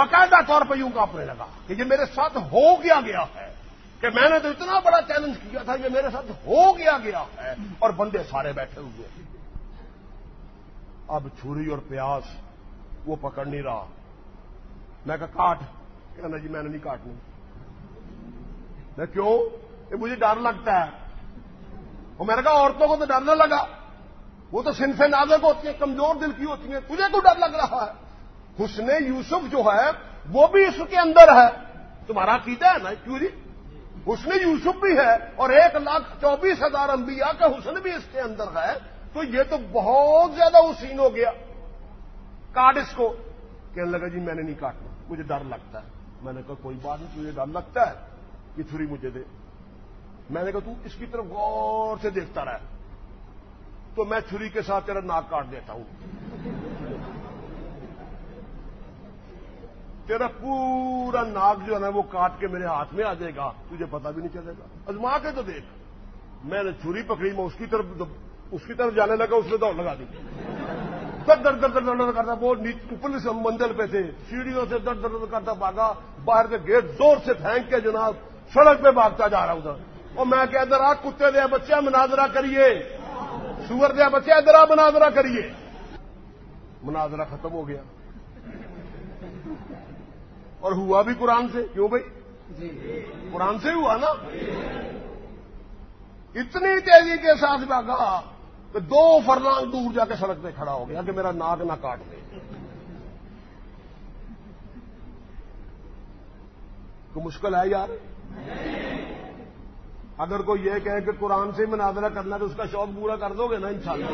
باقاعدہ طور پہ یوں کاپنے لگا کہ یہ میرے ساتھ ہو گیا گیا ہے کہ میں نے تو اتنا بڑا چیلنج کیا تھا، یہ میرے ساتھ ہو گیا گیا ہے اور بندے سارے بیٹھے ہوئے اب چھری اور پیاس، وہ پکڑ نہیں رہا۔ میں کہا، کاٹ. کہنا جی میں نے نہیں کاٹنی۔ میں کیوں؟ یہ مجھے ڈر لگتا ہے۔ اور میں نے کہا، عورتوں کو تو ڈر نہ لگا۔ وہ تو سن سے نازک ہوتی ہیں، کمزور دل کی ہوتی ہیں، تجھے کو ڈر لگ رہا ہے؟ حسن یوسف جو ہے، وہ بھی اس کے اندر ہے۔ تمہارا کیتا ہے نا، کیوں جی؟ حسن یوسف بھی ہے اور ایک لاکھ چوبیس ہزار انبیاء کا حسن بھی اس کے اندر ہے۔ تو یہ تو بہت زیادہ حسین ہو گیا۔ کاٹ اس کو۔ کہنے لگا جی میں نے نہیں کاٹنا۔ مجھے ڈر لگتا ہے۔ میں نے کہا، کوئی بات نہیں، تجھے ڈر لگتا ہے؟ کہ چھری مجھے دے۔ میں نے کہا، تو اس کی طرف غور سے دیکھتا رہا تو میں چھری کے ساتھ تیرا ناک کاٹ دیتا ہوں۔ تیرا پورا ناک جو ہے نا وہ کاٹ کے میرے ہاتھ میں آ جائے گا، تجھے پتا بھی نہیں چلے گا۔ ازما کے تو دیکھ۔ میں نے چھری پکڑی، میں اس کی طرف اس کی طرف جانے لگا، اس نے دوڑ لگا دی۔ در در در در در کرتا، وہ اوپر سے منزل پہ تھے۔ سیڑھیوں سے در در کرتا، بھاگا۔ باہر سے گیٹ زور سے پھینک کے جناب سڑک پہ بھاگتا جا رہا ادھر۔ اور میں کہ ادھر آ، کتے دیا بچے مناظرہ کریے۔ سور دیا بچے ادھر آ، مناظرہ کریے۔ مناظرہ ختم ہو گیا۔ اور ہوا بھی قرآن سے کیوں بھائی؟ جی۔ قرآن سے ہوا نا؟ اتنی تیزی کے ساتھ بھاگا کہ دو فرلانگ دور جا کے سڑک پہ کھڑا ہو گیا کہ میرا ناک نہ کاٹ دے۔ تو مشکل ہے یار؟ اگر کوئی یہ کہے کہ قرآن سے مناظرہ کرنا تو اس کا شوق پورا کر دو گے نا انشاءاللہ۔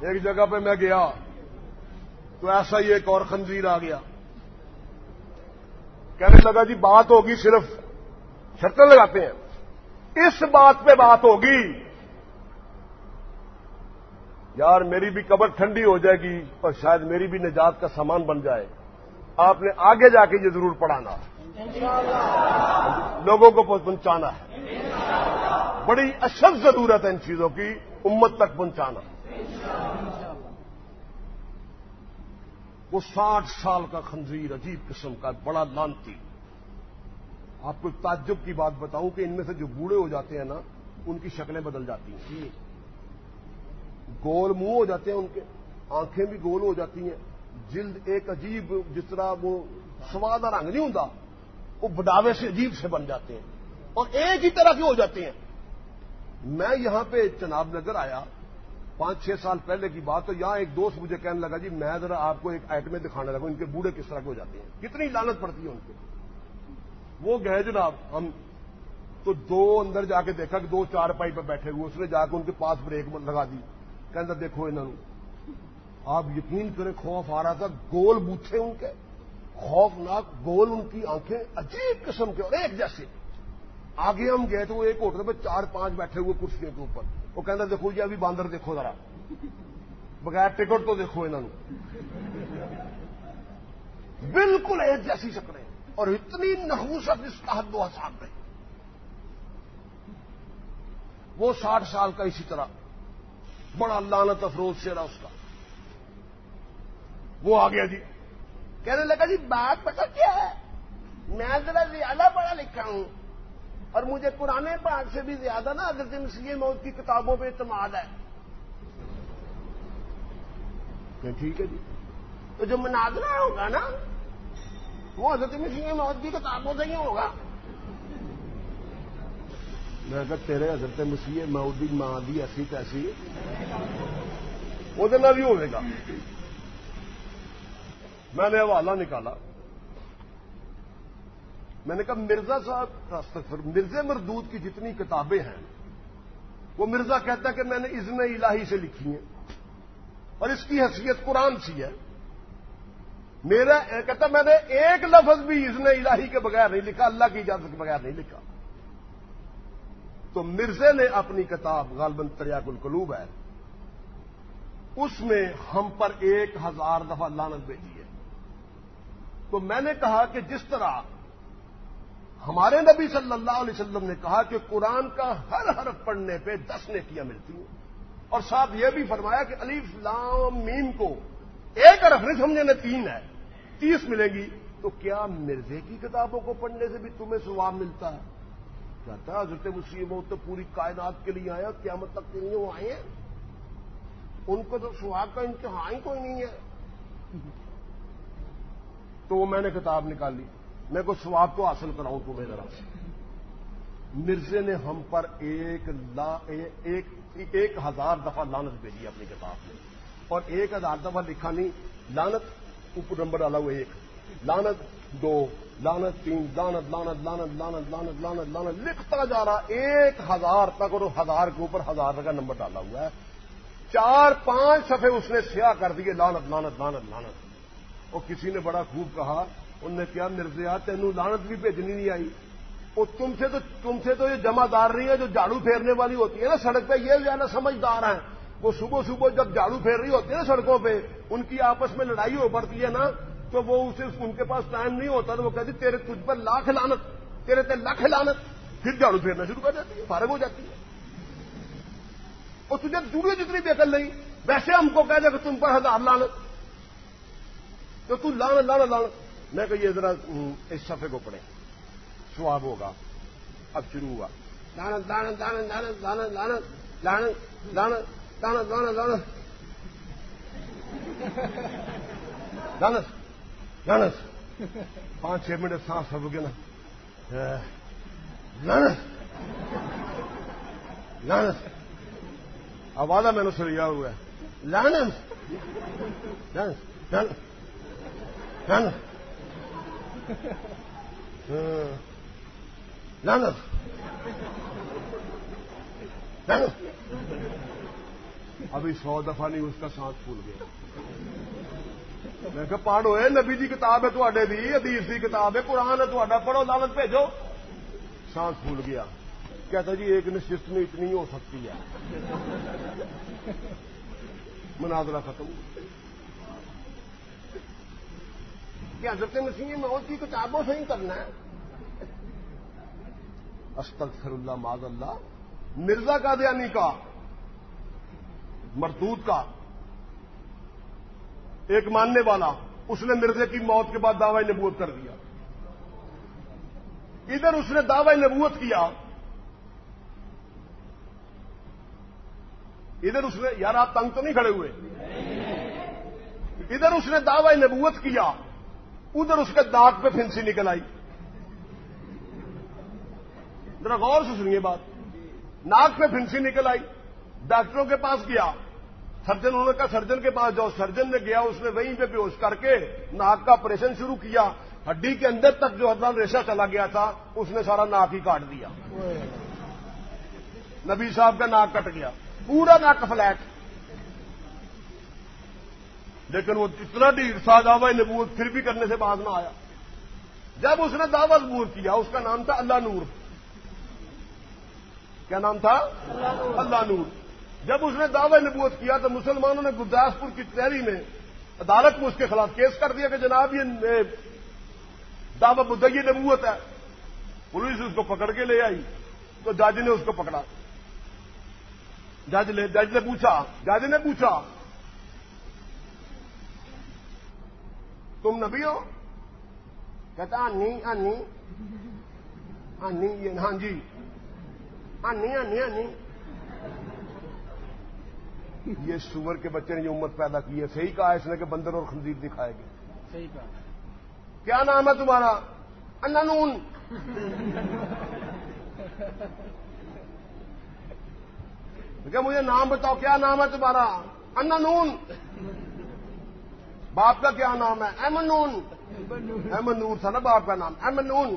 ایک جگہ پہ میں گیا۔ تو ایسا ہی ایک اور خنزیر آ گیا۔ کہنے لگا جی بات ہوگی صرف شرطیں لگاتے ہیں۔ اس بات پہ بات ہوگی۔ یار میری بھی قبر ٹھنڈی ہو جائے گی اور شاید میری بھی نجات کا سامان بن جائے۔ آپ نے آگے جا کے یہ ضرور پڑھانا۔ لوگوں کو پہنچانا ہے۔ بڑی اشد ضرورت ہے ان چیزوں کی، امت تک پہنچانا۔ وہ ساٹھ سال کا خنزیر عجیب قسم کا بڑا لانتی۔ آپ کو تعجب کی بات بتاؤں کہ ان میں سے جو بوڑھے ہو جاتے ہیں نا ان کی شکلیں بدل جاتی ہیں۔ گول منہ ہو جاتے ہیں ان کے آنکھیں بھی گول ہو جاتی ہیں۔ جلد ایک عجیب جس طرح وہ سوادہ رنگ نہیں ہوتا وہ بڈاوے سے عجیب سے بن جاتے ہیں۔ اور ایک ہی طرح کے ہو جاتے ہیں۔ میں یہاں پہ چناب نگر آیا۔ پانچ چھ سال پہلے کی بات تو یہاں ایک دوست مجھے کہنے لگا جی میں ذرا آپ کو ایک آئٹمیں دکھانے لگا ان کے بوڑھے کس طرح کے ہو جاتے ہیں؟ کتنی لانت پڑتی ہے ان کے وہ گئے جناب، ہم تو دو اندر جا کے دیکھا کہ دو چار پائی پہ بیٹھے ہوئے، اس نے جا کے ان کے پاس بریک لگا دی کہ دیکھو انہوں نے آپ یقین کریں، خوف آ رہا تھا، گول بوتھے ان کے، خوفناک گول ان کی آنکھیں عجیب قسم کے اور ایک جیسے۔ آگے ہم گئے تو وہ ایک ہوٹل پہ چار پانچ بیٹھے ہوئے کرسیوں کے اوپر۔ وہ کہنا دیکھو جی ابھی باندر دیکھو ذرا۔ بغیر ٹکٹ تو دیکھو انہوں بالکل ایک جیسی شکلیں اور اتنی نحوست اس کا حد و حساب رہی۔ وہ ساٹھ سال کا اسی طرح۔ بڑا لانت افروز سے رہا اس کا۔ وہ آ گیا جی۔ کہنے لگا جی بات پتا کیا ہے؟ میں ذرا زیادہ پڑھا لکھا ہوں۔ اور مجھے پرانے پاک سے بھی زیادہ نا حضرت مسیح موت کی کتابوں پہ اعتماد ہے۔ ٹھیک ہے جی۔ تو جو مناظرہ ہوگا نا، وہ حضرت مسیح موت کی کتابوں سے ہی ہوگا۔ میں اگر تیرے حضرت مسیح مودی ماں دی ایسی تیسی وہ بھی ہوگا میں نے حوالہ نکالا۔ میں نے کہا مرزا صاحب مرزا مردود کی جتنی کتابیں ہیں، وہ مرزا کہتا ہے کہ میں نے ازن الہی سے لکھی ہیں۔ اور اس کی حیثیت قرآن سی ہے۔ میرا کہتا میں نے ایک لفظ بھی ازن الہی کے بغیر نہیں لکھا، اللہ کی اجازت کے بغیر نہیں لکھا۔ تو مرزے نے اپنی کتاب غالبن تریاق القلوب ہے۔ اس میں ہم پر ایک ہزار دفعہ لانت بھیجی ہے۔ تو میں نے کہا کہ جس طرح ہمارے نبی صلی اللہ علیہ وسلم نے کہا کہ قرآن کا ہر حرف پڑھنے پہ دس نیکیاں ملتی ہیں۔ اور صاحب یہ بھی فرمایا کہ علی فلام میم کو ایک حرف نہیں سمجھنے تین ہے۔ تیس ملے گی۔ تو کیا مرزے کی کتابوں کو پڑھنے سے بھی تمہیں ثواب ملتا ہے؟ کہتا حضرت مسلم تو پوری کائنات کے لیے آیا، قیامت تک کے لیے وہ آئے ہیں؟ ان کو تو سواب کا انتہا ہی کوئی نہیں ہے۔ تو وہ میں نے کتاب نکال لی میں کو سواب تو حاصل کراؤں تمہیں ذرا مرزے نے ہم پر ایک لا ایک, ایک ہزار دفعہ لانت بھیجی اپنی کتاب میں۔ اور ایک ہزار دفعہ لکھا نہیں لانت اوپر نمبر ڈالا ہوا ایک۔ لانت دو لانت تین لانت لانت لانت لانت لانت لانت لانت لکھتا جا رہا۔ ایک ہزار تک اور ہزار کے اوپر ہزار کا نمبر ڈالا ہوا ہے۔ چار پانچ صفحے اس نے سیاہ کر دیے لانت لانت لانت لانت اور کسی نے بڑا خوب کہا ان نے کیا مرزیا تینوں لانت بھی بھیجنی نہیں آئی۔ اور تم سے تو تم سے تو یہ جمع دار نہیں ہے جو جھاڑو پھیرنے والی ہوتی ہے نا سڑک پہ۔ یہ زیادہ سمجھدار ہیں۔ وہ صبح صبح جب جھاڑو پھیر رہی ہوتی ہے نا سڑکوں پہ، ان کی آپس میں لڑائی ہو پڑتی ہے نا، تو وہ اسے ان کے پاس ٹائم نہیں ہوتا تو وہ کہتی تیرے تجھ پر لاکھ لانت تیرے تے لاکھ لانت پھر جھاڑو پھیرنا شروع کر جاتی ہے، فارغ ہو جاتی ہے۔ اور تجھے دوری جتنی بےکل نہیں، ویسے ہم کو کہہ دے کہ تم پر ہزار لانت تو تو لان لان لان میں کہ یہ ذرا اس صفحے کو پڑھیں سواب ہوگا اب شروع ہوا لانت لانت لانت لانت لانت لانت لانت لانت لانت لانت لانت لانت لانت پانچ چھ منٹ سانس سب گیا نا لانت لانت آوازہ میں نے سریا ہوا ہے لانت لانت لانت لانت لانت ابھی سو دفعہ نہیں اس کا سانس پھول گیا۔ میں کہ پڑھو نبی جی کتاب ہے تے دی ادیس کی کتاب ہے، قرآن ہے تا پڑھو لالت بھیجو۔ سانس پھول گیا۔ کہتا جی ایک نشست میں اتنی ہو سکتی ہے۔ مناظرہ ختم۔ کیا حضرت مسیح موت کی کتابوں سے ہی کرنا ہے۔ استغفر اللہ معذ اللہ مرزا کا دیانی یعنی کا، مردود کا۔ ایک ماننے والا، اس نے مرزے کی موت کے بعد دعوی نبوت کر دیا۔ ادھر اس نے دعوی نبوت کیا۔ ادھر اس نے، یار آپ تنگ تو نہیں کھڑے ہوئے؟ ادھر اس نے دعوی نبوت کیا۔ ادھر اس کے دانت پہ پھنسی نکل آئی۔ ذرا غور سے سنیے بات۔ ناک پہ پھنسی نکل آئی۔ ڈاکٹروں کے پاس گیا۔ سرجن انہوں نے کہا سرجن کے پاس جاؤ۔ سرجن نے گیا اس نے وہیں پہ بے کر کے ناک کا آپریشن شروع کیا۔ ہڈی کے اندر تک جو حضرت ریشہ چلا گیا تھا اس نے سارا ناک ہی کاٹ دیا۔ نبی صاحب کا ناک کٹ گیا۔ پورا ناک فلیٹ۔ لیکن وہ اتنا ڈھیر سا دعوی نبوت پھر بھی کرنے سے باز نہ آیا۔ جب اس نے دعوت ظبور کیا، اس کا نام تھا اللہ نور۔ کیا نام تھا؟ اللہ نور۔ جب اس نے دعوی نبوت کیا تو مسلمانوں نے گرداسپور کی تحری میں عدالت میں اس کے خلاف کیس کر دیا کہ جناب یہ دعوت بدئی نبوت ہے۔ پولیس اس کو پکڑ کے لے آئی تو جج نے اس کو پکڑا۔ جج نے جج نے پوچھا جج نے پوچھا تم نبی ہو؟ کہتا آنی آنی۔ آنی ہاں جی۔ آنی آنی آنی۔ یہ سور کے بچے نے یہ امت پیدا کی ہے۔ صحیح کہا اس نے کہ بندر اور خنزیر دکھائے گی صحیح کہا۔ کیا نام ہے تمہارا؟ انون کیا مجھے نام بتاؤ کیا نام ہے تمہارا؟ انون باپ کا کیا نام ہے؟ ایمنون ایمنور تھا نا باپ کا نام۔ ایمنون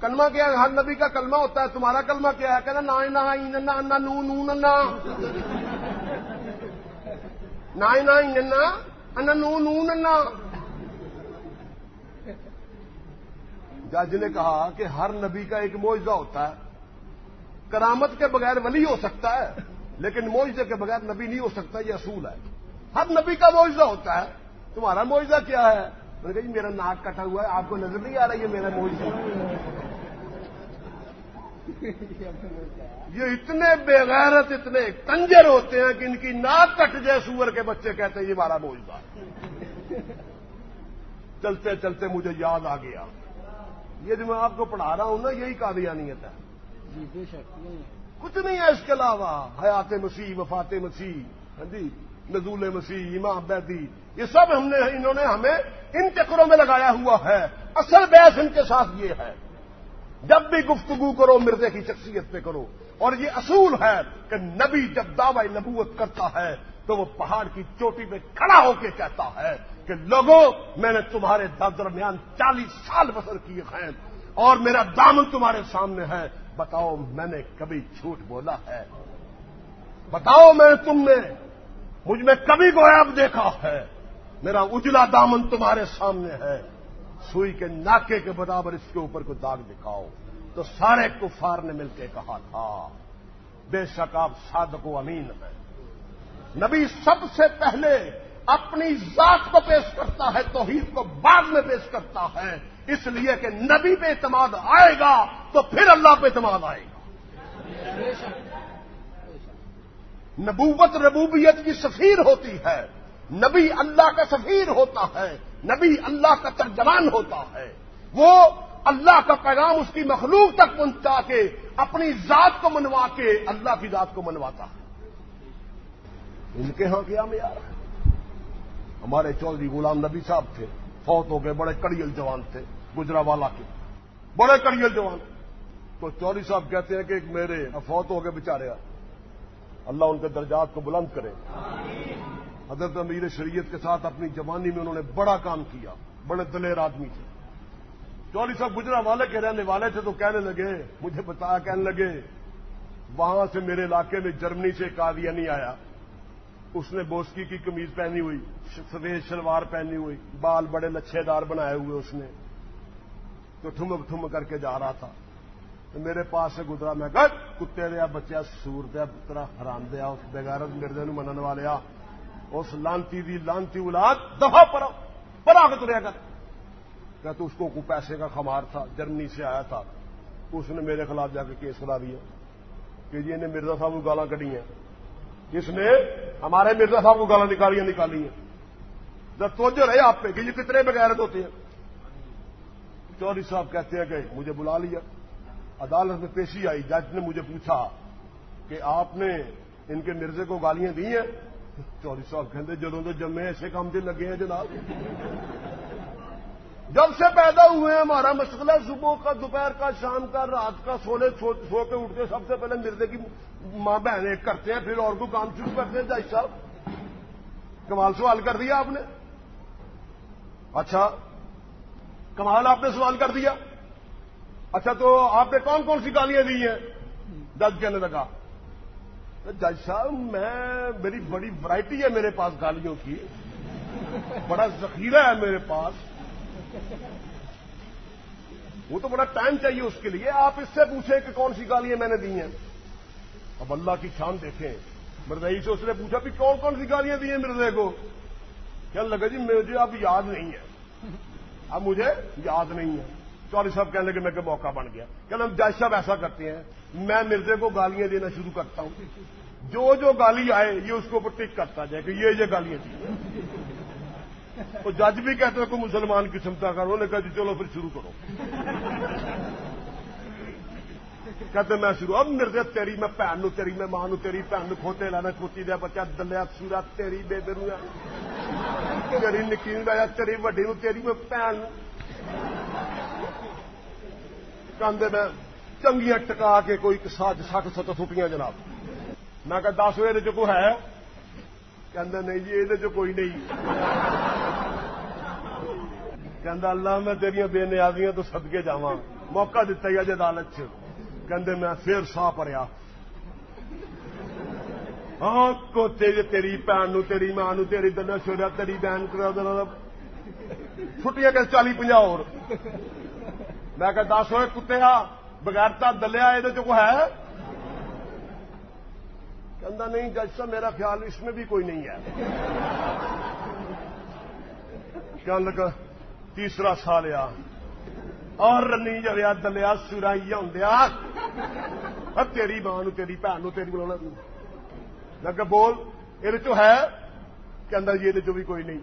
کلمہ کیا ہے؟ ہر نبی کا کلمہ ہوتا ہے، تمہارا کلمہ کیا ہے؟ کہنا نا نا نو نو ننا۔ نا جج نے کہا کہ ہر نبی کا ایک معجزہ ہوتا ہے۔ کرامت کے بغیر ولی ہو سکتا ہے، لیکن معجزے کے بغیر نبی نہیں ہو سکتا، یہ اصول ہے۔ ہر نبی کا معجزہ ہوتا ہے۔ تمہارا معجزہ کیا ہے؟ میں نے کہا جی میرا ناک کٹا ہوا ہے آپ کو نظر نہیں آ رہا یہ میرا معجزہ۔ یہ اتنے بےغیرت اتنے کنجر ہوتے ہیں کہ ان کی ناک کٹ جائے سور کے بچے کہتے ہیں یہ ہمارا موجودہ چلتے چلتے مجھے یاد آ گیا۔ یہ جو میں آپ کو پڑھا رہا ہوں نا یہی قادیانیت ہے۔ جی کچھ نہیں ہے اس کے علاوہ حیات مسیح وفات مسیح۔ ہاں جی۔ نزول مسیح، امام بیدی، یہ سب ہم نے انہوں نے ہمیں ان چکروں میں لگایا ہوا ہے۔ اصل بحث ان کے ساتھ یہ ہے۔ جب بھی گفتگو کرو، مرزے کی شخصیت پہ کرو۔ اور یہ اصول ہے کہ نبی جب دعوی نبوت کرتا ہے، تو وہ پہاڑ کی چوٹی پہ کھڑا ہو کے کہتا ہے کہ لوگوں میں نے تمہارے درمیان چالیس سال بسر کیے ہیں اور میرا دامن تمہارے سامنے ہے۔ بتاؤ، میں نے کبھی جھوٹ بولا ہے؟ بتاؤ میں تم نے مجھ میں کبھی گویاب دیکھا ہے۔ میرا اجلا دامن تمہارے سامنے ہے۔ سوئی کے ناکے کے برابر اس کے اوپر کو داغ دکھاؤ۔ تو سارے کفار نے مل کے کہا تھا، بے شک آپ صادق و امین ہیں۔ نبی سب سے پہلے اپنی ذات کو پیش کرتا ہے، توحید کو بعد میں پیش کرتا ہے۔ اس لیے کہ نبی پہ اعتماد آئے گا تو پھر اللہ پہ اعتماد آئے گا۔ نبوت ربوبیت کی سفیر ہوتی ہے۔ نبی اللہ کا سفیر ہوتا ہے۔ نبی اللہ کا ترجمان ہوتا ہے۔ وہ اللہ کا پیغام اس کی مخلوق تک پہنچا کے اپنی ذات کو منوا کے اللہ کی ذات کو منواتا ہے۔ ان کے ہاں کیا معیار ہے؟ ہمارے چودھری غلام نبی صاحب تھے۔ فوت ہو گئے، بڑے کڑیل جوان تھے گجرا والا کے۔ بڑے کڑیل جوان۔ تو چودھری صاحب کہتے ہیں کہ ایک میرے فوت ہو گئے بےچارے اللہ ان کے درجات کو بلند کرے۔ حضرت امیر شریعت کے ساتھ اپنی جوانی میں انہوں نے بڑا کام کیا، بڑے دلیر آدمی تھے۔ چولی صاحب گجرا والے کے رہنے والے تھے تو کہنے لگے، مجھے بتایا، کہنے لگے، وہاں سے میرے علاقے میں جرمنی سے ایک آدیا نہیں آیا۔ اس نے بوسکی کی کمیز پہنی ہوئی، سفید شلوار پہنی ہوئی، بال بڑے لچھے دار بنائے ہوئے اس نے۔ تو ٹھمک ٹھم کر کے جا رہا تھا۔ میرے پاس سے گزرا. میں گٹ کتے دیا بچہ سور دیا پترا حرام دیا اس بغیرت مردے نو منن والے اس لانتی دی لانتی اولاد دفاع پر پر آ کے تریا کر کہ تو اس کو کوئی پیسے کا خمار تھا، جرمنی سے آیا تھا. اس نے میرے خلاف جا کے کیس کرا دیا. کہ جی انہیں مرزا صاحب کو گالا کٹی ہیں. اس نے ہمارے مرزا صاحب کو گالا نکالیاں نکالی ہیں. جب توجہ رہے آپ پہ کہ یہ کتنے بغیرت ہوتے ہیں؟ چوری صاحب کہتے ہیں کہ مجھے بلا لیا. عدالت میں پیشی آئی۔ جج نے مجھے پوچھا کہ آپ نے ان کے مرزے کو گالیاں دی ہیں؟ چوری صاحب کہتے جدوں تو جمے ایسے کام دن لگے ہیں جناب۔ جب سے پیدا ہوئے ہیں، ہمارا مسئلہ صبح کا، دوپہر کا، شام کا، رات کا سونے سو کے اٹھتے سب سے پہلے مرزے کی ماں بہنیں کرتے ہیں، پھر اور کو کام شروع کرتے ہیں جائش صاحب۔ کمال سوال کر دیا آپ نے۔ اچھا کمال آپ نے سوال کر دیا۔ اچھا تو آپ نے کون کون سی گالیاں دی ہیں؟ جج کہنے لگا، جج صاحب، میں، میری بڑی ورائٹی ہے میرے پاس گالیوں کی، بڑا ذخیرہ ہے میرے پاس۔ وہ تو بڑا ٹائم چاہیے اس کے لیے۔ آپ اس سے پوچھیں کہ کون سی گالیاں میں نے دی ہیں۔ اب اللہ کی شان دیکھیں۔ مرزئی سے اس نے پوچھا کہ کون کون سی گالیاں دی ہیں مرزے کو؟ کیا لگا جی مجھے اب یاد نہیں ہے۔ اب مجھے یاد نہیں ہے۔ چوری صاحب کہنے لگے میں کہ موقع بن گیا۔ کہ ہم جج صاحب ایسا کرتے ہیں، میں مرزے کو گالیاں دینا شروع کرتا ہوں۔ جو جو گالی آئے، یہ اس کے اوپر ٹک کرتا جائے کہ یہ یہ گالیاں دی تو جج بھی کہتے ہیں کوئی مسلمان قسم کا کرو نے کہا جی چلو پھر شروع کرو۔ کہتے میں شروع، اب مرزے تیری میں بھن تیری میں ماں تیری بھن کھوتے لانا، کھوتی دیا بچہ، دلیا سورا، تیری بے دن تیری نکی تیری وڈی نو، تیری میں بھن کندے میں چنگیاں ٹکا کے کوئی سات سٹ ست فٹیاں جناب۔ میں کہ دس وجے جو ہے؟ کہ نہیں جی یہ کوئی نہیں۔ کہ اللہ میں تیریاں بے نیازیاں تو سدکے جا موقع دتا ہی اج عدالت کہ میں پھر سا پڑیا ہاں کو تیری تیری بھن تیری ماں نو، تیری دن چھوڑا تیری بہن کرا چھٹیاں کہ چالی پنجا اور میں کہ دس ہوئے کتے ہاں بغیرتا دلیا یہ ہے? کہندہ نہیں جج صاحب، میرا خیال اس میں بھی کوئی نہیں ہے. کہنے لگا، تیسرا سال آ۔ اور رنی جلیا دلیا سورائی ہوں تیری ماں تیری بھن تیری بلا لگا بول یہ ہے؟ کہ یہ بھی کوئی نہیں۔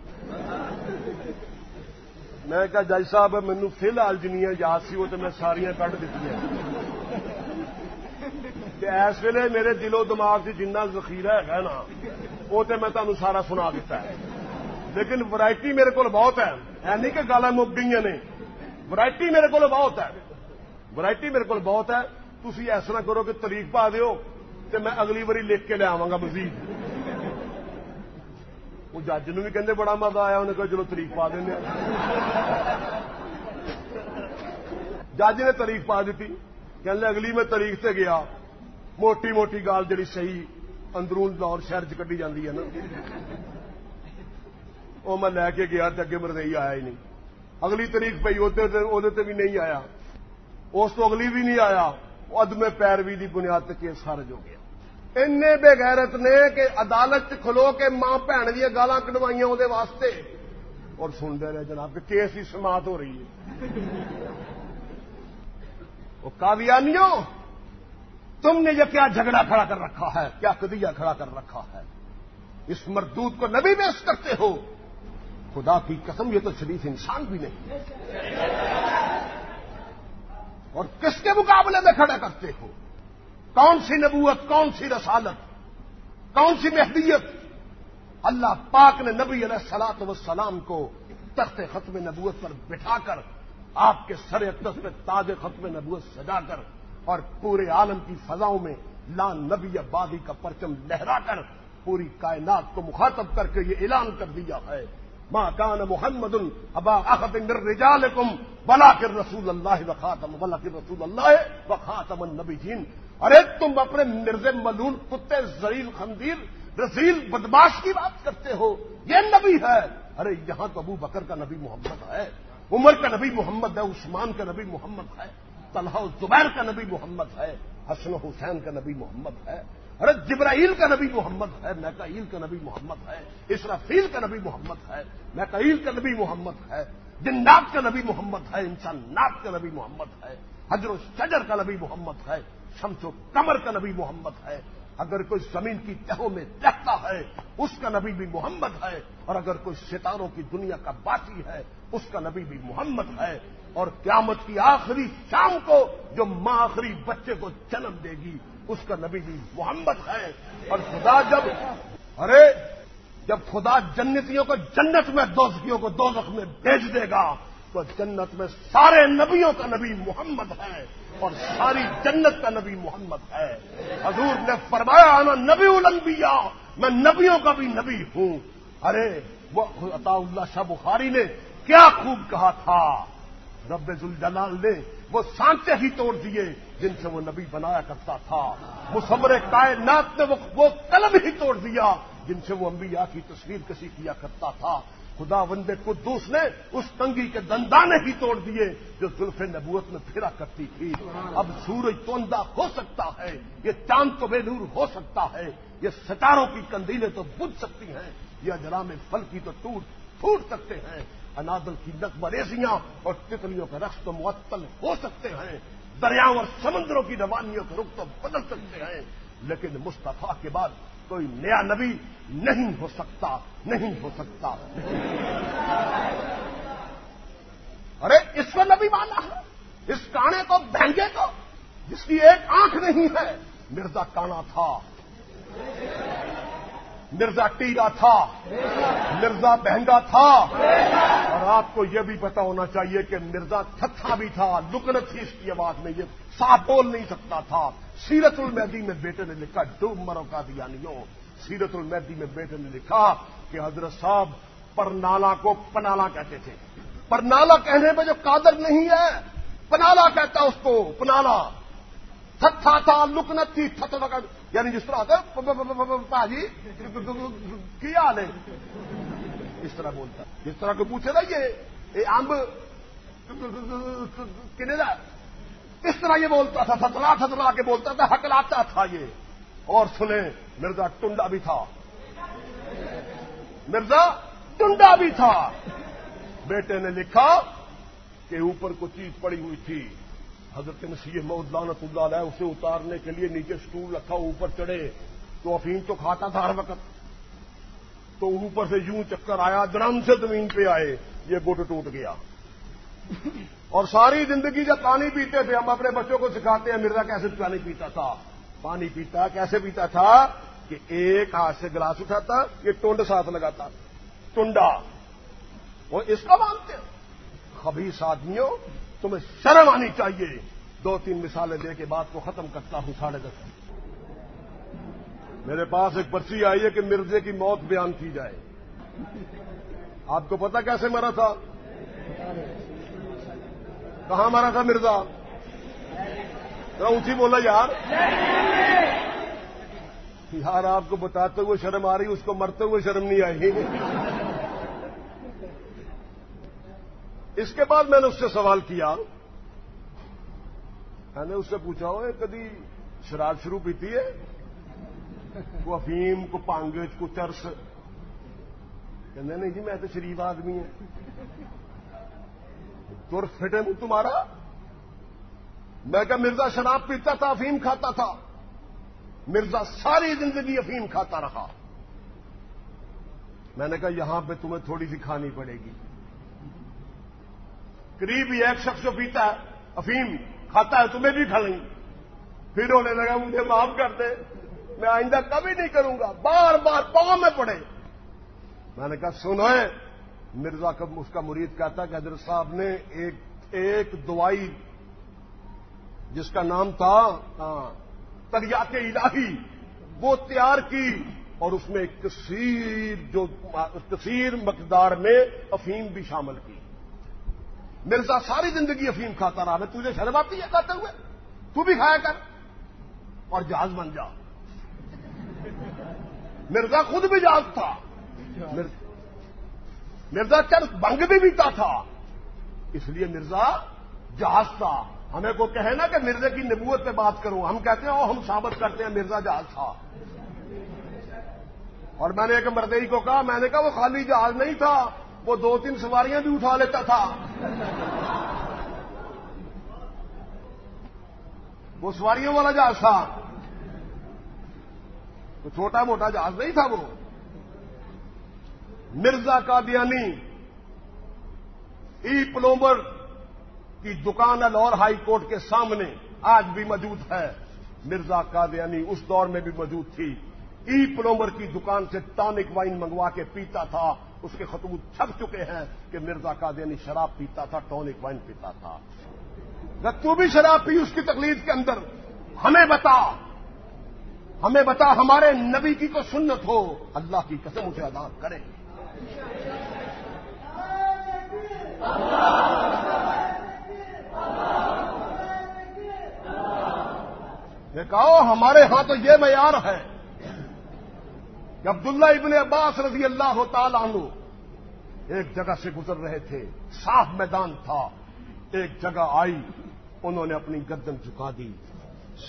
میں کہا جج صاحب، مینو فی الحال جنیاں یاد سی، وہ تو میں ساریا کٹ دیتی ہیں۔ اس ویلے میرے دل و دماغ سے جنہ ذخیرہ ہے نا، وہ تو میں تمہیں سارا سنا دیتا ہے۔ لیکن ورائٹی میرے کو بہت ہے۔ نہیں کہ گالا مک گئی نے۔ ورائٹی میرے کو بہت ہے۔ ورائٹی میرے کو بہت ہے۔ تھی ایسا کرو کہ تاریخ پا دیو تو میں اگلی باری لکھ کے لیا گا مزید۔ وہ جج نو بھی کہندے بڑا مزہ آیا انہیں کہ چلو تاریخ پا دیں جج نے تاریخ پا دیتی کہ اگلی میں تاریخ سے گیا موٹی موٹی گال جڑی صحیح اندرون دور شہر چ کھی جاتی ہے نا وہ میں لے کے گیا اگے مردئی آیا ہی نہیں اگلی تاریخ پی وہ بھی نہیں آیا اس تو اگلی بھی نہیں آیا ادم پیروی کی بنیاد کیس خارج ہو گیا این بےغیرت نے کہ عدالت کھلو کے ماں بھن دیا گالاں کٹوائیاں وہ واسطے اور سنتے رہے جناب کہ کیس کی سماعت ہو رہی ہے وہ کاویانیوں تم نے یہ کیا جھگڑا کھڑا کر رکھا ہے کیا قدیہ کھڑا کر رکھا ہے اس مردود کو نبی بیس کرتے ہو خدا کی قسم یہ تو شریف انسان بھی نہیں اور کس کے مقابلے میں کھڑا کرتے ہو کون سی نبوت، کون سی رسالت، کون سی محدیت؟ اللہ پاک نے نبی علیہ سلاط وسلام کو تخت ختم نبوت پر بٹھا کر آپ کے سر اقدس پہ تاج ختم نبوت سجا کر اور پورے عالم کی فضاؤں میں لان نبی آبادی کا پرچم لہرا کر پوری کائنات کو مخاطب کر کے یہ اعلان کر دیا ہے۔ ماں کان محمد ابا احد رجالکم بلا کر رسول اللہ وخاتم بلا کر رسول اللہ وخاتم النبی جین ارے تم اپنے مرز ملون کتے زریل خندیر رسیل بدماش کی بات کرتے ہو یہ نبی ہے ارے یہاں تو ابو بکر کا نبی محمد ہے عمر کا نبی محمد ہے عثمان کا نبی محمد ہے طلحہ زبیر کا نبی محمد ہے حسن حسین کا نبی محمد ہے ارے جبرائیل کا نبی محمد ہے میکائیل کا نبی محمد ہے اسرافیل کا نبی محمد ہے میکائیل کا نبی محمد ہے جنات کا نبی محمد ہے انسانات کا نبی محمد ہے حجر و شجر کا نبی محمد ہے شمس و کمر کا نبی محمد ہے، اگر کوئی زمین کی تہوں میں رہتا ہے، اس کا نبی بھی محمد ہے، اور اگر کوئی ستاروں کی دنیا کا باسی ہے، اس کا نبی بھی محمد ہے، اور قیامت کی آخری شام کو جو ماں آخری بچے کو جنم دے گی، اس کا نبی بھی محمد ہے۔ اور خدا جب، ارے، جب خدا جنتیوں کو جنت میں، دوزخیوں کو دوزخ میں بھیج دے گا تو جنت میں سارے نبیوں کا نبی محمد ہے اور ساری جنت کا نبی محمد ہے۔ حضور نے فرمایا میں نبی الانبیاء، میں نبیوں کا بھی نبی ہوں۔ ارے، وہ عطا اللہ شاہ بخاری نے کیا خوب کہا تھا۔ رب الجلال نے وہ سانچے ہی توڑ دیے جن سے وہ نبی بنایا کرتا تھا۔ مصور کائنات نے وہ قلم ہی توڑ دیا جن سے وہ انبیاء کی تصویر کسی کیا کرتا تھا۔ خدا وندے قدوس نے اس تنگی کے دندانے ہی توڑ دیے جو زلف نبوت میں پھرا کرتی تھی۔ اب سورج توندہ ہو سکتا ہے، یہ چاند تو بے نور ہو سکتا ہے، یہ ستاروں کی کندیلیں تو بج سکتی ہیں، یہ جرام پھل کی تو ٹوٹ پھوٹ سکتے ہیں۔ انادل کی نقبریزیاں اور تتلیوں کا رقص تو معطل ہو سکتے ہیں۔ دریاؤں اور سمندروں کی روانیوں کا رخ تو بدل سکتے ہیں۔ لیکن مستفیٰ کے بعد کوئی نیا نبی نہیں ہو سکتا، نہیں ہو سکتا۔ ارے، اس کو نبی مانا ہے۔ اس کانے کو، بہنگے کو۔ جس کی ایک آنکھ نہیں ہے۔ مرزا کانا تھا۔ مرزا ٹیگا تھا، مرزا بہنگا تھا۔ اور آپ کو یہ بھی پتا ہونا چاہیے کہ مرزا تھتھا بھی تھا، لکنت تھی اس کی آواز میں، یہ صاف بول نہیں سکتا تھا۔ سیرت المہدی میں بیٹے نے لکھا ڈوب مرو کا دیا نہیں سیرت المہدی میں بیٹے نے لکھا کہ حضرت صاحب پرنالا کو پنالا کہتے تھے۔ پرنالا کہنے میں جو قادر نہیں ہے، پنالا کہتا اس کو، پنالا۔ تھا، لکنت تھی، تھت وغیرہ یعنی جس طرح جی کیا نے اس طرح بولتا جس طرح کو پوچھے نا، یہ امب کنے اس طرح یہ بولتا تھا تھتلا تھتلا کے بولتا تھا ہکلاتا تھا یہ۔ اور سنیں مرزا ٹنڈا بھی تھا۔ مرزا ٹنڈا بھی تھا۔ بیٹے نے لکھا کہ اوپر کو چیز پڑی ہوئی تھی۔ حضرت مسیح محدود لانت اللہ علیہ اسے اتارنے کے لیے نیچے سٹول رکھا اوپر چڑھے۔ تو افیم تو کھاتا تھا ہر وقت۔ تو اوپر سے یوں چکر آیا درم سے زمین پہ آئے، یہ گٹ ٹوٹ گیا۔ اور ساری زندگی جب پانی پیتے تھے، ہم اپنے بچوں کو سکھاتے ہیں، مرزا کیسے پانی پیتا تھا؟ پانی پیتا، کیسے پیتا تھا؟ کہ ایک ہاتھ سے گلاس اٹھاتا، یہ ٹونڈ ساتھ لگاتا ٹونڈا وہ اس کا مانتے۔ خبیص آدمیوں تمہیں شرم آنی چاہیے۔ دو تین مثالیں دے کے بات کو ختم کرتا ہوں ساڑھے دس۔ میرے پاس ایک پرچی آئی ہے کہ مرزے کی موت بیان کی جائے۔ آپ کو پتا کیسے مرا تھا؟ کہاں مرا تھا مرزا؟ اونچی بولا یار۔ یار، آپ کو بتاتے ہوئے شرم آ رہی، اس کو مرتے ہوئے شرم نہیں آئی۔ اس کے بعد میں نے اس سے سوال کیا۔ میں نے اس سے پوچھا ہو کدی شراب شروع پیتی ہے؟ کو افیم، کو پانگج، کو چرس۔ کہ نہیں جی میں تو شریف آدمی ہوں۔ تر فٹے ہوں تمہارا؟ میں کہا، مرزا شراب پیتا تھا، افیم کھاتا تھا۔ مرزا ساری زندگی افیم کھاتا رہا۔ میں نے کہا، یہاں پہ تمہیں تھوڑی سی کھانی پڑے گی۔ قریب ہی ایک شخص جو پیتا ہے افیم کھاتا ہے، تمہیں بھی کھا لیں پھر ہونے لگا، مجھے معاف کر دے۔ میں آئندہ کبھی نہیں کروں گا۔ بار بار پاؤں میں پڑے۔ میں نے کہا، سنو مرزا کب اس کا مرید کہتا کہ حضرت صاحب نے ایک ایک دوائی جس کا نام تھا تریا کے الہی، وہ تیار کی اور اس میں کثیر جو، کثیر مقدار میں افیم بھی شامل کی۔ مرزا ساری زندگی افیم کھاتا رہا میں تجھے شرم آتی ہے کہتے ہوئے؟ تو بھی کھایا کر۔ اور جہاز بن جا۔ مرزا خود بھی جہاز تھا۔ مرزا چرس بنگ بھی پیتا تھا۔ اس لیے مرزا جہاز تھا۔ ہمیں کو کہے نا کہ مرزا کی نبوت پہ بات کروں ہم کہتے ہیں ہم ثابت کرتے ہیں مرزا جہاز تھا۔ اور میں نے ایک مردئی کو کہا، میں نے کہا، وہ خالی جہاز نہیں تھا۔ وہ دو تین سواریاں بھی اٹھا لیتا تھا۔ وہ سواریوں والا جہاز تھا۔ تو چھوٹا موٹا جہاز نہیں تھا وہ۔ مرزا کا ای پلومر کی دکان لاہور ہائی کورٹ کے سامنے آج بھی موجود ہے۔ مرزا قادیانی اس دور میں بھی موجود تھی۔ ای پلومر کی دکان سے ٹانک وائن منگوا کے پیتا تھا، اس کے خطوط چھپ چکے ہیں کہ مرزا قادیانی شراب پیتا تھا ٹانک وائن پیتا تھا۔ تو بھی شراب پی، اس کی تکلیف کے اندر۔ ہمیں بتا۔ ہمیں بتا، ہمارے نبی کی کو سنت ہو۔ اللہ کی قسم اسے ادا کرے۔ کہو، ہمارے ہاں تو یہ معیار ہے۔ کہ عبداللہ ابن عباس رضی اللہ تعالیٰ عنہ ایک جگہ سے گزر رہے تھے، صاف میدان تھا۔ ایک جگہ آئی، انہوں نے اپنی گردن جھکا دی،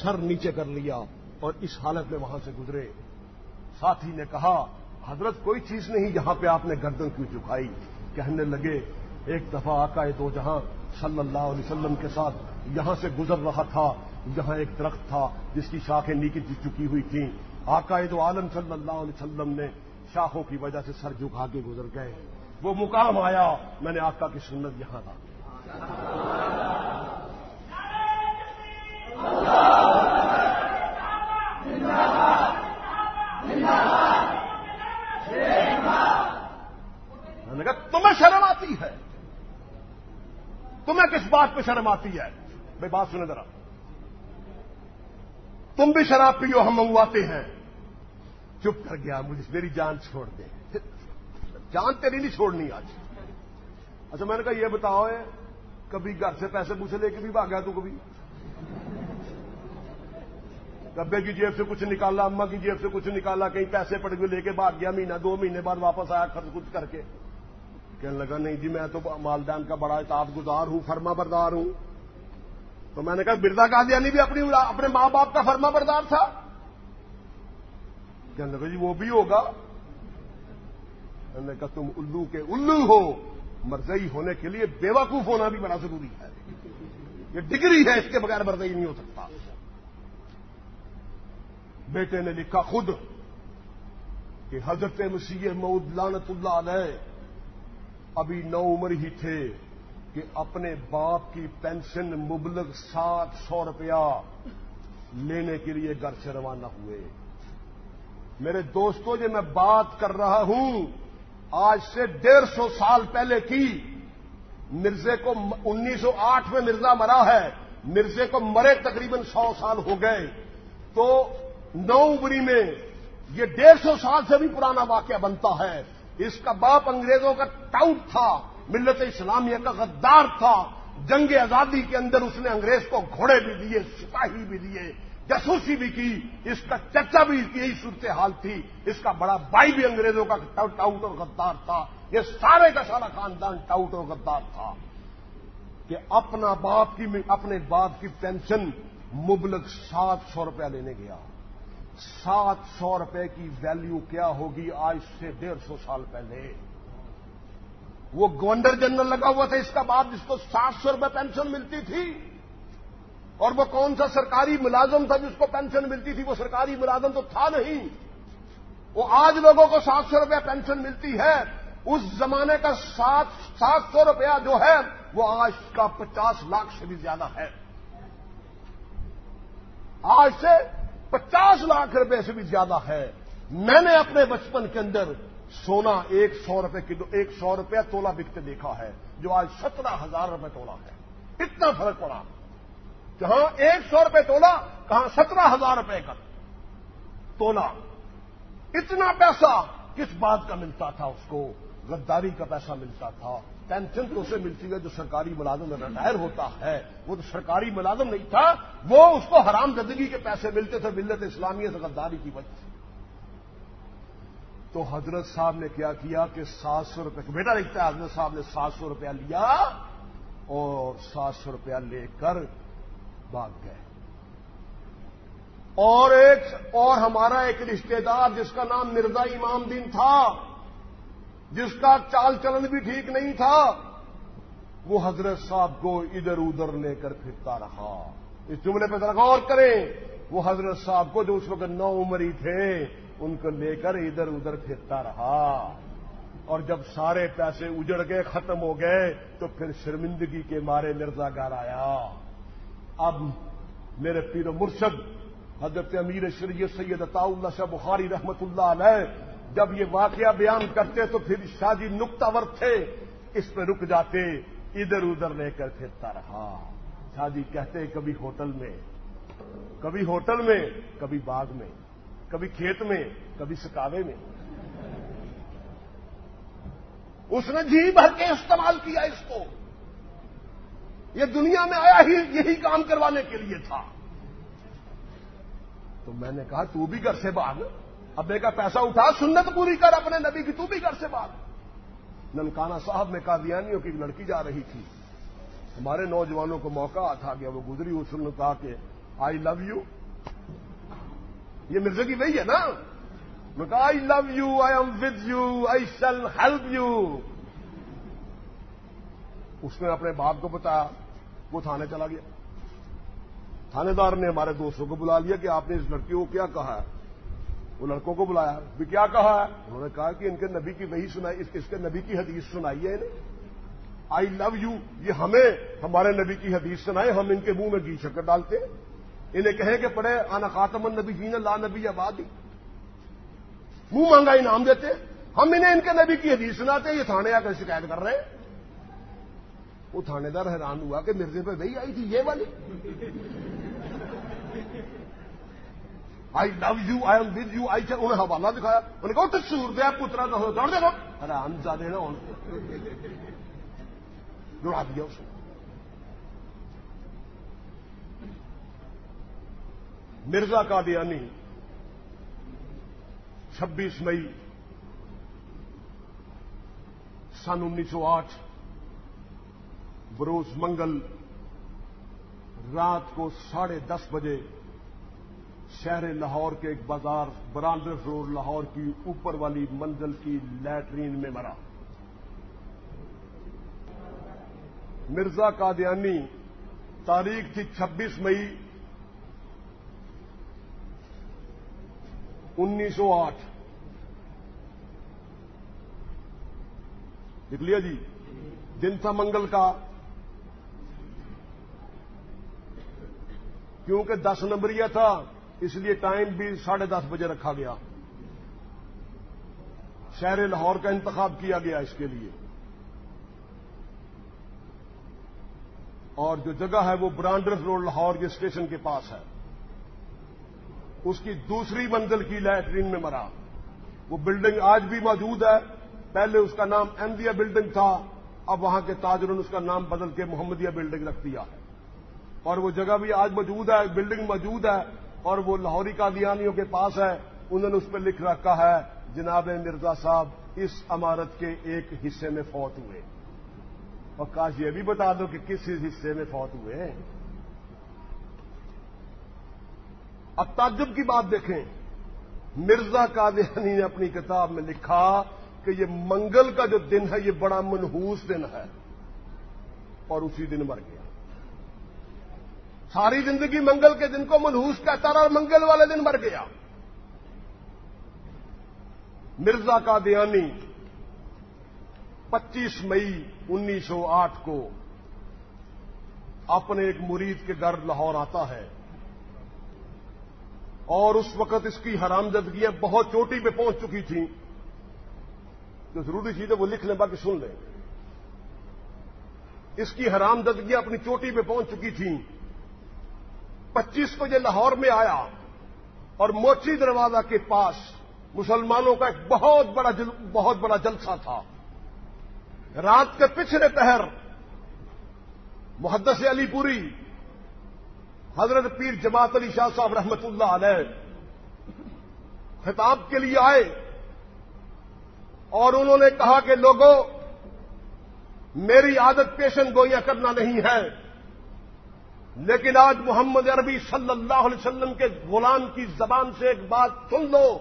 سر نیچے کر لیا اور اس حالت میں وہاں سے گزرے۔ ساتھی نے کہا، حضرت کوئی چیز نہیں جہاں پہ آپ نے گردن کیوں جھکائی؟ کہنے لگے، ایک دفعہ آقا دو جہاں صلی اللہ علیہ وسلم کے ساتھ یہاں سے گزر رہا تھا۔ یہاں ایک درخت تھا جس کی شاخیں نیچے چکی ہوئی تھیں۔ آقا دو عالم صلی اللہ علیہ وسلم نے شاخوں کی وجہ سے سر جھکا کے گزر گئے۔ وہ مقام آیا، میں نے آقا کی سنت یہاں تھا۔ نے کہا، تمہیں شرم آتی ہے؟ تمہیں کس بات پہ شرم آتی ہے؟ بھائی بات سنیں ذرا۔ تم بھی شراب پیو، ہم منگواتے ہیں۔ چپ کر گیا، مجھے میری جان چھوڑ دے۔ جان تیری نہیں چھوڑنی آج۔ اچھا میں نے کہا، یہ بتاؤ کبھی گھر سے پیسے پوچھے، لے کے بھی بھاگا تو کبھی؟ کبے کی جیب سے کچھ نکالا اما کی جیب سے کچھ نکالا، کہیں پیسے پڑ گئے لے کے بھاگ گیا، مہینہ، دو مہینے بعد واپس آیا، خرچ کچھ کر کے۔ کہنے لگا، نہیں جی میں تو مالدان کا بڑا اطاعت گزار ہوں، فرما بردار ہوں۔ تو میں نے کہا، بردا قادیانی بھی اپنی اپنے ماں باپ کا فرما بردار تھا؟ کہنے لگا جی وہ بھی ہوگا۔ میں نے کہا تم الو کے الو ہو۔ مرزئی ہونے کے لیے بیوقوف ہونا بھی بڑا ضروری ہے۔ یہ ڈگری ہے، اس کے بغیر مرزئی نہیں ہو سکتا۔ بیٹے نے لکھا خود کہ حضرت مسیح مود لانت اللہ علیہ۔ ابھی نو عمر ہی تھے کہ اپنے باپ کی پینشن مبلغ سات سو روپیہ لینے کے لیے گھر سے روانہ ہوئے۔ میرے دوستوں جو جی، میں بات کر رہا ہوں۔ آج سے ڈیڑھ سو سال پہلے کی۔ مرزے کو انیس سو آٹھ میں مرزا مرا ہے۔ مرزے کو مرے تقریباً سو سال ہو گئے۔ تو نو عمری میں یہ ڈیڑھ سو سال سے بھی پرانا واقعہ بنتا ہے۔ اس کا باپ انگریزوں کا ٹاؤٹ تھا، ملت اسلامیہ کا غدار تھا۔ جنگ آزادی کے اندر اس نے انگریز کو گھوڑے بھی دیے، سپاہی بھی دیے۔ جاسوسی بھی کی، اس کا چچا بھی یہی صورتحال تھی۔ اس کا بڑا بھائی بھی انگریزوں کا ٹاؤٹ اور غدار تھا۔ یہ سارے کا سارا خاندان ٹاؤٹ اور غدار تھا۔ کہ اپنا باپ کی اپنے باپ کی پینشن مبلک سات سو روپیہ لینے گیا۔ سات سو روپے کی ویلیو کیا ہوگی آج سے ڈیڑھ سو سال پہلے؟ وہ گورنر جنرل لگا ہوا تھا، اس کا بعد جس کو سات سو روپے پینشن ملتی تھی۔ اور وہ کون سا سرکاری ملازم تھا جس کو پینشن ملتی تھی؟ وہ سرکاری ملازم تو تھا نہیں۔ وہ آج لوگوں کو سات سو روپے پینشن ملتی ہے۔ اس زمانے کا سات سات سو روپیہ جو ہے، وہ آج کا پچاس لاکھ سے بھی زیادہ ہے۔ آج سے پچاس لاکھ روپے سے بھی زیادہ ہے۔ میں نے اپنے بچپن کے اندر سونا ایک سو روپے کلو ایک سو روپیہ تولا بکتے دیکھا ہے، جو آج سترہ ہزار روپے تولا ہے۔ اتنا فرق پڑا۔ جہاں ایک سو روپے تولا، کہاں سترہ ہزار روپے کا تولا۔ اتنا پیسہ کس بات کا ملتا تھا اس کو؟ غداری کا پیسہ ملتا تھا۔ پینشن تو اسے ملتی ہے جو سرکاری ملازم ریٹائر ہوتا ہے۔ وہ تو سرکاری ملازم نہیں تھا، وہ اس کو حرام زندگی کے پیسے ملتے تھے ملت اسلامیہ سے غداری کی وجہ سے۔ تو حضرت صاحب نے کیا کیا کہ سات سو روپئے بیٹا لکھتا ہے، حضرت صاحب نے سات سو روپیہ لیا اور سات سو روپیہ لے کر بھاگ گئے۔ اور ایک اور ہمارا ایک رشتے دار جس کا نام مرزا امام دین تھا، جس کا چال چلن بھی ٹھیک نہیں تھا، وہ حضرت صاحب کو ادھر ادھر لے کر پھرتا رہا۔ اس جملے پہ ذرا غور کریں، وہ حضرت صاحب کو جو اس وقت نو عمری تھے، ان کو لے کر ادھر ادھر پھرتا رہا۔ اور جب سارے پیسے اجڑ گئے، ختم ہو گئے، تو پھر شرمندگی کے مارے مرزا گھر آیا۔ اب میرے پیر و مرشد حضرت امیر شریعت سید عطا اللہ شاہ بخاری رحمت اللہ علیہ، جب یہ واقعہ بیان کرتے تو پھر شادی نقطہ تھے، اس پہ رک جاتے، ادھر ادھر لے کر پھرتا رہا۔ شادی کہتے کبھی ہوٹل میں، کبھی ہوٹل میں، کبھی باغ میں، کبھی کھیت میں، کبھی سکاوے میں۔ اس نے جی بھر کے استعمال کیا اس کو۔ یہ دنیا میں آیا ہی یہی کام کروانے کے لیے تھا۔ تو میں نے کہا، تو بھی گھر سے باغ ابے کا پیسہ اٹھا، سنت پوری کر اپنے نبی کی، تو بھی گھر سے باغ ننکانا صاحب میں قادیانیوں کی ایک لڑکی جا رہی تھی۔ ہمارے نوجوانوں کو موقع تھا گیا وہ گزری اس نے کہا کہ آئی لو یو یہ مرزا کی وہی ہے نا۔ میں کہا I love you I am with you I shall help you اس نے اپنے باپ کو بتایا وہ تھانے چلا گیا۔ تھانے دار نے ہمارے دوستوں کو بلا لیا کہ آپ نے اس لڑکی کو کیا کہا ہے؟ وہ لڑکوں کو بلایا بھی کیا کہا ہے؟ انہوں نے کہا کہ ان کے نبی کی وہی سنائی، اس کے نبی کی حدیث سنائی ہے انہیں۔ آئی لو یو یہ ہمیں، ہمارے نبی کی حدیث سنائے ہم ان کے منہ میں گھی شکر ڈالتے انہیں کہیں کہ پڑھے، آنا خاتم النبی جین لا نبی آبادی۔ منہ مانگا انعام دیتے ہم انہیں ان کے نبی کی حدیث سناتے یہ تھانے آ کر شکایت کر رہے ہیں۔ وہ تھانے دار حیران ہوا کہ مرزے پہ وہی آئی تھی، یہ والی؟ I love you I am with you I چل انہیں حوالہ دکھایا۔ انہوں نے کہا تو سور دیا پترا تو دوڑ دے گا زیادہ نا جڑا دیا اس نے۔ مرزا قادیانی، چھبیس مئی، سن انیس سو آٹھ بروز منگل رات کو ساڑھے دس بجے شہر لاہور کے ایک بازار برانڈر روڈ لاہور کی اوپر والی منزل کی لیٹرین میں مرا۔ مرزا قادیانی تاریخ تھی چھبیس مئی انیس سو آٹھ۔ لکھ لیا جی دن تھا منگل کا۔ کیونکہ دس نمبریہ تھا، اس لیے ٹائم بھی ساڑھے دس بجے رکھا گیا۔ شہر لاہور کا انتخاب کیا گیا اس کے لیے۔ اور جو جگہ ہے وہ برانڈرس روڈ لاہور کے اسٹیشن کے پاس ہے۔ اس کی دوسری منزل کی لیٹرین میں مرا۔ وہ بلڈنگ آج بھی موجود ہے۔ پہلے اس کا نام احمدیہ بلڈنگ تھا، اب وہاں کے تاجروں نے اس کا نام بدل کے محمدیہ بلڈنگ رکھ دیا ہے۔ اور وہ جگہ بھی آج موجود ہے بلڈنگ موجود ہے، اور وہ لاہوری قادیانیوں کے پاس ہے، انہوں نے اس پہ لکھ رکھا ہے، جناب مرزا صاحب، اس عمارت کے ایک حصے میں فوت ہوئے۔ اور کاش یہ بھی بتا دو کہ کس حصے میں فوت ہوئے اب تعجب کی بات دیکھیں، مرزا قادیانی نے اپنی کتاب میں لکھا کہ یہ منگل کا جو دن ہے، یہ بڑا منحوس دن ہے، اور اسی دن مر گیا ساری زندگی منگل کے دن کو منحوس کہتا رہا اور منگل والے دن مر گیا۔ مرزا کا دیانی پچیس مئی انیس سو آٹھ کو اپنے ایک مرید کے گھر لاہور آتا ہے اور اس وقت اس کی حرام زدگیاں بہت چوٹی پہ پہنچ چکی تھیں جو ضروری چیز ہے وہ لکھ لیں باقی سن لیں۔ اس کی حرام زدگیاں اپنی چوٹی پہ پہنچ چکی تھیں پچیس کو یہ لاہور میں آیا اور موچی دروازہ کے پاس مسلمانوں کا ایک بہت بڑا جل، بہت بڑا جلسہ تھا۔ رات کے پچھلے پہر محدث علی پوری، حضرت پیر جماعت علی شاہ صاحب رحمت اللہ علیہ، خطاب کے لیے آئے اور انہوں نے کہا کہ لوگوں، میری عادت پیشن گوئیاں کرنا نہیں ہے۔ لیکن آج محمد عربی صلی اللہ علیہ وسلم کے غلام کی زبان سے ایک بات سن لو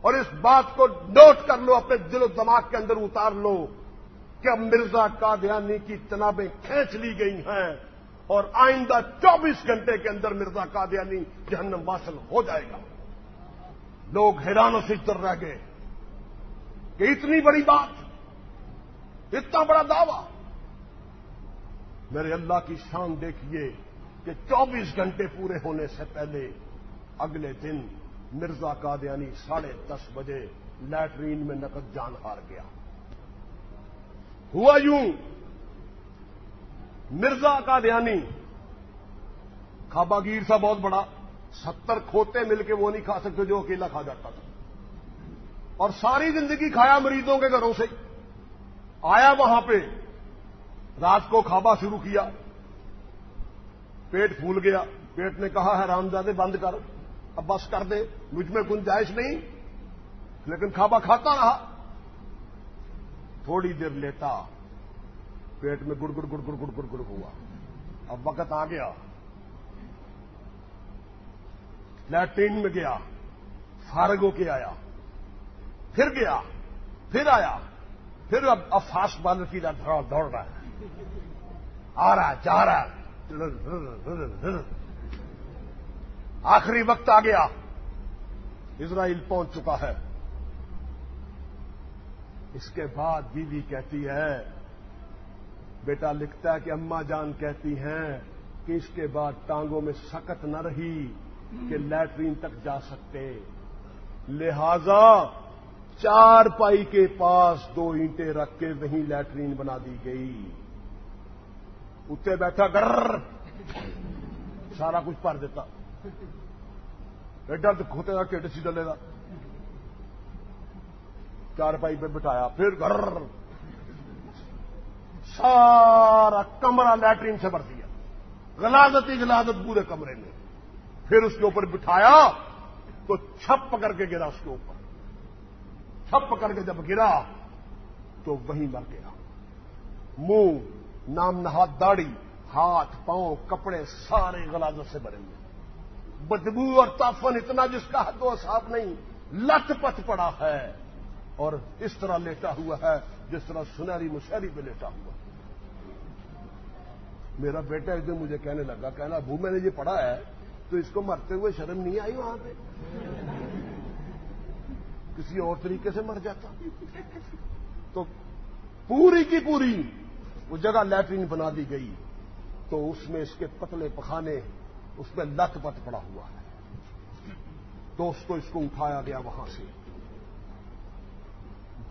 اور اس بات کو نوٹ کر لو، اپنے دل و دماغ کے اندر اتار لو کہ اب مرزا قادیانی کی تنابیں کھینچ لی گئی ہیں اور آئندہ چوبیس گھنٹے کے اندر مرزا قادیانی جہنم واصل ہو جائے گا۔ لوگ حیران و سجر رہ گئے کہ اتنی بڑی بات، اتنا بڑا دعوی۔ میرے اللہ کی شان دیکھیے کہ چوبیس گھنٹے پورے ہونے سے پہلے اگلے دن مرزا قادیانی ساڑھے دس بجے لیٹرین میں نقد جان ہار گیا۔ ہوا یوں، مرزا قادیانی کھابا گیر سا بہت بڑا، ستر کھوتے مل کے وہ نہیں کھا سکتے جو اکیلا کھا جاتا تھا۔ اور ساری زندگی کھایا مریضوں کے گھروں سے۔ آیا وہاں پہ، رات کو کھابا شروع کیا۔ پیٹ پھول گیا۔ پیٹ نے کہا، ہے رامزادے، بند کر۔ اب بس کر دے۔ مجھ میں گنجائش نہیں۔ لیکن کھابا کھاتا رہا۔ تھوڑی دیر لیتا پیٹ میں گڑ گڑ گڑ گڑ گڑ گڑ گڑ ہوا۔ اب وقت آ گیا۔ لیٹرین میں گیا۔ فارغ ہو کے آیا۔ پھر گیا۔ پھر آیا۔ پھر اب اب فاسٹ بالر کی دوڑ رہا ہے۔ آ رہا ہے، جا رہا ہے۔ آخری وقت آ گیا۔ اسرائیل پہنچ چکا ہے۔ اس کے بعد بیوی کہتی ہے، بیٹا لکھتا ہے کہ اما جان کہتی ہیں کہ اس کے بعد ٹانگوں میں سکت نہ رہی کہ لیٹرین تک جا سکتے۔ لہذا چار پائی کے پاس دو اینٹیں رکھ کے وہیں لیٹرین بنا دی گئی۔ اتنے بیٹھا گر سارا کچھ بھر دیتا۔ ایڈا کھوتے کا ٹھڈ سی ڈلے گا چار پائی پہ بٹھایا، پھر گھر سارا کمرہ لیٹرین سے بھر دیا۔ غلازت ہی غلازت پورے کمرے میں۔ پھر اس کے اوپر بٹھایا تو چھپ پکڑ کے گرا اس کے اوپر۔ چھپ پکڑ کے جب گرا تو وہیں مر گیا۔ منہ نام نہاد داڑھی، ہاتھ، پاؤں، کپڑے سارے غلازت سے بھرے ہوئے۔ بدبو اور تافن اتنا جس کا حد و صاف نہیں، لت پت پڑا ہے۔ اور اس طرح لیٹا ہوا ہے، جس طرح سنہری مشہری پہ لیٹا ہوا۔ میرا بیٹا ایک دن مجھے کہنے لگا، کہنا، ابو، میں نے یہ پڑھا ہے، تو اس کو مرتے ہوئے شرم نہیں آئی وہاں پہ؟ کسی اور طریقے سے مر جاتا۔ تو پوری کی پوری وہ جگہ لیٹرین بنا دی گئی تو اس میں اس کے پتلے پخانے اس میں لت پت پڑا ہوا ہے۔ دوستوں اس کو اٹھایا گیا وہاں سے۔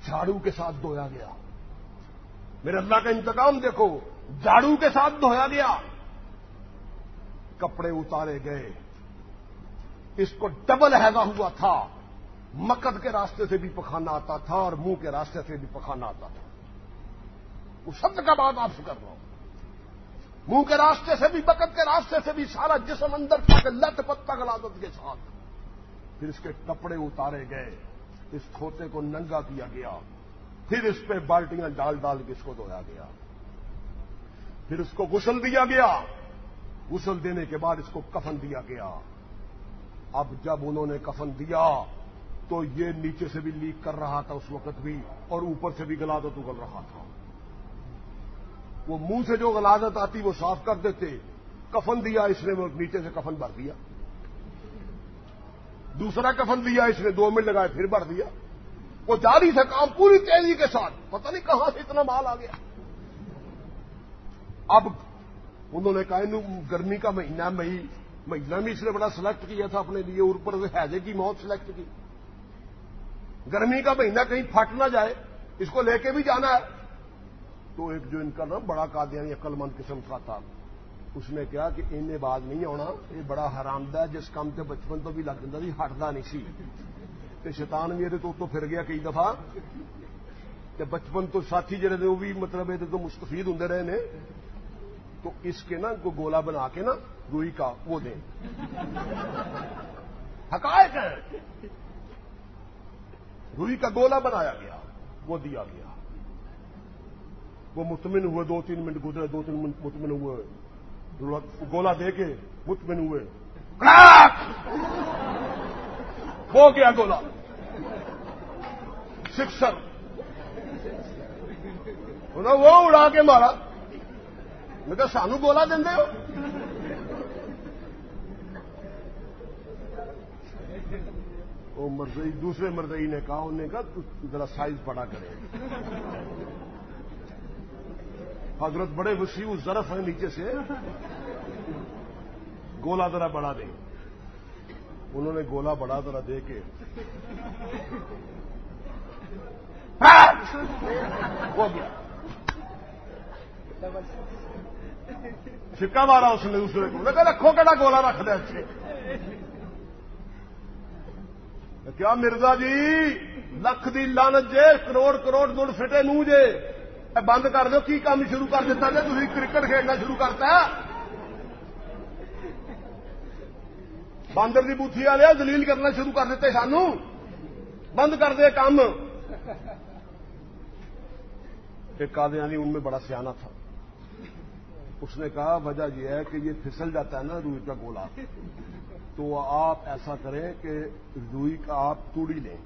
جھاڑو کے ساتھ دھویا گیا۔ میرے اللہ کا انتقام دیکھو، جھاڑو کے ساتھ دھویا گیا۔ کپڑے اتارے گئے۔ اس کو ڈبل ہیگا ہوا تھا۔ مکد کے راستے سے بھی پکھانا آتا تھا اور منہ کے راستے سے بھی پکھانا آتا تھا۔ اس شبد کا بات آپ سے کر رہا ہوں منہ کے راستے سے بھی بکت کے راستے سے بھی سارا جسم اندر تھا لت پتا گلادت کے ساتھ۔ پھر اس کے کپڑے اتارے گئے۔ اس کھوتے کو ننگا کیا گیا۔ پھر اس پہ بالٹیاں ڈال ڈال کے اس کو دھویا گیا۔ پھر اس کو غسل دیا گیا۔ غسل دینے کے بعد اس کو کفن دیا گیا۔ اب جب انہوں نے کفن دیا تو یہ نیچے سے بھی لیک کر رہا تھا اس وقت بھی اور اوپر سے بھی گلادت اگل رہا تھا۔ وہ منہ سے جو غلازت آتی وہ صاف کر دیتے، کفن دیا اس نے، وہ نیچے سے کفن بھر دیا۔ دوسرا کفن دیا، اس نے دو منٹ لگائے، پھر بھر دیا۔ وہ جاری تھا کام پوری تیزی کے ساتھ، پتہ نہیں کہاں سے اتنا مال آ گیا۔ اب انہوں نے کہا گرمی کا مہینہ، مئی، مہینہ میں اس نے بڑا سلیکٹ کیا تھا اپنے لیے اوپر سے حیضے کی موت سلیکٹ کی۔ گرمی کا مہینہ کہیں پھٹ نہ جائے، اس کو لے کے بھی جانا ہے۔ تو ایک جو ان کا نا بڑا قادیانی عقل مند قسم کا تھا۔ اس نے کہا کہ انہیں بعد نہیں آنا یہ بڑا حرام دہ جس کام سے بچپن تو بھی لگ جاتا ہٹتا نہیں سی۔ تے شیطان بھی تو تو پھر گیا کئی دفعہ۔ تے بچپن تو ساتھی جڑے وہ بھی مطلب یہ تو مستفید ہوں رہے نے۔ تو اس کے نا، کو گولا بنا کے نا، روئی کا وہ دیں حقائق ہے روئی کا گولا بنایا گیا، وہ دیا گیا۔ وہ مطمئن ہوئے، دو تین منٹ گزرے، دو تین منٹ مطمئن ہوئے۔ گولا دے کے مطمئن ہوئے۔ ہو گیا گولا۔ سکسر وہ اڑا کے مارا۔ میں کہ سانو گولا دیں ہو؟ وہ مرزئی دوسرے مرزئی نے کہا، انہوں نے کہا ذرا سائز بڑا کرے۔ حضرت بڑے وسیع ظرف ہیں نیچے سے۔ گولا ذرا بڑا دیں انہوں نے گولا بڑا طرح دے کے۔ ہو گیا۔ چھکا مارا اس نے دوسرے کو۔ کہ رکھو کہڑا گولا رکھ دیا اچھے۔ کیا مرزا جی لکھ دی لانت جے، کروڑ کروڑ گڑ فٹے نو جے۔ بند کر دو، کی کام شروع کر دیتا جی تھی کرکٹ کھیلنا شروع کرتا۔ باندر کی بوتھی والے دلیل کرنا شروع کر دیتے سانو۔ بند کر دے کام۔ ایک آدمی ان میں بڑا سیاح تھا۔ اس نے کہا، وجہ یہ ہے کہ یہ پھسل جاتا ہے نا روئی کا گولا۔ تو آپ ایسا کریں کہ روئی کا آپ توڑی لیں۔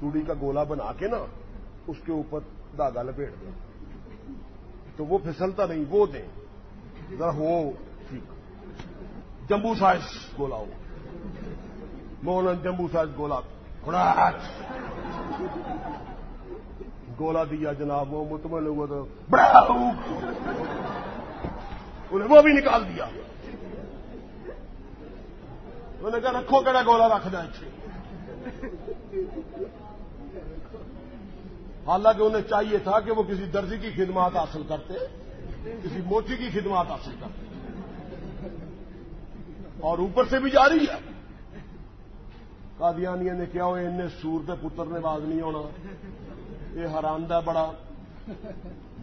توڑی کا گولا بنا کے نا، اس کے اوپر داغا لپیٹ دیں تو وہ پھسلتا نہیں، وہ دیں ذرا ہو، ٹھیک۔ جمبو سائز گولا ہو۔ مون جمبو سائز گولا۔ گولا دیا جناب، وہ مطمئن ہوا تو انہیں وہ بھی نکال دیا۔ انہوں نے کہا رکھو کہڑا گولا رکھ دیں حالانکہ انہیں چاہیے تھا کہ وہ کسی درجی کی خدمات حاصل کرتے، کسی موچی کی خدمات حاصل کرتے۔ اور اوپر سے بھی جاری ہے۔ قادیانیہ نے کیا ہوئے، انہیں سور کے پتر نے باز نہیں ہونا۔ یہ حرام ہے بڑا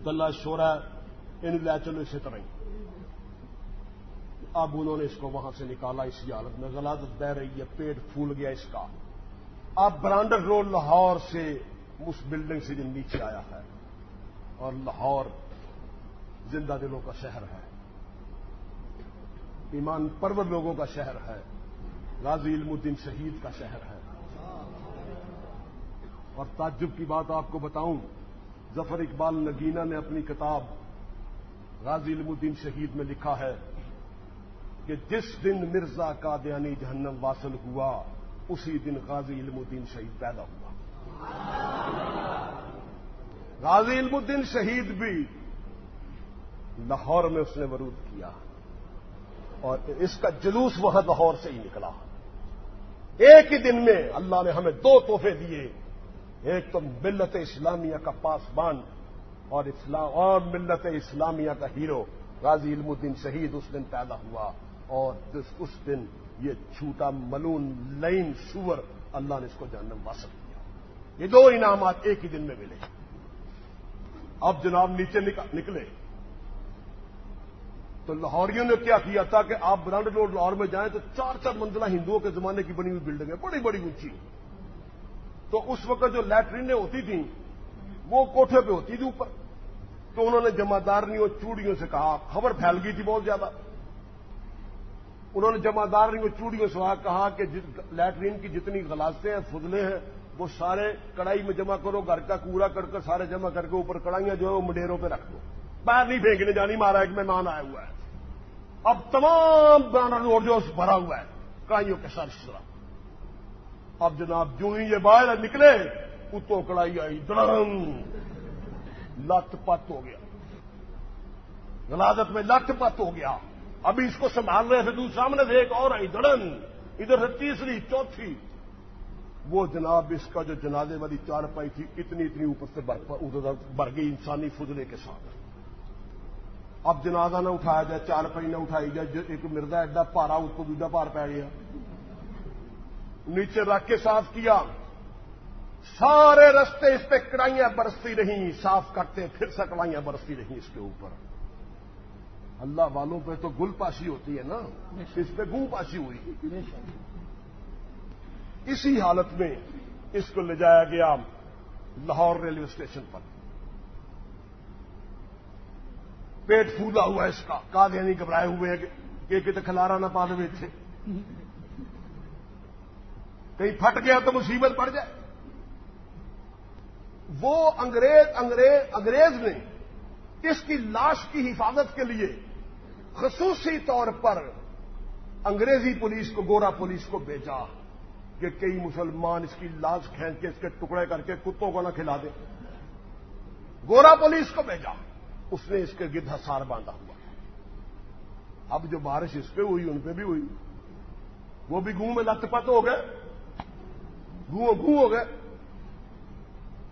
گلا شورا ان لے چلو اسی طرح ہی۔ اب انہوں نے اس کو وہاں سے نکالا اسی حالت میں۔ غلادت بہ رہی ہے، پیٹ پھول گیا اس کا۔ اب برانڈر روڈ لاہور سے اس بلڈنگ سے جو نیچے آیا ہے اور لاہور زندہ دلوں کا شہر ہے، ایمان پرور لوگوں کا شہر ہے، غازی علم الدین شہید کا شہر ہے۔ اور تعجب کی بات آپ کو بتاؤں، ظفر اقبال نگینہ نے اپنی کتاب غازی علم الدین شہید میں لکھا ہے کہ جس دن مرزا کا دیانی جہنم واصل ہوا، اسی دن غازی علم الدین شہید پیدا ہوا۔ غازی علم الدین شہید بھی لاہور میں اس نے ورود کیا اور اس کا جلوس وہاں لاہور سے ہی نکلا۔ ایک ہی دن میں اللہ نے ہمیں دو تحفے دیے۔ ایک تو ملت اسلامیہ کا پاسبان اور اسلام اور ملت اسلامیہ کا ہیرو، غازی علم الدین شہید اس دن پیدا ہوا اور اس دن یہ چھوٹا ملون لائن سور اللہ نے اس کو جہنم واسط یہ دو انعامات ایک ہی دن میں ملے۔ اب جناب نیچے نکلے۔ تو لاہوریوں نے کیا کیا تھا کہ آپ برانڈ روڈ لاہور میں جائیں تو چار چار منزلہ ہندوؤں کے زمانے کی بنی ہوئی بلڈنگ بڑی بڑی اونچی۔ تو اس وقت جو لیٹرینیں ہوتی تھیں، وہ کوٹھے پہ ہوتی تھی اوپر۔ تو انہوں نے جمعدارنیوں چوڑیوں سے کہا، خبر پھیل گئی تھی بہت زیادہ۔ انہوں نے جمع دار چوڑیوں سے کہا کہ لیٹرین کی جتنی غلاستے ہیں فضلے ہیں وہ سارے کڑائی میں جمع کرو، گھر کا کوڑا کر کر سارے جمع کر کے اوپر کڑائیاں جو ہے وہ منڈیروں پہ رکھ دو۔ باہر نہیں پھینکنے جانی مارا ایک مہمان آیا ہوا ہے۔ اب تمام برانا روڈ جو بھرا ہوا ہے۔ کڑائیوں کے ساتھ طرح اب جناب جو ہی یہ باہر نکلے، اتو کڑائی آئی درم لت پت ہو گیا۔ غلازت میں لت پت ہو گیا۔ ابھی اس کو سنبھال رہے تھے دوسرے سامنے سے ایک اور آئی دڑن ادھر سے تیسری، چوتھی۔ وہ جناب اس کا جو جنازے والی چار پائی تھی اتنی اتنی اوپر سے بھر گئی انسانی فضلے کے ساتھ۔ اب جنازہ نہ اٹھایا جائے چار پائی نہ اٹھائی جائے جو ایک مردا ایڈا پارا اس کو دوجا پار پی گیا۔ نیچے رکھ کے صاف کیا۔ سارے رستے اس پہ کڑائیاں برستی رہیں صاف کرتے پھر سکڑائیاں برستی رہیں اس کے اوپر۔ اللہ والوں پہ تو گل پاشی ہوتی ہے نا۔ اس پہ گوں پاشی ہوئی۔ اسی حالت میں اس کو لے جایا گیا لاہور ریلوے اسٹیشن پر۔ پیٹ پھولا ہوا اس کا۔ کا دینی گھبرائے ہوئے ہیں کہ کتنے کھلارا نہ پا دے تھے کہیں پھٹ گیا تو مصیبت پڑ جائے۔ وہ انگریز انگریز انگریز نے اس کی لاش کی حفاظت کے لیے خصوصی طور پر انگریزی پولیس کو، گورا پولیس کو بھیجا۔ کہ کئی مسلمان اس کی لاش کھینچ کے اس کے ٹکڑے کر کے کتوں کو نہ کھلا دے گورا پولیس کو بھیجا۔ اس نے اس کے گرد ہسار باندھا ہوا۔ اب جو بارش اس پہ ہوئی، ان پہ بھی ہوئی۔ وہ بھی گوں میں لت پت ہو گئے۔ گوں گوں ہو گئے۔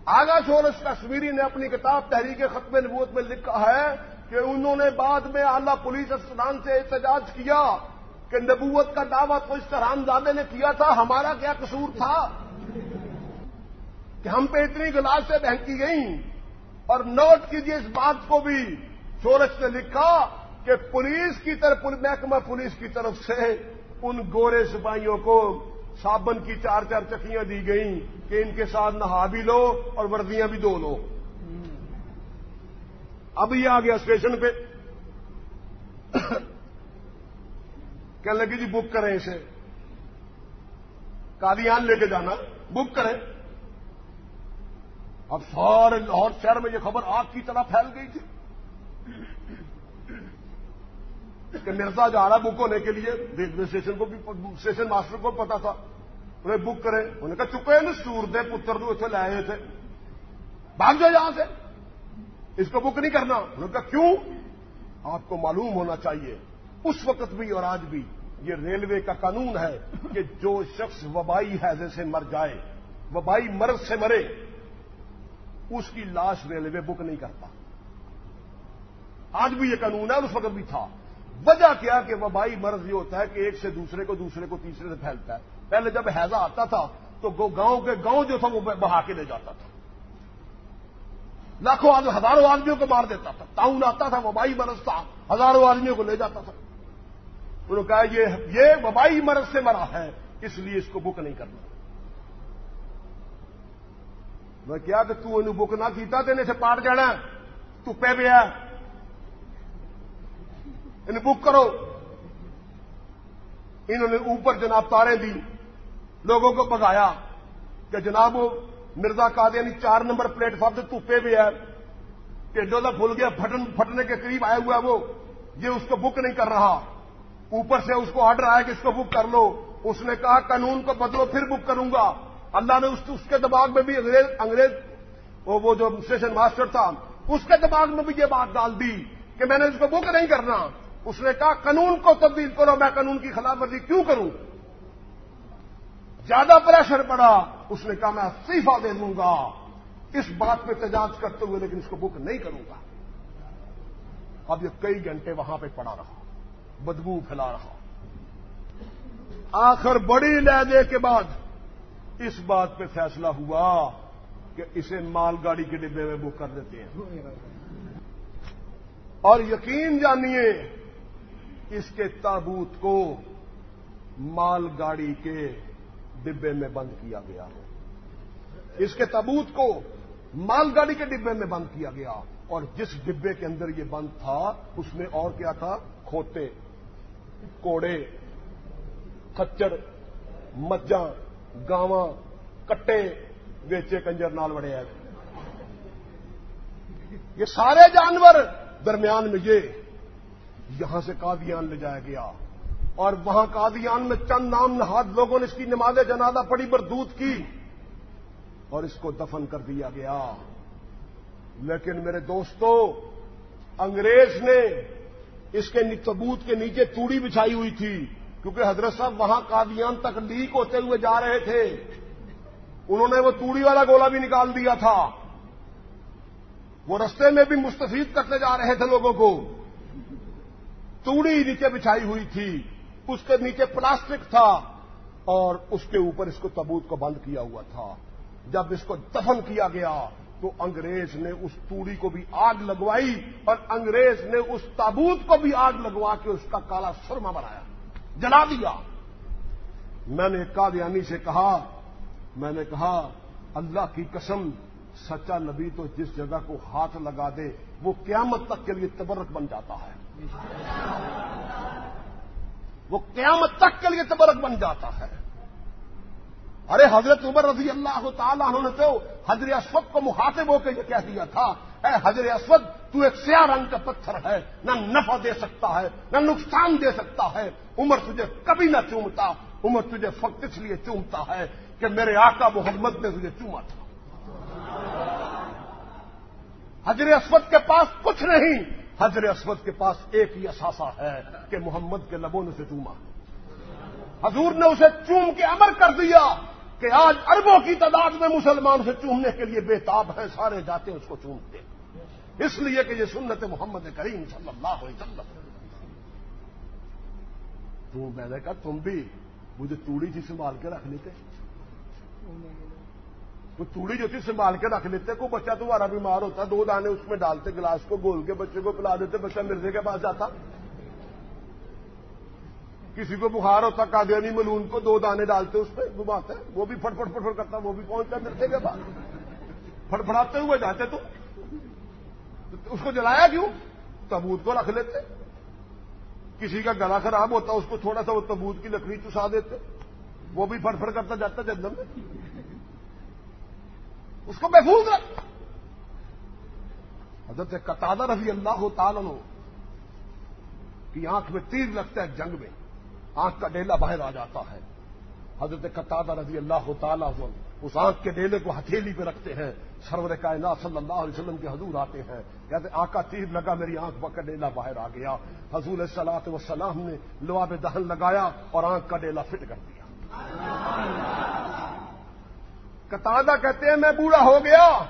آگا شورش کشمیری نے اپنی کتاب تحریک ختم نبوت میں لکھا ہے کہ انہوں نے بعد میں اعلی پولیس افسران سے احتجاج کیا۔ کہ نبوت کا دعویٰ تو اس طرح زادے نے کیا تھا، ہمارا کیا قصور تھا؟ کہ ہم پہ اتنی گلاسیں بہنکی گئیں۔ اور نوٹ کیجیے اس بات کو بھی، سورج نے لکھا کہ پولیس کی طرف، محکمہ پولیس کی طرف سے ان گورے سپاہیوں کو صابن کی چار چار چکیاں دی گئیں کہ ان کے ساتھ نہا بھی لو اور وردیاں بھی دو لو۔ اب یہ آ گیا اسٹیشن پہ۔ کہنے لگی جی بک کریں اسے۔ قادیان لے کے جانا، بک کریں۔ اب سارے لاہور شہر میں یہ خبر آگ کی طرح پھیل گئی تھی کہ مرزا جا رہا بک ہونے کے لیے ریلوے اسٹیشن کو بھی اسٹیشن ماسٹر کو پتا تھا۔ انہیں بک کریں۔ انہوں نے کہا، چکے نا سور دے پتر تو اتنے لائے تھے۔ بھاگ جاؤ یہاں سے۔ اس کو بک نہیں کرنا۔ انہوں نے کہا، کیوں؟ آپ کو معلوم ہونا چاہیے۔ اس وقت بھی اور آج بھی یہ ریلوے کا قانون ہے کہ جو شخص وبائی حیضے سے مر جائے، وبائی مرض سے مرے، اس کی لاش ریلوے بک نہیں کرتا۔ آج بھی یہ قانون ہے، اس وقت بھی تھا۔ وجہ کیا کہ وبائی مرض یہ ہوتا ہے کہ ایک سے دوسرے کو دوسرے کو تیسرے سے پھیلتا ہے۔ پہلے جب حیضہ آتا تھا تو گاؤں کے گاؤں جو تھا وہ بہا کے لے جاتا تھا۔ لاکھوں آدمی ہزاروں آدمیوں کو مار دیتا تھا۔ تعاون آتا تھا، وبائی مرض تھا، ہزاروں آدمیوں کو لے جاتا تھا۔ انہوں نے کہا یہ یہ وبائی مرض سے مرا ہے، اس لیے اس کو بک نہیں کرنا۔ میں کیا کہ تو انہوں بک نہ کیتا تین سے پاٹ جانا۔ تو پہ پیا انہیں بک کرو۔ انہوں نے اوپر جناب تارے دی، لوگوں کو بگایا کہ جناب مرزا قادیانی چار نمبر پلیٹ فارم سے توپے بھی ہے کہ ڈولا پھول گیا پھٹنے کے قریب آیا ہوا وہ، یہ اس کو بک نہیں کر رہا۔ اوپر سے اس کو آرڈر آیا کہ اس کو بک کر لو۔ اس نے کہا، قانون کو بدلو، پھر بک کروں گا۔ اللہ نے اس کے دماغ میں بھی انگریز انگریز، وہ جو اسٹیشن ماسٹر تھا، اس کے دماغ میں بھی یہ بات ڈال دی کہ میں نے اس کو بک نہیں کرنا۔ اس نے کہا، قانون کو تبدیل کرو، میں قانون کی خلاف ورزی کیوں کروں؟ زیادہ پریشر پڑا۔ اس نے کہا، میں استعفا دے دوں گا۔ اس بات پہ تجاج کرتے ہوئے لیکن اس کو بک نہیں کروں گا۔ اب یہ کئی گھنٹے وہاں پہ پڑا رہا۔ بدبو پھیلا رہا۔ آخر بڑی لہدے کے بعد اس بات پہ فیصلہ ہوا کہ اسے مال گاڑی کے ڈبے میں بک کر دیتے ہیں۔ اور یقین جانیے اس کے تابوت کو مال گاڑی کے ڈبے میں بند کیا گیا اس کے تابوت کو مال گاڑی کے ڈبے میں بند کیا گیا۔ اور جس ڈبے کے اندر یہ بند تھا، اس میں اور کیا تھا؟ کھوتے۔ کوڑے کچر مجھا گاواں، کٹے ویچے کنجر نال بڑے ہیں یہ سارے جانور درمیان میں یہ یہاں سے قادیان لے جایا گیا۔ اور وہاں قادیان میں چند نام نہاد لوگوں نے اس کی نماز جنازہ پڑی بردوت کی، اور اس کو دفن کر دیا گیا۔ لیکن میرے دوستو، انگریز نے اس کے تبوت کے نیچے توڑی بچھائی ہوئی تھی، کیونکہ حضرت صاحب وہاں قادیان تک لیک ہوتے ہوئے جا رہے تھے۔ انہوں نے وہ توڑی والا گولا بھی نکال دیا تھا۔ وہ رستے میں بھی مستفید کرتے جا رہے تھے لوگوں کو۔ توڑی نیچے بچھائی ہوئی تھی، اس کے نیچے پلاسٹک تھا اور اس کے اوپر اس کو تبوت کو بند کیا ہوا تھا۔ جب اس کو دفن کیا گیا تو انگریز نے اس توڑی کو بھی آگ لگوائی اور انگریز نے اس تابوت کو بھی آگ لگوا کے اس کا کالا سرما بنایا، جلا دیا۔ میں نے قادیانی سے کہا، میں نے کہا، اللہ کی قسم، سچا نبی تو جس جگہ کو ہاتھ لگا دے، وہ قیامت تک کے لیے تبرک بن جاتا ہے۔ وہ قیامت تک کے لیے تبرک بن جاتا ہے۔ ارے حضرت عمر رضی اللہ تعالیٰ نے تو حضرت اسود کو مخاطب ہو کے یہ کہہ دیا تھا، اے حضرت اسود، تو ایک سیاہ رنگ کا پتھر ہے، نہ نفع دے سکتا ہے، نہ نقصان دے سکتا ہے۔ عمر تجھے کبھی نہ چومتا، عمر تجھے فقط اس لیے چومتا ہے کہ میرے آقا محمد نے تجھے چوما تھا۔ حضرت اسود کے پاس کچھ نہیں، حضرت اسود کے پاس ایک ہی اثاثہ ہے کہ محمد کے لبوں نے سے چوما۔ حضور نے اسے چوم کے امر کر دیا۔ کہ آج اربوں کی تعداد میں مسلمان اسے چومنے کے لیے بےتاب ہیں، سارے جاتے اس کو چومتے اس لیے کہ یہ سنت محمد کریم صلی اللہ علیہ وسلم۔ تو میں نے کہا، تم بھی مجھے توڑی تھی سنبھال کے رکھ لیتے۔ تو توڑی جو تھی سنبھال کے رکھ لیتے کو بچہ تمہارا بیمار ہوتا، دو دانے اس میں ڈالتے، گلاس کو گول کے بچے کو پلا دیتے، بچہ مرزے کے پاس جاتا۔ کسی کو بخار ہوتا، قادیانی ملون کو دو دانے ڈالتے، اس پہ گھماتے وہ بھی فٹ فٹ فٹ فٹ کرتا، وہ بھی پہنچتا مرتے کے بعد فٹفڑاتے ہوئے جاتے تو اس کو جلایا کیوں؟ تبوت کو رکھ لیتے۔ کسی کا گلا خراب ہوتا، اس کو تھوڑا سا وہ تبوت کی لکڑی چسا دیتے۔ وہ بھی فٹ فٹ کرتا جاتا جنگل میں۔ اس کو محفوظ رکھ۔ حضرت قطع رضی اللہ تعالیٰ کی آنکھ میں تیر لگتا ہے جنگ میں۔ آنکھ کا ڈیلا باہر آ جاتا ہے۔ حضرت قطع رضی اللہ تعالیٰ اس آنکھ کے ڈیلے کو ہتھیلی پہ رکھتے ہیں۔ سرور کائنات صلی اللہ علیہ وسلم کے حضور آتے ہیں۔ کہتے آقا تیر لگا، میری آنکھ کا ڈیلا باہر آ گیا۔ حضور صلاحت وسلام نے لواب دہن لگایا اور آنکھ کا ڈیلا فٹ کر دیا۔ کتادا کہتے ہیں، میں بوڑھا ہو گیا۔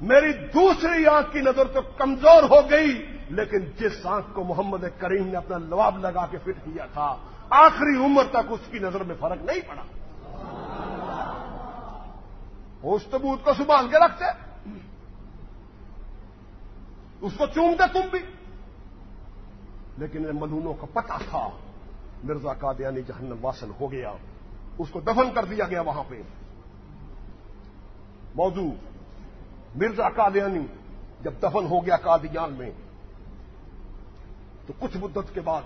میری دوسری آنکھ کی نظر تو کمزور ہو گئی، لیکن جس آنکھ کو محمد کریم نے اپنا لواب لگا کے فٹ کیا تھا آخری عمر تک اس کی نظر میں فرق نہیں پڑا۔ اس تبوت کو سنبھال کے رکھتے۔ اس کو چومتے تم بھی۔ لیکن ملونوں کا پتہ تھا۔ مرزا قادیانی جہنم واسل ہو گیا۔ اس کو دفن کر دیا گیا وہاں پہ۔ موضوع۔ مرزا قادیانی جب دفن ہو گیا قادیان میں، تو کچھ مدت کے بعد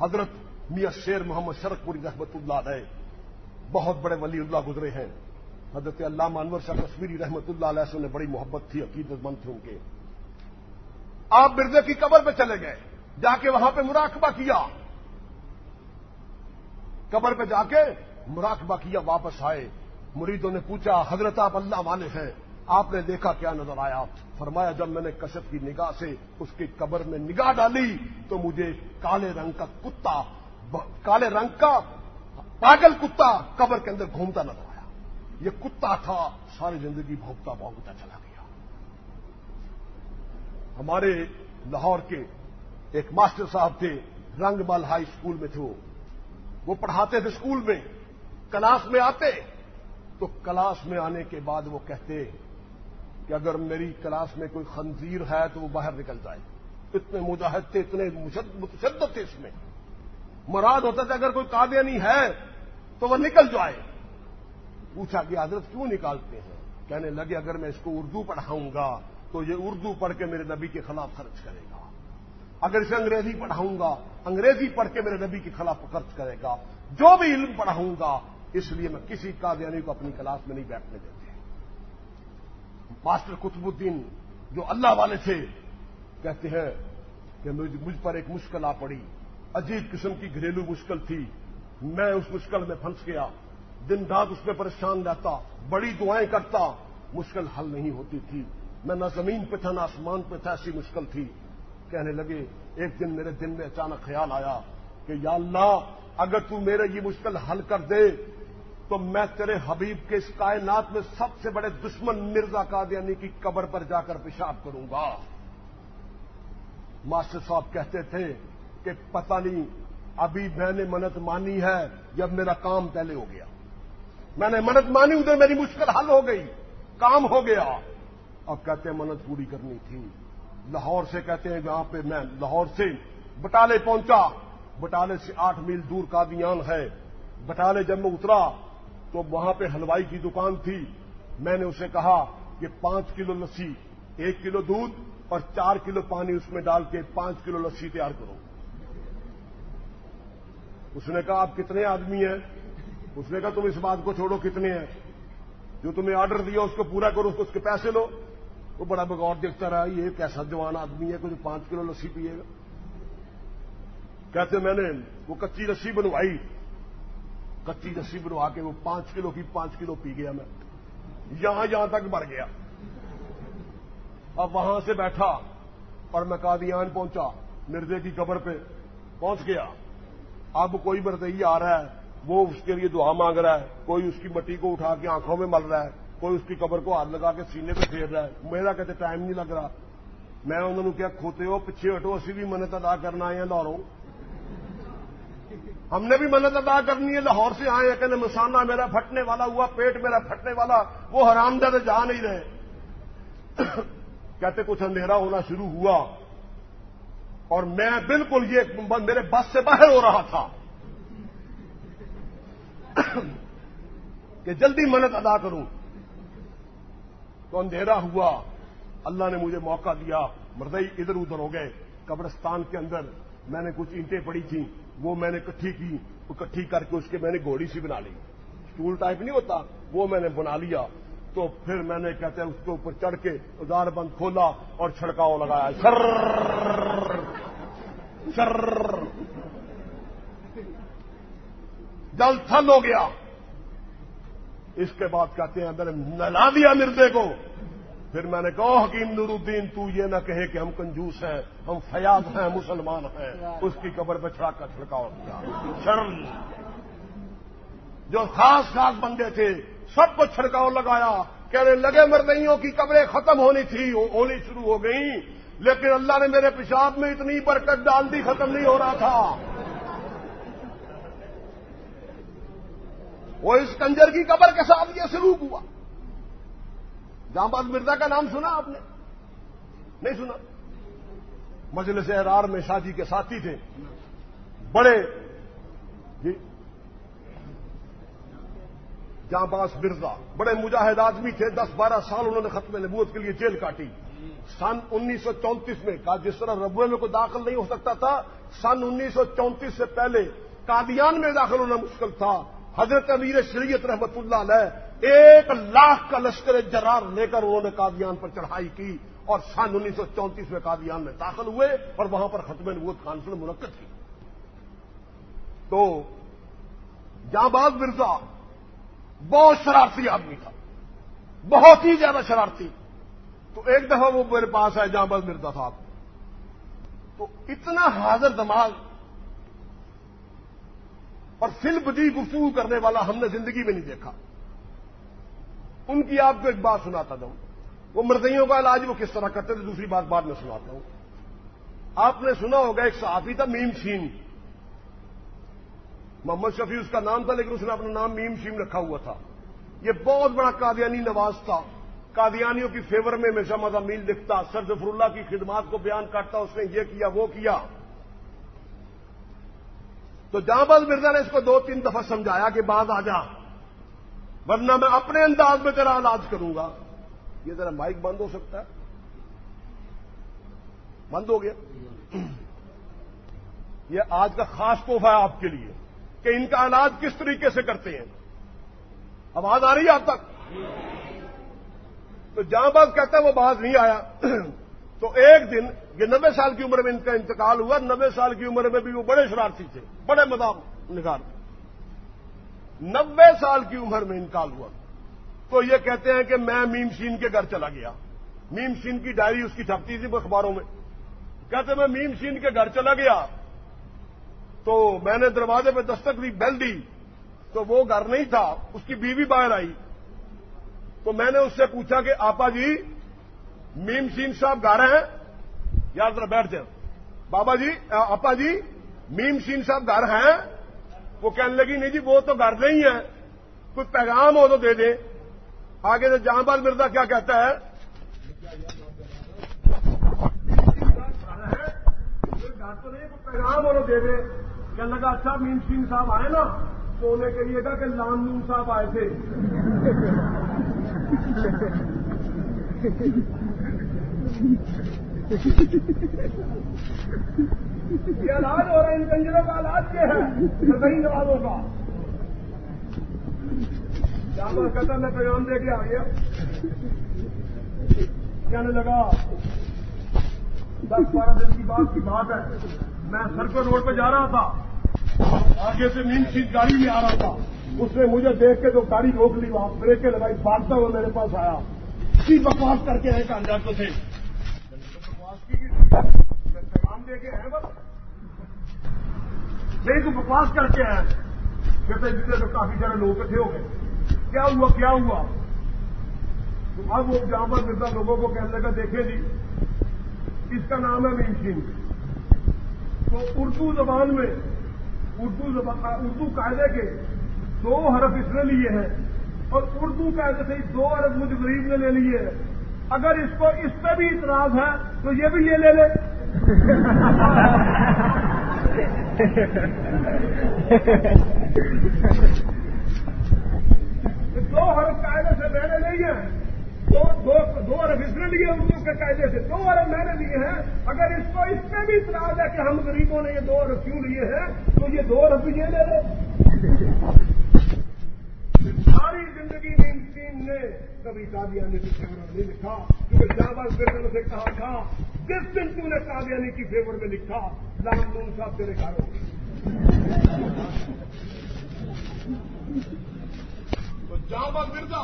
حضرت میاں شیر محمد شرک پوری رحمت اللہ علیہ، بہت بڑے ولی اللہ گزرے ہیں۔ حضرت اللہ مانور شاہ کشمیری رحمت اللہ علیہ سے انہیں بڑی محبت تھی، عقیدت مند تھے ان کے۔ آپ مرزے کی قبر پہ چلے گئے، جا کے وہاں پہ مراقبہ کیا۔ قبر پہ جا کے مراقبہ کیا، واپس آئے۔ مریدوں نے پوچھا، حضرت آپ اللہ والے ہیں؟ آپ نے دیکھا کیا نظر آیا؟ فرمایا، جب میں نے کشف کی نگاہ سے اس کی قبر میں نگاہ ڈالی تو مجھے کالے رنگ کا کتا، کالے رنگ کا پاگل کتا قبر کے اندر گھومتا نظر آیا۔ یہ کتا تھا، ساری زندگی بھوکتا بھوکتا چلا گیا۔ ہمارے لاہور کے ایک ماسٹر صاحب تھے رنگ مال ہائی اسکول میں تھے وہ پڑھاتے تھے اسکول میں، کلاس میں آتے، تو کلاس میں آنے کے بعد وہ کہتے کہ اگر میری کلاس میں کوئی خنزیر ہے تو وہ باہر نکل جائے۔ اتنے مجاہد تھے، اتنے متشدد تھے اس میں۔ مراد ہوتا تھا اگر کوئی قادیانی ہے تو وہ نکل جائے۔ پوچھا کہ حضرت کیوں نکالتے ہیں؟ کہنے لگے اگر میں اس کو اردو پڑھاؤں گا تو یہ اردو پڑھ کے میرے نبی کے خلاف خرچ کرے گا۔ اگر اسے انگریزی پڑھاؤں گا، انگریزی پڑھ کے میرے نبی کے خلاف خرچ کرے گا۔ جو بھی علم پڑھاؤں گا، اس لیے میں کسی قادیانی کو اپنی کلاس میں نہیں بیٹھنے دیتے ماسٹر قطب الدین جو اللہ والے تھے، کہتے ہیں کہ مجھ پر ایک مشکل آ پڑی۔ عجیب قسم کی گھریلو مشکل تھی۔ میں اس مشکل میں پھنس گیا۔ دن رات اس میں پریشان رہتا، بڑی دعائیں کرتا۔ مشکل حل نہیں ہوتی تھی۔ میں نہ زمین پہ تھا، نہ آسمان پہ تھا، ایسی مشکل تھی۔ کہنے لگے، ایک دن میرے دن میں اچانک خیال آیا کہ یا اللہ، اگر تو میرے یہ مشکل حل کر دے تو میں تیرے حبیب کے اس کائنات میں سب سے بڑے دشمن مرزا قادیانی کی قبر پر جا کر پیشاب کروں گا۔ ماسٹر صاحب کہتے تھے کہ پتہ نہیں ابھی میں نے منت مانی ہے جب میرا کام پہلے ہو گیا۔ میں نے منت مانی ادھر میری مشکل حل ہو گئی، کام ہو گیا۔ اب کہتے ہیں منت پوری کرنی تھی۔ لاہور سے کہتے ہیں جہاں پہ میں لاہور سے بٹالے پہنچا۔ بٹالے سے آٹھ میل دور کا ہے۔ بٹالے جب میں اترا تو وہاں پہ ہلوائی کی دکان تھی۔ میں نے اسے کہا کہ پانچ کلو لسی، ایک کلو دودھ اور چار کلو پانی اس میں ڈال کے پانچ کلو لسی تیار کرو۔ اس نے کہا، آپ کتنے آدمی ہیں؟ اس نے کہا، تم اس بات کو چھوڑو، کتنے ہیں؟ جو تمہیں آرڈر دیا، اس کو پورا کرو، اس کو اس کے پیسے لو۔ وہ بڑا بغور دیکھتا رہا، یہ کیسا جوان آدمی ہے کہ جو پانچ کلو لسی پیے گا؟ کہتے، میں نے وہ کچی رسی بنوائی۔ کچی رسی بنوا کے وہ پانچ کلو کی پانچ کلو پی گیا میں۔ یہاں یہاں تک مر گیا۔ اب وہاں سے بیٹھا اور میں قادیان پہنچا۔ مرزے کی قبر پہ پہنچ گیا۔ اب کوئی مرتئی آ رہا ہے۔ وہ اس کے لیے دعا مانگ رہا ہے۔ کوئی اس کی مٹی کو اٹھا کے آنکھوں میں مل رہا ہے۔ کوئی اس کی قبر کو ہاتھ لگا کے سینے پہ پھیر رہا ہے۔ میرا کہتے ٹائم نہیں لگ رہا۔ میں انہوں نے کیا کھوتے ہو، پیچھے ہٹو، اسی بھی منت ادا کرنا آئے ہیں لاہوروں۔ ہم نے بھی منت ادا کرنی ہے، لاہور سے آئے ہیں کہ مسانہ میرا پھٹنے والا ہوا، پیٹ میرا پھٹنے والا، وہ حرام دہ جا نہیں رہے۔ *coughs* کہتے کچھ اندھیرا ہونا شروع ہوا۔ اور میں بالکل یہ میرے بس سے باہر ہو رہا تھا۔ *coughs* کہ جلدی منت ادا کروں۔ تو اندھیرا ہوا۔ اللہ نے مجھے موقع دیا۔ مردئی ادھر ادھر ہو گئے۔ قبرستان کے اندر میں نے کچھ اینٹیں پڑی تھیں۔ وہ میں نے کٹھی کی کٹھی کر کے اس کے میں نے گھوڑی سی بنا لی۔ اسٹول ٹائپ نہیں ہوتا، وہ میں نے بنا لیا۔ تو پھر میں نے کہتے ہیں، اس کے اوپر چڑھ کے ادار بند کھولا اور چھڑکاؤ لگایا۔ سر سر جل تھل ہو گیا۔ اس کے بعد کہتے ہیں، اندر نلا دیا مردے کو۔ پھر میں نے کہا حکیم نور الدین، تو یہ نہ کہے کہ ہم کنجوس ہیں، ہم فیاض ہیں، مسلمان ہیں۔ اس کی قبر پہ چھڑا کر چھڑکاؤ۔ کیا شرم۔ جو خاص خاص بندے تھے، سب کو چھڑکاؤ لگایا۔ کہنے لگے مردئیوں کی قبریں ختم ہونی تھی ہونی شروع ہو گئیں۔ لیکن اللہ نے میرے پیشاب میں اتنی برکت ڈال دی، ختم نہیں ہو رہا تھا۔ وہ اس کنجر کی قبر کے ساتھ یہ سلوک ہوا۔ جہاں باز مرزا کا نام سنا آپ نے؟ نہیں سنا۔ مجلس احرار میں شادی کے ساتھی تھے۔ بڑے۔ جی۔ جہاں باز مرزا۔ بڑے مجاہد آدمی تھے۔ دس بارہ سال انہوں نے ختم نبوت کے لیے جیل کاٹی۔ سن انیس سو چونتیس میں جس طرح ربوے میں کوئی داخل نہیں ہو سکتا تھا، سن انیس سو چونتیس سے پہلے قادیان میں داخل ہونا مشکل تھا۔ حضرت امیر شریعت رحمت اللہ علیہ ایک لاکھ کا لشکر جرار لے کر انہوں نے قادیان پر چڑھائی کی اور سن انیس سو چونتیس میں قادیان میں داخل ہوئے اور وہاں پر ختم نبوت کانفرنس منعقد کی۔ تو جہاں باز مرزا بہت شرارتی آدمی تھا، بہت ہی زیادہ شرارتی۔ تو ایک دفعہ وہ میرے پاس آئے جہاں باز مرزا صاحب۔ تو اتنا حاضر دماغ اور فل بدی گفتگو کرنے والا ہم نے زندگی میں نہیں دیکھا۔ ان کی آپ کو ایک بات سناتا جاؤں وہ مردئیوں کا علاج وہ کس طرح کرتے تھے دوسری بات بعد میں سناتا ہوں۔ آپ نے سنا ہوگا ایک صحافی تھا میم شین محمد شفیع اس کا نام تھا لیکن اس نے اپنا نام میم شیم رکھا ہوا تھا۔ یہ بہت بڑا قادیانی نواز تھا۔ قادیانیوں کی فیور میں ہمیشہ مضامین لکھتا سر ظفر اللہ کی خدمات کو بیان کرتا، اس نے یہ کیا، وہ کیا۔ تو جہاں باز مرزا نے اس کو دو تین دفعہ سمجھایا کہ بعد آ جا۔ ورنہ میں اپنے انداز میں تیرا علاج کروں گا۔ یہ ذرا مائک بند ہو سکتا ہے۔ بند ہو گیا۔ یہ آج کا خاص تحفہ ہے آپ کے لیے کہ ان کا علاج کس طریقے سے کرتے ہیں۔ آواز آ رہی ہے اب تک؟ تو جہاں باز کہتا ہے وہ باز نہیں آیا۔ تو ایک دن، یہ نبے سال کی عمر میں ان کا انتقال ہوا نبے سال کی عمر میں بھی وہ بڑے شرارتی تھے، بڑے مدام نگار نبے سال کی عمر میں انتقال ہوا۔ تو یہ کہتے ہیں کہ میں میم سین کے گھر چلا گیا۔ میم سین کی ڈائری اس کی چھپتی تھی اخباروں میں۔ کہتے میں میم سین کے گھر چلا گیا۔ تو میں نے دروازے پہ دستک دی، بیل دی۔ تو وہ گھر نہیں تھا، اس کی بیوی باہر آئی۔ تو میں نے اس سے پوچھا کہ آپا جی میم سین صاحب گا رہے ہیں؟ یار ذرا بیٹھ جائیں بابا جی اپا جی میم سین صاحب گھر ہیں؟ وہ کہنے لگی، نہیں جی وہ تو گھر نہیں ہے کوئی پیغام ہو تو دے دیں۔ آگے سے جہاں بال مرزا کیا کہتا ہے؟ تو نہیں پیغام ہو تو دے دیں۔ کہنے لگا اچھا میم سین صاحب آئے نا۔ تو انہیں کہیے گا کہ لام میم صاحب آئے تھے۔ *laughs* یہ علاج ہو رہا ہے، ان کنجروں کا علاج کیا ہے کئی نوازوں کا۔ جانور کہتا میں پیغام دے کے آ گیا کہنے لگا، دس بارہ دن کی بات کی بات ہے۔ میں سرکل روڈ پہ جا رہا تھا۔ آگے سے مین سیٹ گاڑی میں آ رہا تھا۔ اس نے مجھے دیکھ کے جو گاڑی روک لی، وہاں بریکیں لگائی، بھاگتا ہوا میرے پاس آیا۔ بکواس کر کے آئے کاغذات تھے۔ بکواس کی دے کے آئے بس۔ نہیں تو بکواس کر کے آیا کہتے جتنے تو کافی سارے لوگ اکٹھے ہو گئے۔ کیا ہوا کیا ہوا؟ تو اب وہ جہاں پر مرزا لوگوں کو کہنے لگا، دیکھیں جی اس کا نام ہے مین سنگھ۔ تو اردو زبان میں، اردو زبان، اردو قاعدے کے دو حرف اس نے لیے ہیں۔ اور اردو قاعدے سے دو حرف مجھ غریب نے لے لیے ہیں۔ اگر اس کو اس پہ بھی اعتراض ہے، تو یہ بھی یہ لے لے۔ دو حرف قاعدے سے میں نے نہیں ہے دو ارب اس نے لیے اردو کے قاعدے سے۔ دو ارب میں نے لیے ہیں۔ اگر اس کو اس میں بھی اطلاع ہے کہ ہم غریبوں نے یہ دو ارب کیوں لیے ہیں، تو یہ دو ارب بھی یہ لے لے ساری زندگی میں ان تین نے کبھی قادیانی کی فیور نہیں لکھا کیونکہ جاوا گردن سے کہا تھا جس دن تم نے قادیانی کی فیور میں لکھا لام نون صاحب تیرے گھروں تو جاوا مرزا۔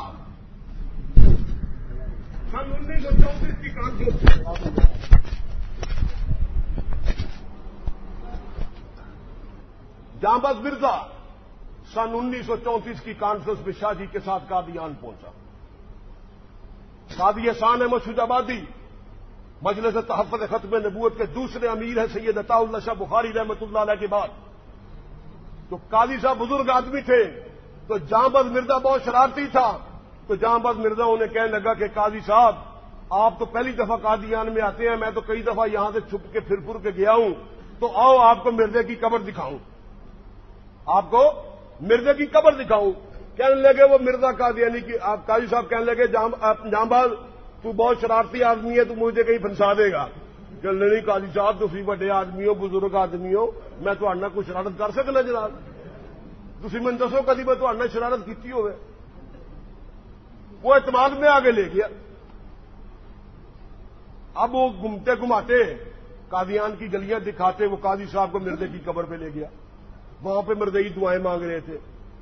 سن انیس سو چونتیس کی کانفرنس جامبز مرزا۔ سن انیس سو چونتیس کی کانفرنس میں شاہ جی کے ساتھ قادیان پہنچا۔ قادی احسان احمد آبادی مجلس تحفظ ختم نبوت کے دوسرے امیر ہیں سید عطا اللہ شاہ بخاری رحمت اللہ علیہ کے بعد۔ تو قاضی صاحب بزرگ آدمی تھے، تو جامبز مرزا بہت شرارتی تھا، تو جہاں بد مرزا انہیں کہنے لگا کہ قاضی صاحب، آپ تو پہلی دفعہ قادیان میں آتے ہیں، میں تو کئی دفعہ یہاں سے چھپ کے پھر پھر کے گیا ہوں۔ تو آؤ، آپ کو مرزے کی قبر دکھاؤں۔ آپ کو مرزے کی قبر دکھاؤں۔ کہنے لگے وہ مرزا قادیانی یعنی کی آپ قاضی صاحب کہنے لگے، جہاں باز تو بہت شرارتی آدمی ہے، تو مجھے کہیں پھنسا دے گا۔ کہ نہیں قاضی صاحب تھی بڑے آدمی ہو، بزرگ آدمی ہو، میں تو کوئی شرارت کر سکنا جناب؟ تھی من دسو کدی میں تو شرارت کی ہوئے وہ اعتماد میں آگے لے گیا۔ اب وہ گھومتے گھماتے قادیان کی گلیاں دکھاتے، وہ قاضی صاحب کو مردے کی قبر پہ لے گیا۔ وہاں پہ مردئی دعائیں مانگ رہے تھے۔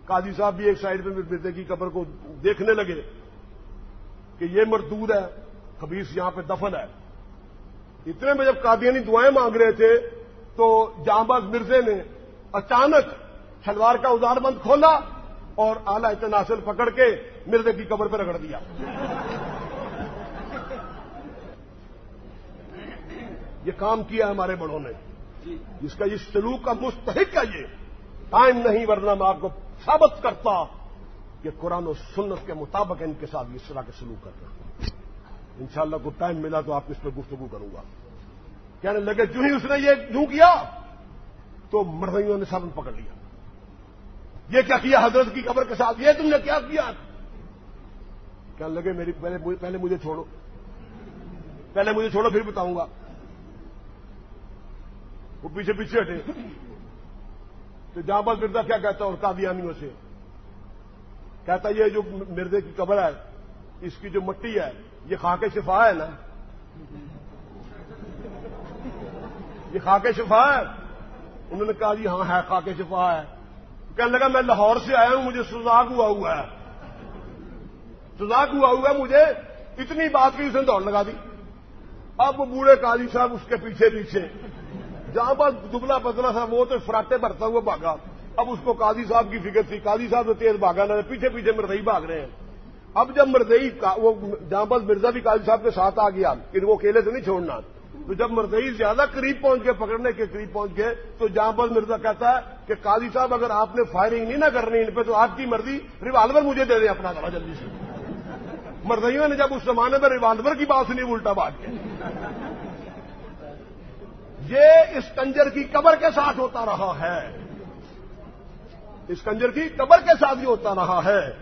قاضی صاحب بھی ایک سائڈ پہ مردے کی قبر کو دیکھنے لگے۔ کہ یہ مردود ہے خبیص یہاں پہ دفن ہے۔ اتنے میں جب قادیانی دعائیں مانگ رہے تھے، تو جہاں باز مرزے نے اچانک شلوار کا ادار بند کھولا اور اعلی اتناسل پکڑ کے مرزے کی قبر پہ رگڑ دیا۔ یہ کام کیا ہمارے بڑوں نے۔ جس کا یہ سلوک کا مستحق ہے یہ۔ ٹائم نہیں، ورنہ میں آپ کو ثابت کرتا کہ قرآن و سنت کے مطابق ان کے ساتھ اس طرح کے سلوک کرنا ان شاء اللہ کو ٹائم ملا تو آپ اس پہ گفتگو کروں گا۔ کہنے لگے، جو ہی اس نے یہ یوں کیا، تو مردیوں نے سب پکڑ لیا۔ یہ کیا کیا حضرت کی قبر کے ساتھ؟ یہ تم نے کیا کیا؟ کہنے لگے، میری، پہلے پہلے مجھے چھوڑو۔ پہلے مجھے چھوڑو، پھر بتاؤں گا۔ وہ پیچھے پیچھے ہٹے۔ تو جہاں پر مرزا کیا کہتا اور قادیانیوں سے کہتا یہ جو مردے کی قبر ہے، اس کی جو مٹی ہے، یہ خاک شفا ہے نا؟ یہ خاک شفا ہے؟ انہوں نے کہا جی ہاں ہے خاک شفا ہے۔ کہنے لگا میں لاہور سے آیا ہوں، مجھے سزاگ ہوا ہوا ہے۔ سزاگ ہوا ہوا ہے، مجھے اتنی بات کی اسے دوڑ لگا دی۔ اب وہ بوڑھے قاضی صاحب اس کے پیچھے پیچھے۔ جہاں پر دبلا پتلا تھا، وہ تو فراٹے بھرتا ہوا بھاگا۔ اب اس کو قاضی صاحب کی فکر تھی، قاضی صاحب تو تیز بھاگا نہ پیچھے پیچھے مردئی بھاگ رہے ہیں۔ اب جب مردئی وہ جہاں پر مرزا بھی قاضی صاحب کے ساتھ آ گیا، کہ وہ اکیلے سے نہیں چھوڑنا۔ تو جب مردئی زیادہ قریب پہنچ گئے، پکڑنے کے قریب پہنچ گئے، تو جہاں پر مرزا کہتا ہے کہ قاضی صاحب، اگر آپ نے فائرنگ نہیں نہ کرنی ان پہ، تو آپ کی مرضی ریوالور مجھے دے دیں اپنا کرا جلدی سے۔ مردئیوں نے جب اس زمانے میں ریوالور کی بات نہیں الٹا بات کی یہ اس کنجر کی قبر کے ساتھ ہوتا رہا ہے۔ اس کنجر کی قبر کے ساتھ ہی ہوتا رہا ہے۔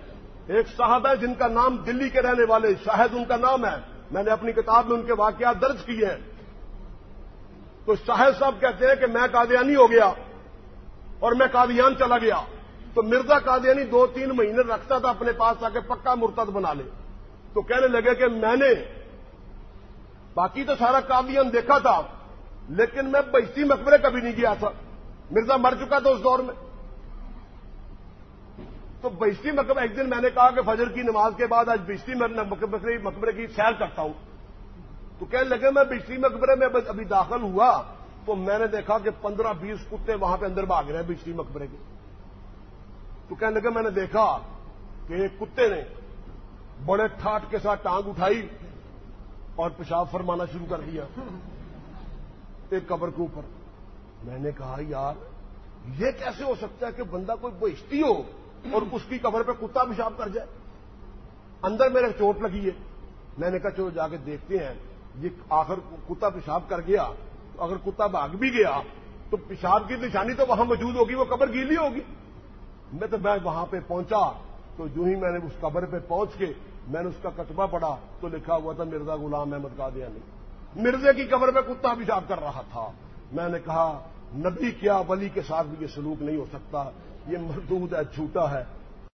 ایک صاحب ہے جن کا نام دلی کے رہنے والے، شاہد ان کا نام ہے۔ میں نے اپنی کتاب میں ان کے واقعات درج کیے ہیں۔ تو شاہد صاحب کہتے ہیں کہ میں قادیانی ہو گیا اور میں قادیان چلا گیا۔ تو مرزا قادیانی دو تین مہینے رکھتا تھا اپنے پاس آ کے پکا مرتد بنا لے۔ تو کہنے لگے کہ میں نے باقی تو سارا قادیان دیکھا تھا، لیکن میں بہتی مقبرے کبھی نہیں گیا تھا۔ مرزا مر چکا تھا اس دور میں۔ تو بہشتی مقبرہ ایک دن میں نے کہا کہ فجر کی نماز کے بعد آج بہشتی مقبرے کی سیر کرتا ہوں۔ تو کہنے لگے میں بجلی مقبرے میں ابھی داخل ہوا، تو میں نے دیکھا کہ پندرہ بیس کتے وہاں پہ اندر بھاگ رہے ہیں بجلی مقبرے کے۔ تو کہنے لگے میں نے دیکھا کہ ایک کتے نے بڑے ٹھاٹ کے ساتھ ٹانگ اٹھائی اور پیشاب فرمانا شروع کر دیا ایک قبر کے اوپر۔ میں نے کہا، یار، یہ کیسے ہو سکتا ہے کہ بندہ کوئی بہشتی ہو اور اس کی قبر پہ کتا پیشاب کر جائے۔ اندر میرے چوٹ لگی ہے۔ میں نے کہا، چلو جا کے دیکھتے ہیں۔ یہ آخر کتا پیشاب کر گیا۔ تو اگر کتا بھاگ بھی گیا، تو پیشاب کی نشانی تو وہاں موجود ہوگی، وہ قبر گیلی ہوگی۔ میں تو میں وہاں پہ پہنچا، تو جو ہی میں نے اس قبر پہ پہنچ کے میں نے اس کا کتبہ پڑھا، تو لکھا ہوا تھا، مرزا غلام احمد کا دیا نہیں مرزے کی قبر پہ کتا پیشاب کر رہا تھا۔ میں نے کہا، نبی کیا ولی کے ساتھ بھی یہ سلوک نہیں ہو سکتا۔ یہ مردود ہے جھوٹا ہے۔